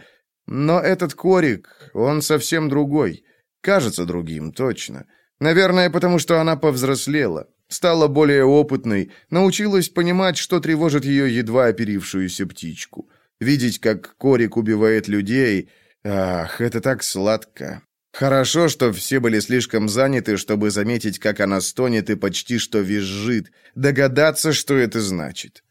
Но этот корик, он совсем другой. Кажется другим, точно. Наверное, потому что она повзрослела. Стала более опытной, научилась понимать, что тревожит ее едва оперившуюся птичку. Видеть, как Корик убивает людей... Ах, это так сладко. Хорошо, что все были слишком заняты, чтобы заметить, как она стонет и почти что визжит, догадаться, что это значит.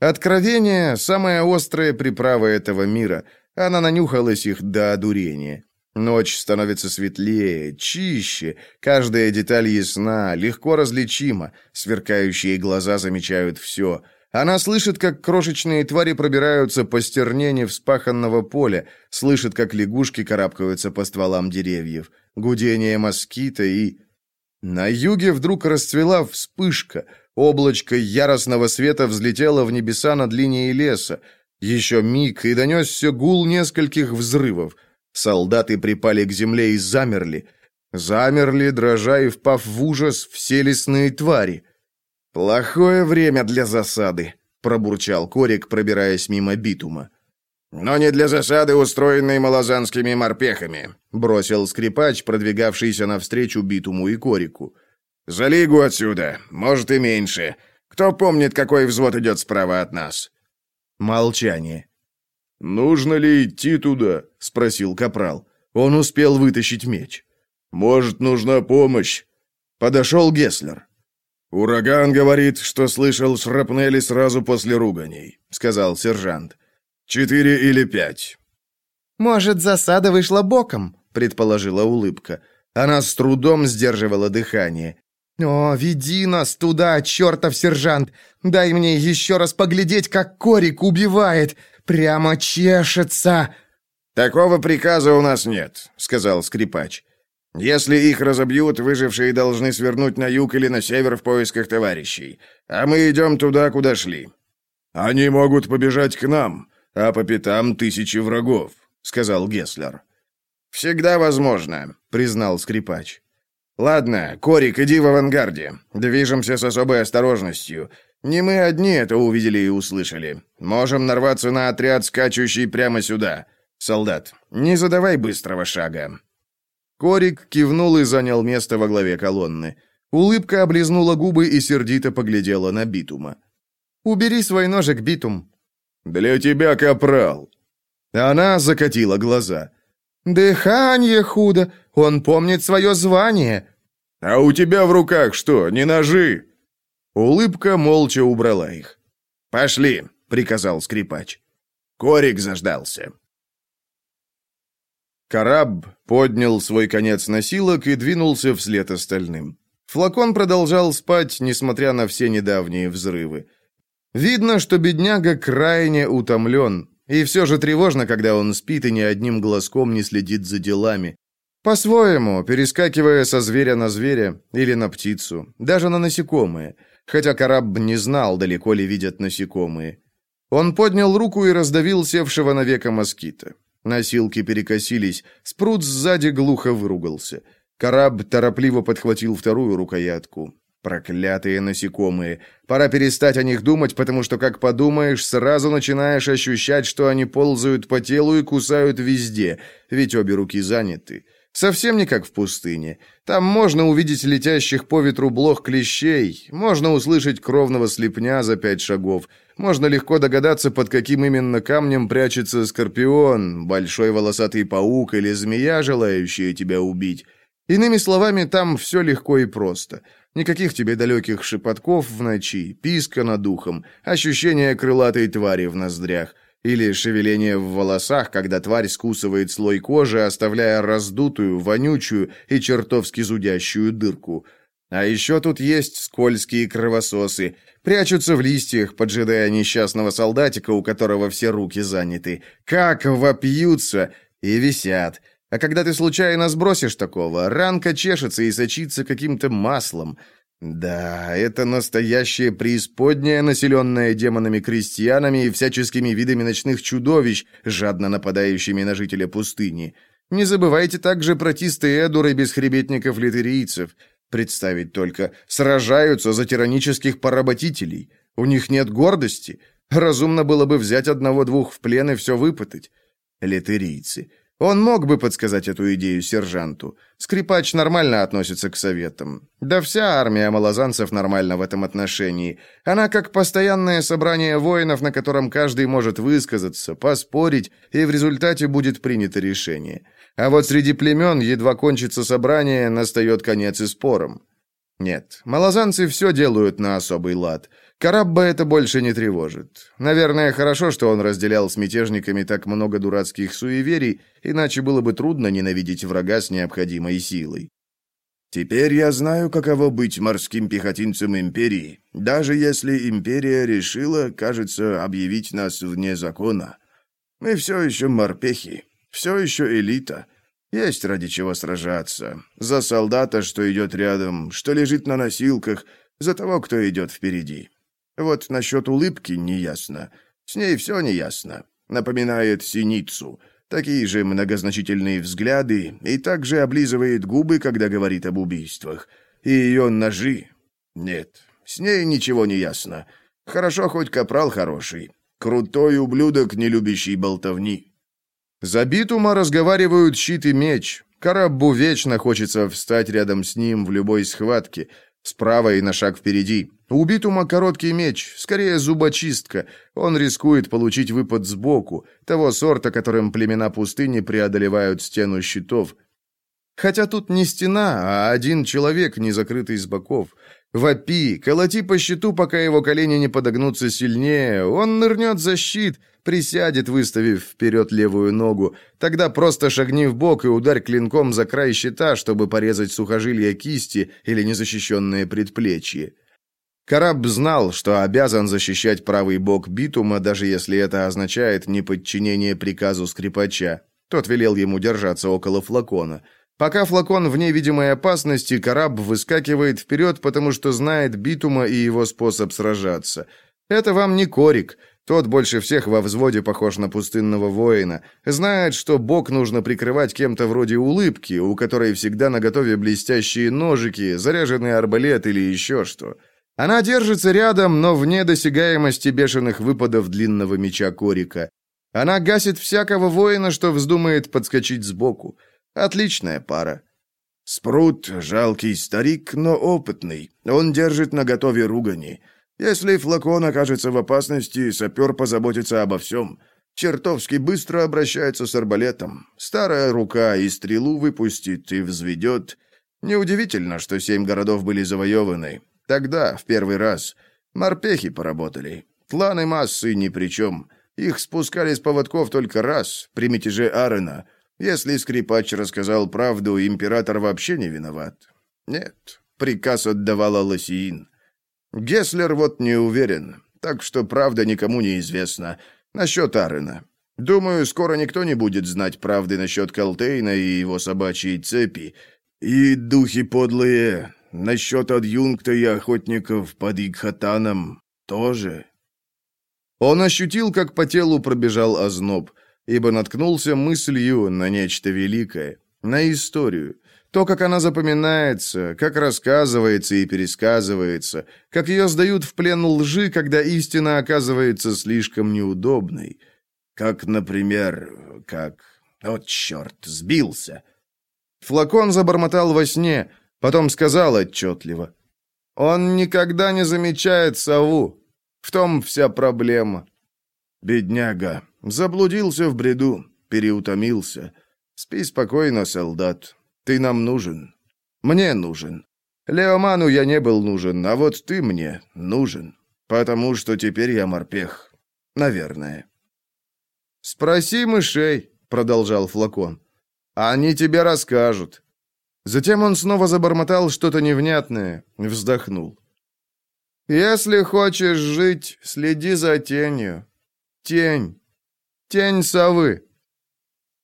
Откровение — самая острая приправа этого мира. Она нанюхалась их до одурения. Ночь становится светлее, чище, каждая деталь ясна, легко различима, сверкающие глаза замечают все. Она слышит, как крошечные твари пробираются по стернене вспаханного поля, слышит, как лягушки карабкаются по стволам деревьев, гудение москита и... На юге вдруг расцвела вспышка, облачко яростного света взлетело в небеса над линией леса. Еще миг, и донесся гул нескольких взрывов — Солдаты припали к земле и замерли. Замерли, дрожа и впав в ужас, все лесные твари. «Плохое время для засады», — пробурчал Корик, пробираясь мимо битума. «Но не для засады, устроенной малозанскими морпехами», — бросил скрипач, продвигавшийся навстречу битуму и Корику. «За лигу отсюда, может и меньше. Кто помнит, какой взвод идет справа от нас?» Молчание. «Нужно ли идти туда?» — спросил Капрал. Он успел вытащить меч. «Может, нужна помощь?» Подошел Гесслер. «Ураган говорит, что слышал шрапнели сразу после руганий», — сказал сержант. «Четыре или пять». «Может, засада вышла боком?» — предположила улыбка. Она с трудом сдерживала дыхание. «О, веди нас туда, чертов сержант! Дай мне еще раз поглядеть, как Корик убивает! Прямо чешется!» «Такого приказа у нас нет», — сказал скрипач. «Если их разобьют, выжившие должны свернуть на юг или на север в поисках товарищей. А мы идем туда, куда шли». «Они могут побежать к нам, а по пятам тысячи врагов», — сказал Гесслер. «Всегда возможно», — признал скрипач. «Ладно, Корик, иди в авангарде. Движемся с особой осторожностью. Не мы одни это увидели и услышали. Можем нарваться на отряд, скачущий прямо сюда. Солдат, не задавай быстрого шага». Корик кивнул и занял место во главе колонны. Улыбка облизнула губы и сердито поглядела на Битума. «Убери свой ножик, Битум». «Для тебя, капрал». Она закатила глаза. «Дыхание худо. Он помнит свое звание». «А у тебя в руках что, не ножи?» Улыбка молча убрала их. «Пошли», — приказал скрипач. Корик заждался. Караб поднял свой конец носилок и двинулся вслед остальным. Флакон продолжал спать, несмотря на все недавние взрывы. Видно, что бедняга крайне утомлен, и все же тревожно, когда он спит и ни одним глазком не следит за делами. По-своему, перескакивая со зверя на зверя или на птицу, даже на насекомые, хотя Караб не знал, далеко ли видят насекомые. Он поднял руку и раздавил севшего навека москита. Носилки перекосились, спрут сзади глухо выругался. Караб торопливо подхватил вторую рукоятку. Проклятые насекомые. Пора перестать о них думать, потому что, как подумаешь, сразу начинаешь ощущать, что они ползают по телу и кусают везде, ведь обе руки заняты. Совсем не как в пустыне. Там можно увидеть летящих по ветру блох клещей, можно услышать кровного слепня за пять шагов, можно легко догадаться, под каким именно камнем прячется скорпион, большой волосатый паук или змея, желающая тебя убить. Иными словами, там все легко и просто. Никаких тебе далеких шепотков в ночи, писка над ухом, ощущения крылатой твари в ноздрях. Или шевеление в волосах, когда тварь скусывает слой кожи, оставляя раздутую, вонючую и чертовски зудящую дырку. А еще тут есть скользкие кровососы. Прячутся в листьях, поджидая несчастного солдатика, у которого все руки заняты. Как вопьются и висят. А когда ты случайно сбросишь такого, ранка чешется и сочится каким-то маслом. Да, это настоящее преисподняя, населенная демонами-крестьянами и всяческими видами ночных чудовищ, жадно нападающими на жителя пустыни. Не забывайте также про тистые эдуры бесхребетников-литерийцев. Представить только, сражаются за тиранических поработителей. У них нет гордости. Разумно было бы взять одного-двух в плен и все выпытать. Литерийцы. Он мог бы подсказать эту идею сержанту. Скрипач нормально относится к советам. Да вся армия малозанцев нормально в этом отношении. Она как постоянное собрание воинов, на котором каждый может высказаться, поспорить, и в результате будет принято решение. А вот среди племен, едва кончится собрание, настает конец и спорам. Нет, малозанцы все делают на особый лад – Карабба это больше не тревожит. Наверное, хорошо, что он разделял с мятежниками так много дурацких суеверий, иначе было бы трудно ненавидеть врага с необходимой силой. Теперь я знаю, каково быть морским пехотинцем империи, даже если империя решила, кажется, объявить нас вне закона. Мы все еще морпехи, все еще элита. Есть ради чего сражаться. За солдата, что идет рядом, что лежит на носилках, за того, кто идет впереди. Вот насчет улыбки неясно. С ней все неясно. Напоминает синицу. Такие же многозначительные взгляды и также облизывает губы, когда говорит об убийствах. И ее ножи. Нет, с ней ничего не ясно. Хорошо, хоть капрал хороший. Крутой ублюдок, не любящий болтовни. За битума разговаривают щит и меч. Караббу вечно хочется встать рядом с ним в любой схватке. Справа и на шаг впереди. У Битума короткий меч, скорее зубочистка. Он рискует получить выпад сбоку, того сорта, которым племена пустыни преодолевают стену щитов. Хотя тут не стена, а один человек, не закрытый с боков. Вопи, колоти по щиту, пока его колени не подогнутся сильнее. Он нырнет за щит, присядет, выставив вперед левую ногу. Тогда просто шагни в бок и ударь клинком за край щита, чтобы порезать сухожилия кисти или незащищенные предплечья. Караб знал, что обязан защищать правый бок битума, даже если это означает неподчинение приказу скрипача. Тот велел ему держаться около флакона. Пока флакон вне видимой опасности, Караб выскакивает вперед, потому что знает Битума и его способ сражаться. Это вам не Корик. Тот больше всех во взводе похож на пустынного воина. Знает, что бок нужно прикрывать кем-то вроде улыбки, у которой всегда наготове блестящие ножики, заряженный арбалет или еще что. Она держится рядом, но вне досягаемости бешеных выпадов длинного меча Корика. Она гасит всякого воина, что вздумает подскочить сбоку. Отличная пара. Спрут — жалкий старик, но опытный. Он держит наготове ругани. Если флакон окажется в опасности, сапер позаботится обо всем. Чертовски быстро обращается с арбалетом. Старая рука и стрелу выпустит, и взведет. Неудивительно, что семь городов были завоеваны. Тогда, в первый раз, морпехи поработали. Тланы массы ни при чем. Их спускали с поводков только раз, при мятеже Арена — если скрипач рассказал правду, император вообще не виноват. Нет, приказ отдавала Лосиин. Геслер вот не уверен, так что правда никому не известна. Насчет Арена. Думаю, скоро никто не будет знать правды насчет Калтейна и его собачьей цепи. И духи подлые, насчет адъюнкта и охотников под Игхатаном тоже. Он ощутил, как по телу пробежал озноб – ибо наткнулся мыслью на нечто великое, на историю. То, как она запоминается, как рассказывается и пересказывается, как ее сдают в плен лжи, когда истина оказывается слишком неудобной. Как, например, как... О, черт, сбился. Флакон забормотал во сне, потом сказал отчетливо. Он никогда не замечает сову. В том вся проблема. Бедняга, Заблудился в бреду, переутомился. Спи спокойно, солдат. Ты нам нужен. Мне нужен. Леоману я не был нужен, а вот ты мне нужен. Потому что теперь я морпех. Наверное. «Спроси мышей», — продолжал флакон. «Они тебе расскажут». Затем он снова забормотал что-то невнятное, вздохнул. «Если хочешь жить, следи за тенью. Тень. Тень совы!»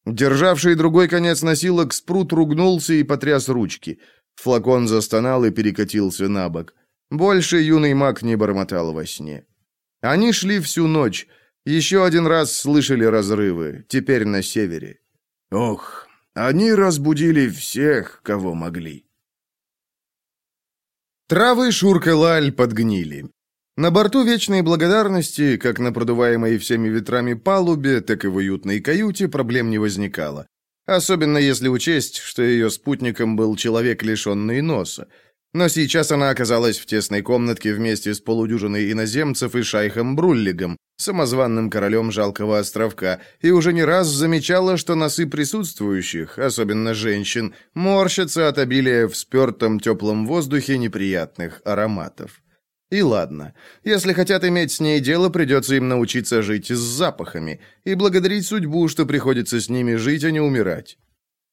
Державший другой конец носилок, спрут ругнулся и потряс ручки. Флакон застонал и перекатился на бок. Больше юный маг не бормотал во сне. Они шли всю ночь. Еще один раз слышали разрывы, теперь на севере. Ох, они разбудили всех, кого могли. Травы Шурка-Лаль подгнили. На борту Вечной Благодарности, как на продуваемой всеми ветрами палубе, так и в уютной каюте проблем не возникало. Особенно если учесть, что ее спутником был человек, лишенный носа. Но сейчас она оказалась в тесной комнатке вместе с полудюжиной иноземцев и шайхом Бруллигом, самозванным королем жалкого островка, и уже не раз замечала, что носы присутствующих, особенно женщин, морщатся от обилия в спертом теплом воздухе неприятных ароматов. И ладно. Если хотят иметь с ней дело, придется им научиться жить с запахами и благодарить судьбу, что приходится с ними жить, а не умирать.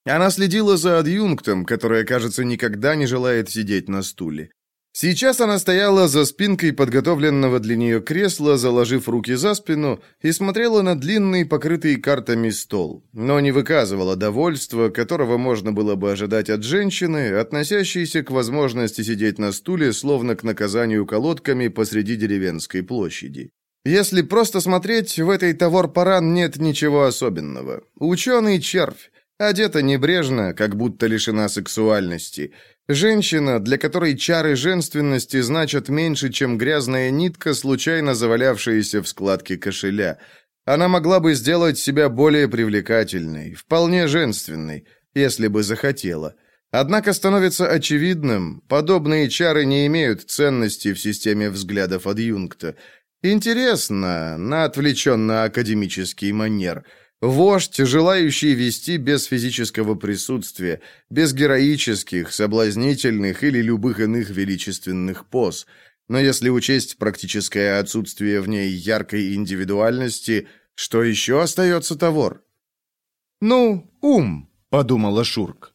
Она следила за адъюнктом, который, кажется, никогда не желает сидеть на стуле. Сейчас она стояла за спинкой подготовленного для нее кресла, заложив руки за спину, и смотрела на длинный, покрытый картами стол, но не выказывала довольства, которого можно было бы ожидать от женщины, относящейся к возможности сидеть на стуле, словно к наказанию колодками посреди деревенской площади. Если просто смотреть, в этой товар-паран нет ничего особенного. Ученый червь, одета небрежно, как будто лишена сексуальности – Женщина, для которой чары женственности значат меньше, чем грязная нитка, случайно завалявшаяся в складке кошеля. Она могла бы сделать себя более привлекательной, вполне женственной, если бы захотела. Однако становится очевидным, подобные чары не имеют ценности в системе взглядов адъюнкта. Интересно, на отвлеченно-академический манер – Вождь, желающий вести без физического присутствия, без героических, соблазнительных или любых иных величественных поз. Но если учесть практическое отсутствие в ней яркой индивидуальности, что еще остается Тавор? «Ну, ум», — подумала Шурк.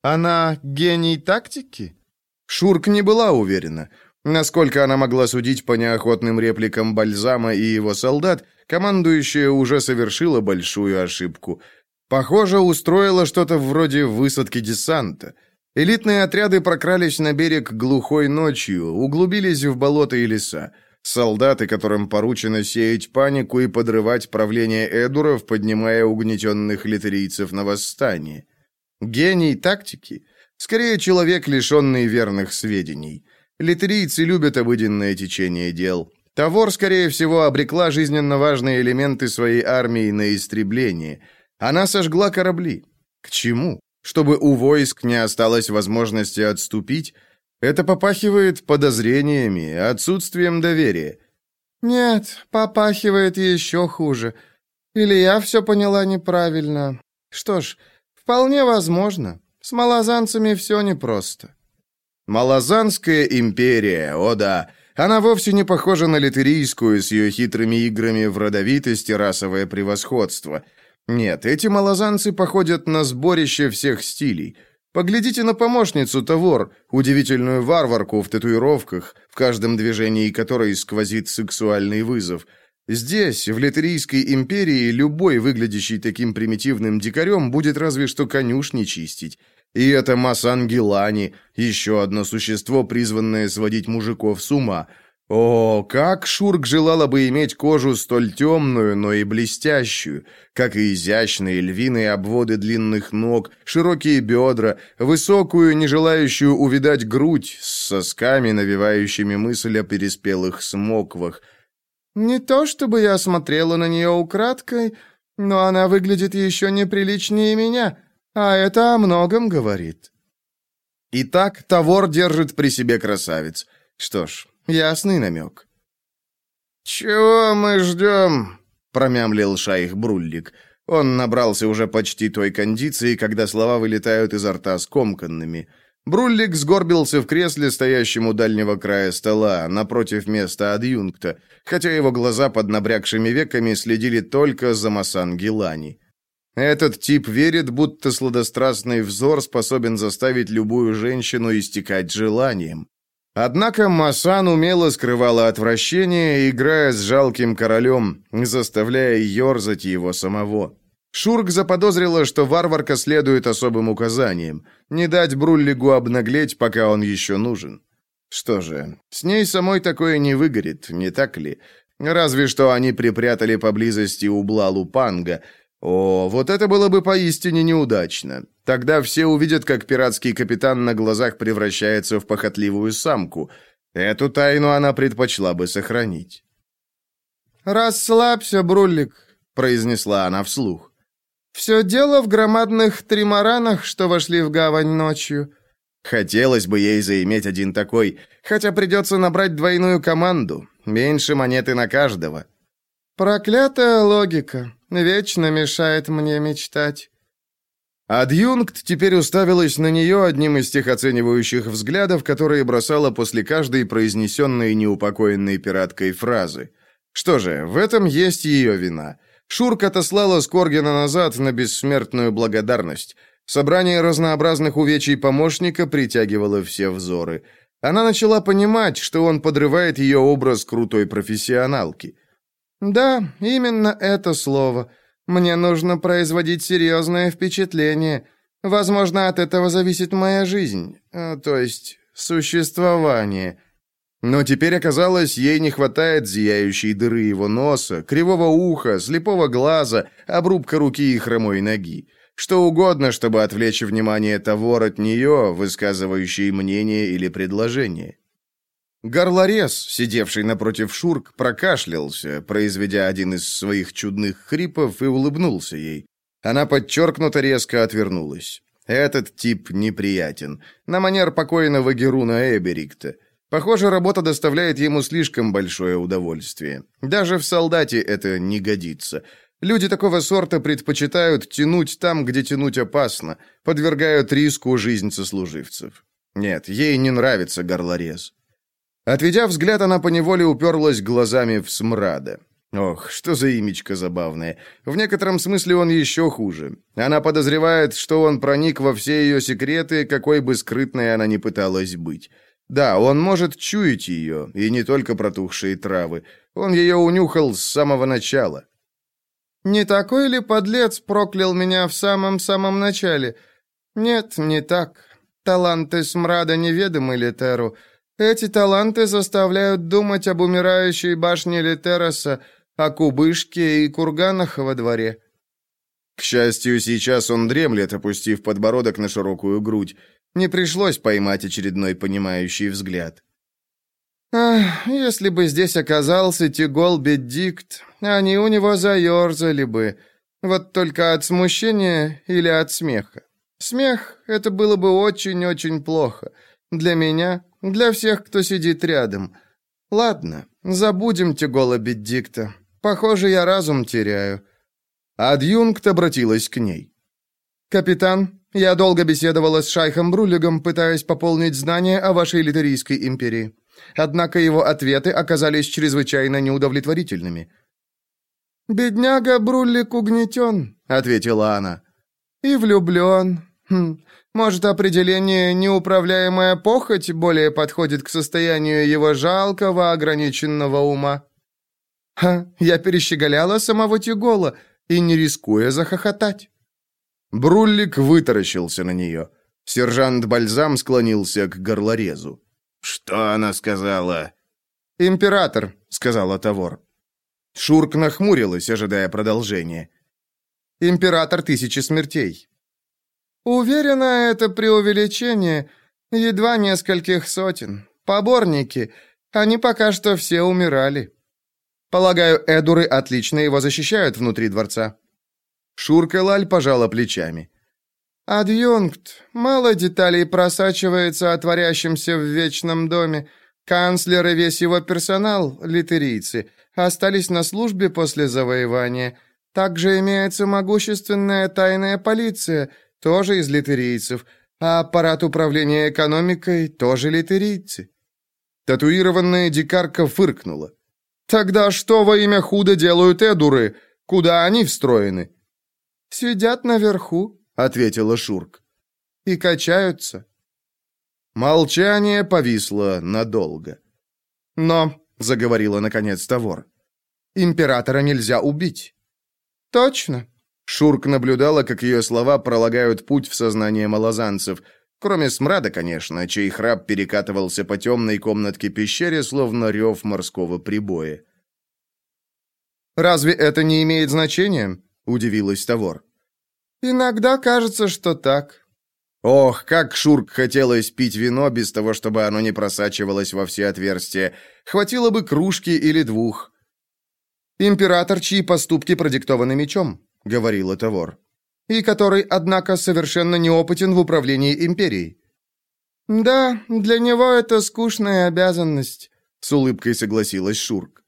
«Она гений тактики?» Шурк не была уверена. Насколько она могла судить по неохотным репликам Бальзама и его солдат, командующая уже совершила большую ошибку. Похоже, устроила что-то вроде высадки десанта. Элитные отряды прокрались на берег глухой ночью, углубились в болота и леса. Солдаты, которым поручено сеять панику и подрывать правление Эдуров, поднимая угнетенных литерийцев на восстание. Гений тактики? Скорее, человек, лишенный верных сведений. Литерийцы любят обыденное течение дел. Тавор, скорее всего, обрекла жизненно важные элементы своей армии на истребление. Она сожгла корабли. К чему? Чтобы у войск не осталось возможности отступить? Это попахивает подозрениями, отсутствием доверия. Нет, попахивает еще хуже. Или я все поняла неправильно. Что ж, вполне возможно. С малозанцами все непросто. Малозанская империя, о да, она вовсе не похожа на литерийскую с ее хитрыми играми в родовитость и расовое превосходство. Нет, эти малозанцы походят на сборище всех стилей. Поглядите на помощницу Тавор, удивительную варварку в татуировках, в каждом движении которой сквозит сексуальный вызов. Здесь, в Литерийской империи, любой, выглядящий таким примитивным дикарем, будет разве что конюшни чистить. И это Масангелани, еще одно существо, призванное сводить мужиков с ума. О, как Шурк желала бы иметь кожу столь темную, но и блестящую, как и изящные львиные обводы длинных ног, широкие бедра, высокую, не желающую увидать грудь с сосками, навевающими мысль о переспелых смоквах. «Не то чтобы я смотрела на нее украдкой, но она выглядит еще неприличнее меня», а это о многом говорит. Итак, Тавор держит при себе красавец. Что ж, ясный намек. «Чего мы ждем?» — промямлил шайх Бруллик. Он набрался уже почти той кондиции, когда слова вылетают изо рта скомканными. Бруллик сгорбился в кресле, стоящем у дальнего края стола, напротив места адъюнкта, хотя его глаза под набрякшими веками следили только за Масан Гелани. Этот тип верит, будто сладострастный взор способен заставить любую женщину истекать желанием. Однако Масан умело скрывала отвращение, играя с жалким королем, заставляя ерзать его самого. Шурк заподозрила, что варварка следует особым указаниям, не дать Бруллигу обнаглеть, пока он еще нужен. Что же, с ней самой такое не выгорит, не так ли? Разве что они припрятали поблизости убла Лупанга, о, вот это было бы поистине неудачно. Тогда все увидят, как пиратский капитан на глазах превращается в похотливую самку. Эту тайну она предпочла бы сохранить. «Расслабься, Бруллик», — произнесла она вслух. «Все дело в громадных тримаранах, что вошли в гавань ночью. Хотелось бы ей заиметь один такой, хотя придется набрать двойную команду, меньше монеты на каждого». «Проклятая логика», Вечно мешает мне мечтать». Адъюнкт теперь уставилась на нее одним из тех оценивающих взглядов, которые бросала после каждой произнесенной неупокоенной пираткой фразы. Что же, в этом есть ее вина. Шурк отослала Скоргина назад на бессмертную благодарность. Собрание разнообразных увечий помощника притягивало все взоры. Она начала понимать, что он подрывает ее образ крутой профессионалки. «Да, именно это слово. Мне нужно производить серьезное впечатление. Возможно, от этого зависит моя жизнь, э, то есть существование». Но теперь оказалось, ей не хватает зияющей дыры его носа, кривого уха, слепого глаза, обрубка руки и хромой ноги. Что угодно, чтобы отвлечь внимание того от нее, высказывающей мнение или предложение. Горлорез, сидевший напротив Шурк, прокашлялся, произведя один из своих чудных хрипов, и улыбнулся ей. Она подчеркнуто резко отвернулась. Этот тип неприятен. На манер покойного Геруна Эберикта. Похоже, работа доставляет ему слишком большое удовольствие. Даже в солдате это не годится. Люди такого сорта предпочитают тянуть там, где тянуть опасно, подвергают риску жизнь сослуживцев. Нет, ей не нравится горлорез. Отведя взгляд, она поневоле уперлась глазами в смрада. Ох, что за имечко забавное. В некотором смысле он еще хуже. Она подозревает, что он проник во все ее секреты, какой бы скрытной она ни пыталась быть. Да, он может чуять ее, и не только протухшие травы. Он ее унюхал с самого начала. «Не такой ли подлец проклял меня в самом-самом начале? Нет, не так. Таланты смрада неведомы Литеру. Эти таланты заставляют думать об умирающей башне Литероса, о кубышке и курганах во дворе». К счастью, сейчас он дремлет, опустив подбородок на широкую грудь. Не пришлось поймать очередной понимающий взгляд. Ах, если бы здесь оказался Тигол Беддикт, они у него заерзали бы. Вот только от смущения или от смеха. Смех — это было бы очень-очень плохо. Для меня, для всех, кто сидит рядом. Ладно, забудем Тигола Беддикта. Похоже, я разум теряю. Адъюнкт обратилась к ней. «Капитан, я долго беседовала с Шайхом Брулигом, пытаясь пополнить знания о вашей литерийской империи. Однако его ответы оказались чрезвычайно неудовлетворительными. «Бедняга Бруллик угнетен», — ответила она. «И влюблен. Хм. Может, определение «неуправляемая похоть» более подходит к состоянию его жалкого, ограниченного ума?» Ха, я перещеголяла самого Тюгола и не рискуя захохотать. Бруллик вытаращился на нее. Сержант Бальзам склонился к горлорезу. «Что она сказала?» «Император», — сказала Тавор. Шурк нахмурилась, ожидая продолжения. «Император тысячи смертей». «Уверена, это преувеличение. Едва нескольких сотен. Поборники. Они пока что все умирали. Полагаю, Эдуры отлично его защищают внутри дворца». Шурка Лаль пожала плечами. «Адъюнкт. Мало деталей просачивается о творящемся в Вечном доме. Канцлер и весь его персонал, литерийцы, остались на службе после завоевания. Также имеется могущественная тайная полиция, тоже из литерийцев, а аппарат управления экономикой тоже литерийцы». Татуированная дикарка фыркнула. «Тогда что во имя худа делают эдуры? Куда они встроены?» «Сидят наверху», ответила Шурк. И качаются. Молчание повисло надолго. Но, заговорила наконец Тавор, императора нельзя убить. Точно. Шурк наблюдала, как ее слова пролагают путь в сознание малозанцев, кроме смрада, конечно, чей храп перекатывался по темной комнатке пещере, словно рев морского прибоя. «Разве это не имеет значения?» — удивилась Тавор. «Иногда кажется, что так». Ох, как Шурк хотелось пить вино без того, чтобы оно не просачивалось во все отверстия. Хватило бы кружки или двух. «Император, чьи поступки продиктованы мечом», — говорила Тавор. «И который, однако, совершенно неопытен в управлении империей». «Да, для него это скучная обязанность», — с улыбкой согласилась Шурк.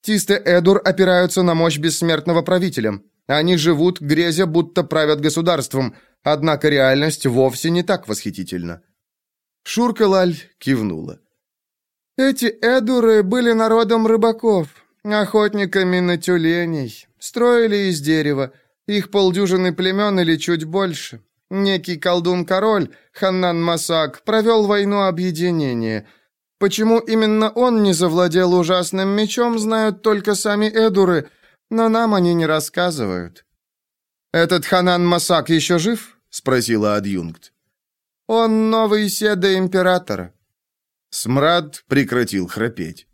«Тисты Эдур опираются на мощь бессмертного правителя. Они живут, грезя, будто правят государством, однако реальность вовсе не так восхитительна». Шурка-Лаль кивнула. «Эти эдуры были народом рыбаков, охотниками на тюленей, строили из дерева, их полдюжины племен или чуть больше. Некий колдун-король, Ханнан Масак, провел войну объединения. Почему именно он не завладел ужасным мечом, знают только сами эдуры – но нам они не рассказывают». «Этот Ханан Масак еще жив?» — спросила адъюнкт. «Он новый седа императора». Смрад прекратил храпеть.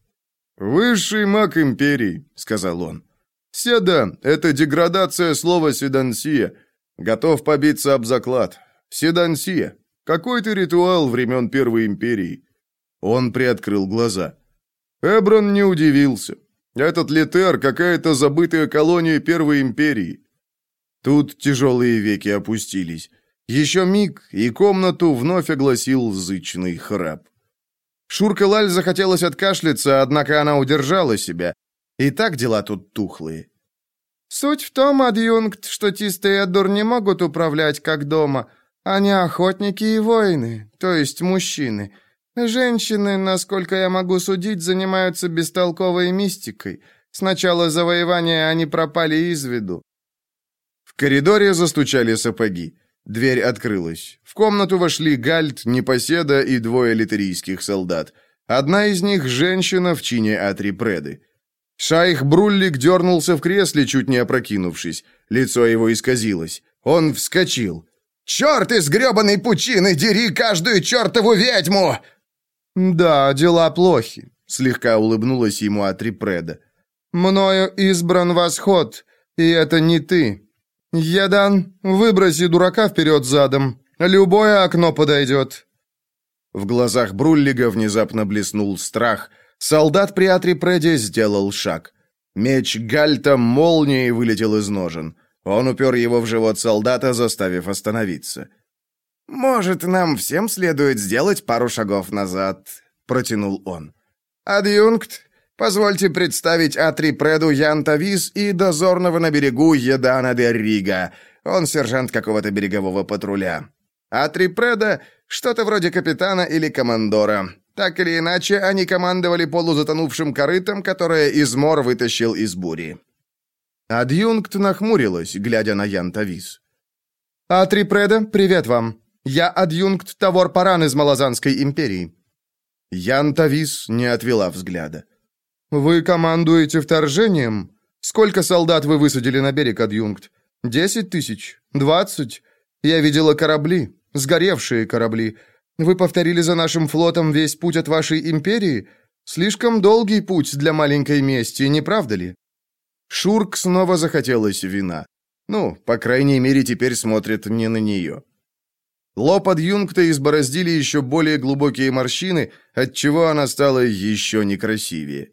«Высший маг империи», — сказал он. «Седа — это деградация слова «седансия». Готов побиться об заклад. Седансия. Какой-то ритуал времен Первой империи». Он приоткрыл глаза. Эброн не удивился. Этот Литер — какая-то забытая колония Первой империи. Тут тяжелые веки опустились. Еще миг, и комнату вновь огласил зычный храп. Шурка Лаль захотелось откашляться, однако она удержала себя. И так дела тут тухлые. «Суть в том, адъюнкт, что тистые дур не могут управлять как дома. Они охотники и воины, то есть мужчины. Женщины, насколько я могу судить, занимаются бестолковой мистикой. С начала завоевания они пропали из виду». В коридоре застучали сапоги. Дверь открылась. В комнату вошли Гальт, Непоседа и двое литерийских солдат. Одна из них — женщина в чине Атрипреды. Шайх Бруллик дернулся в кресле, чуть не опрокинувшись. Лицо его исказилось. Он вскочил. «Черт из гребаной пучины, дери каждую чертову ведьму!» «Да, дела плохи», — слегка улыбнулась ему Атрипреда. «Мною избран восход, и это не ты. Ядан, выброси дурака вперед задом. Любое окно подойдет». В глазах Бруллига внезапно блеснул страх — Солдат при Атрипреде сделал шаг. Меч Гальта молнией вылетел из ножен. Он упер его в живот солдата, заставив остановиться. «Может, нам всем следует сделать пару шагов назад», — протянул он. «Адъюнкт, позвольте представить Атрипреду Янтавис и дозорного на берегу Едана де Рига. Он сержант какого-то берегового патруля. Атрипреда — что-то вроде капитана или командора. Так или иначе, они командовали полузатонувшим корытом, которое Измор вытащил из бури. Адъюнкт нахмурилась, глядя на Янтавис. «Атрипреда, привет вам. Я адъюнкт Тавор Паран из Малазанской империи». Янтавис не отвела взгляда. «Вы командуете вторжением? Сколько солдат вы высадили на берег, адъюнкт? Десять тысяч? Двадцать? Я видела корабли, сгоревшие корабли. Вы повторили за нашим флотом весь путь от вашей империи? Слишком долгий путь для маленькой мести, не правда ли?» Шурк снова захотелось вина. Ну, по крайней мере, теперь смотрит не на нее. Лоб адъюнкта избороздили еще более глубокие морщины, отчего она стала еще некрасивее.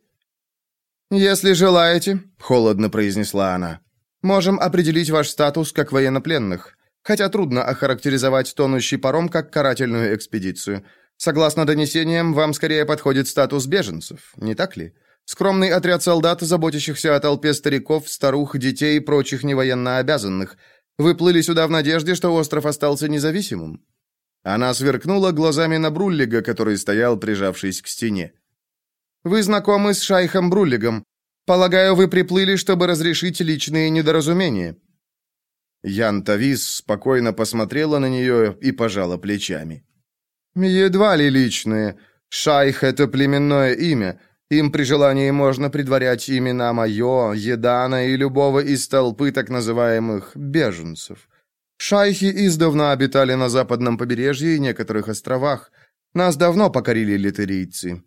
«Если желаете», — холодно произнесла она, — «можем определить ваш статус как военнопленных хотя трудно охарактеризовать тонущий паром как карательную экспедицию. Согласно донесениям, вам скорее подходит статус беженцев, не так ли? Скромный отряд солдат, заботящихся о толпе стариков, старух, детей и прочих невоенно обязанных. Вы плыли сюда в надежде, что остров остался независимым?» Она сверкнула глазами на Бруллига, который стоял, прижавшись к стене. «Вы знакомы с шайхом Бруллигом. Полагаю, вы приплыли, чтобы разрешить личные недоразумения». Ян Тавис спокойно посмотрела на нее и пожала плечами. «Едва ли личные. Шайх — это племенное имя. Им при желании можно предварять имена мое, Едана и любого из толпы так называемых «беженцев». Шайхи издавна обитали на западном побережье и некоторых островах. Нас давно покорили литерийцы».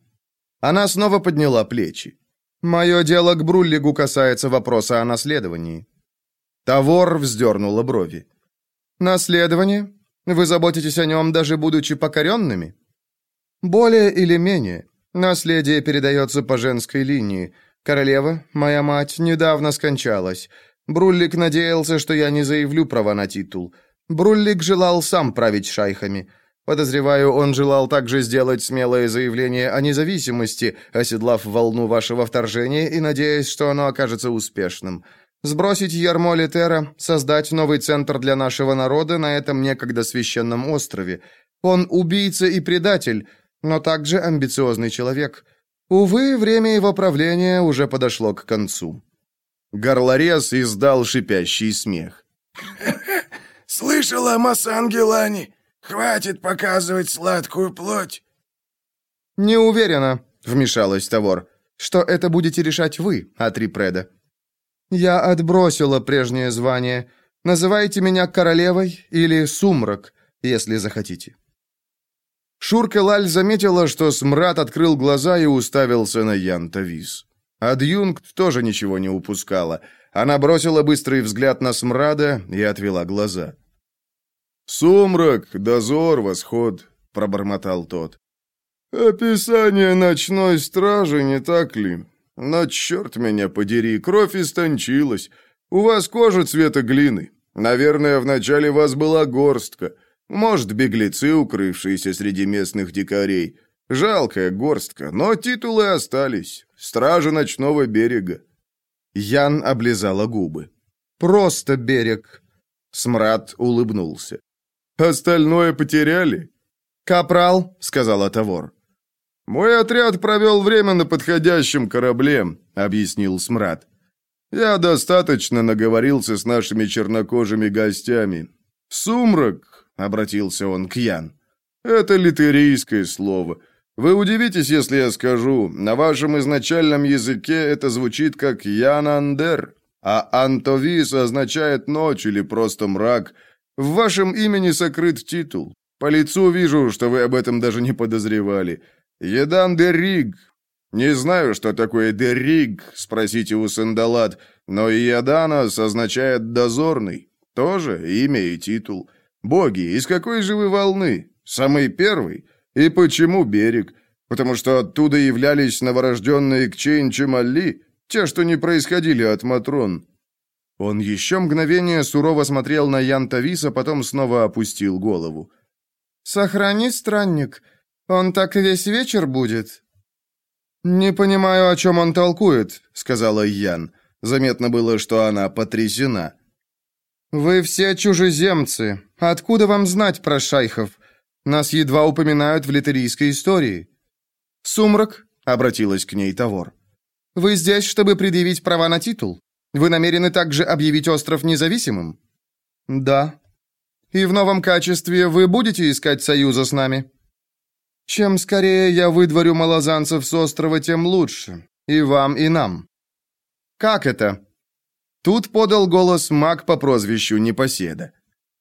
Она снова подняла плечи. «Мое дело к Бруллигу касается вопроса о наследовании. Тавор вздернула брови. «Наследование? Вы заботитесь о нем, даже будучи покоренными?» «Более или менее. Наследие передается по женской линии. Королева, моя мать, недавно скончалась. Бруллик надеялся, что я не заявлю права на титул. Бруллик желал сам править шайхами. Подозреваю, он желал также сделать смелое заявление о независимости, оседлав волну вашего вторжения и надеясь, что оно окажется успешным. Сбросить ярмо Литера, создать новый центр для нашего народа на этом некогда священном острове. Он убийца и предатель, но также амбициозный человек. Увы, время его правления уже подошло к концу». Горлорез издал шипящий смех. «Слышала, Масан Гелани? Хватит показывать сладкую плоть!» «Не уверена», — вмешалась Тавор, — «что это будете решать вы, Атрипреда. «Я отбросила прежнее звание. Называйте меня королевой или сумрак, если захотите». Шурка Лаль заметила, что смрад открыл глаза и уставился на Янтавис. Адъюнкт тоже ничего не упускала. Она бросила быстрый взгляд на смрада и отвела глаза. «Сумрак, дозор, восход», — пробормотал тот. «Описание ночной стражи, не так ли? Но, черт меня подери, кровь истончилась. У вас кожа цвета глины. Наверное, вначале вас была горстка. Может, беглецы, укрывшиеся среди местных дикарей. Жалкая горстка, но титулы остались. Стража ночного берега». Ян облизала губы. «Просто берег». Смрад улыбнулся. «Остальное потеряли?» «Капрал», — сказала Тавор. «Мой отряд провел время на подходящем корабле», — объяснил Смрад. «Я достаточно наговорился с нашими чернокожими гостями. Сумрак», — обратился он к Ян, — «это литерийское слово. Вы удивитесь, если я скажу, на вашем изначальном языке это звучит как Янандер, а Антовис означает ночь или просто мрак. В вашем имени сокрыт титул. По лицу вижу, что вы об этом даже не подозревали. Едан Дерриг. Не знаю, что такое Дерриг, спросите у Сандалат, но Яданас означает «дозорный». Тоже имя и титул. Боги, из какой же вы волны? Самый первый? И почему берег? Потому что оттуда являлись новорожденные Кчейн Чемалли, те, что не происходили от Матрон. Он еще мгновение сурово смотрел на Ян Тависа, потом снова опустил голову. «Сохрани, странник. Он так весь вечер будет?» «Не понимаю, о чем он толкует», — сказала Ян. Заметно было, что она потрясена. «Вы все чужеземцы. Откуда вам знать про шайхов? Нас едва упоминают в литерийской истории». «Сумрак», — обратилась к ней Тавор. «Вы здесь, чтобы предъявить права на титул? Вы намерены также объявить остров независимым?» «Да», и в новом качестве вы будете искать союза с нами? Чем скорее я выдворю малозанцев с острова, тем лучше. И вам, и нам. Как это? Тут подал голос маг по прозвищу Непоседа.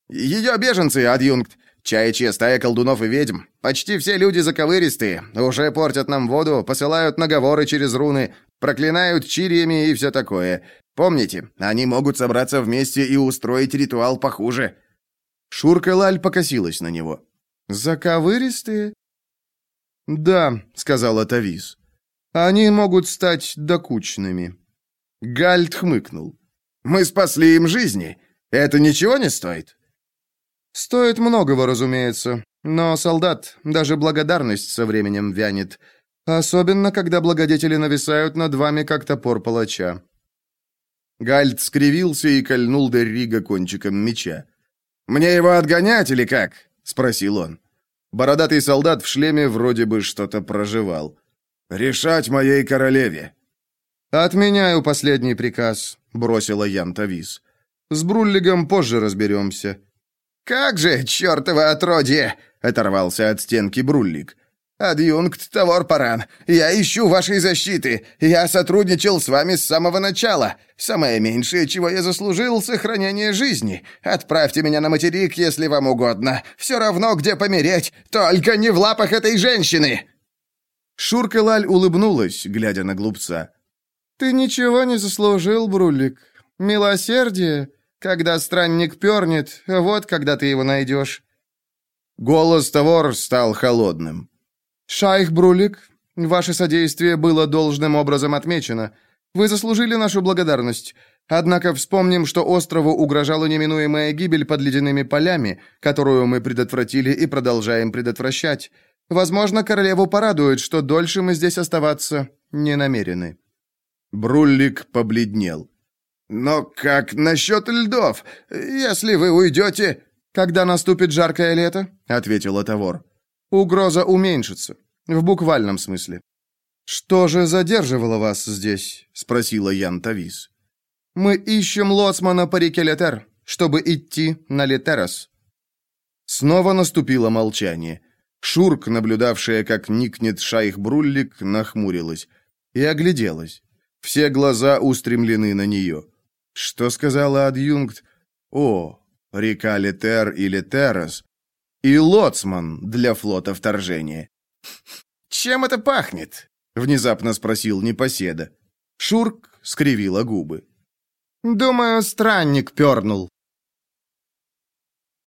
Ее беженцы, адъюнкт. Чаячья стая колдунов и ведьм. Почти все люди заковыристые. Уже портят нам воду, посылают наговоры через руны, проклинают чириями и все такое. Помните, они могут собраться вместе и устроить ритуал похуже. Шурка Лаль покосилась на него. «Заковыристые?» «Да», — сказала Тавис. «Они могут стать докучными». Гальд хмыкнул. «Мы спасли им жизни. Это ничего не стоит?» «Стоит многого, разумеется. Но, солдат, даже благодарность со временем вянет. Особенно, когда благодетели нависают над вами, как топор палача». Гальд скривился и кольнул Деррига кончиком меча. «Мне его отгонять или как?» — спросил он. Бородатый солдат в шлеме вроде бы что-то проживал. «Решать моей королеве». «Отменяю последний приказ», — бросила Янтавис. «С Бруллигом позже разберемся». «Как же, чертово отродье!» — оторвался от стенки Бруллик. «Адъюнкт Тавор-Паран, я ищу вашей защиты. Я сотрудничал с вами с самого начала. Самое меньшее, чего я заслужил, — сохранение жизни. Отправьте меня на материк, если вам угодно. Все равно, где помереть, только не в лапах этой женщины!» Шурка Лаль улыбнулась, глядя на глупца. «Ты ничего не заслужил, Брулик. Милосердие, когда странник пернет, вот когда ты его найдешь». Голос Тавор стал холодным. «Шайх Брулик, ваше содействие было должным образом отмечено. Вы заслужили нашу благодарность. Однако вспомним, что острову угрожала неминуемая гибель под ледяными полями, которую мы предотвратили и продолжаем предотвращать. Возможно, королеву порадует, что дольше мы здесь оставаться не намерены». Бруллик побледнел. «Но как насчет льдов? Если вы уйдете...» «Когда наступит жаркое лето», — ответил Тавор. Угроза уменьшится. В буквальном смысле. «Что же задерживало вас здесь?» — спросила Ян Тавис. «Мы ищем лоцмана по реке Летер, чтобы идти на Летерос». Снова наступило молчание. Шурк, наблюдавшая, как никнет шайх Бруллик, нахмурилась и огляделась. Все глаза устремлены на нее. Что сказала адъюнкт? «О, река Летер или Террас, и лоцман для флота вторжения. «Чем это пахнет?» — внезапно спросил непоседа. Шурк скривила губы. «Думаю, странник пернул».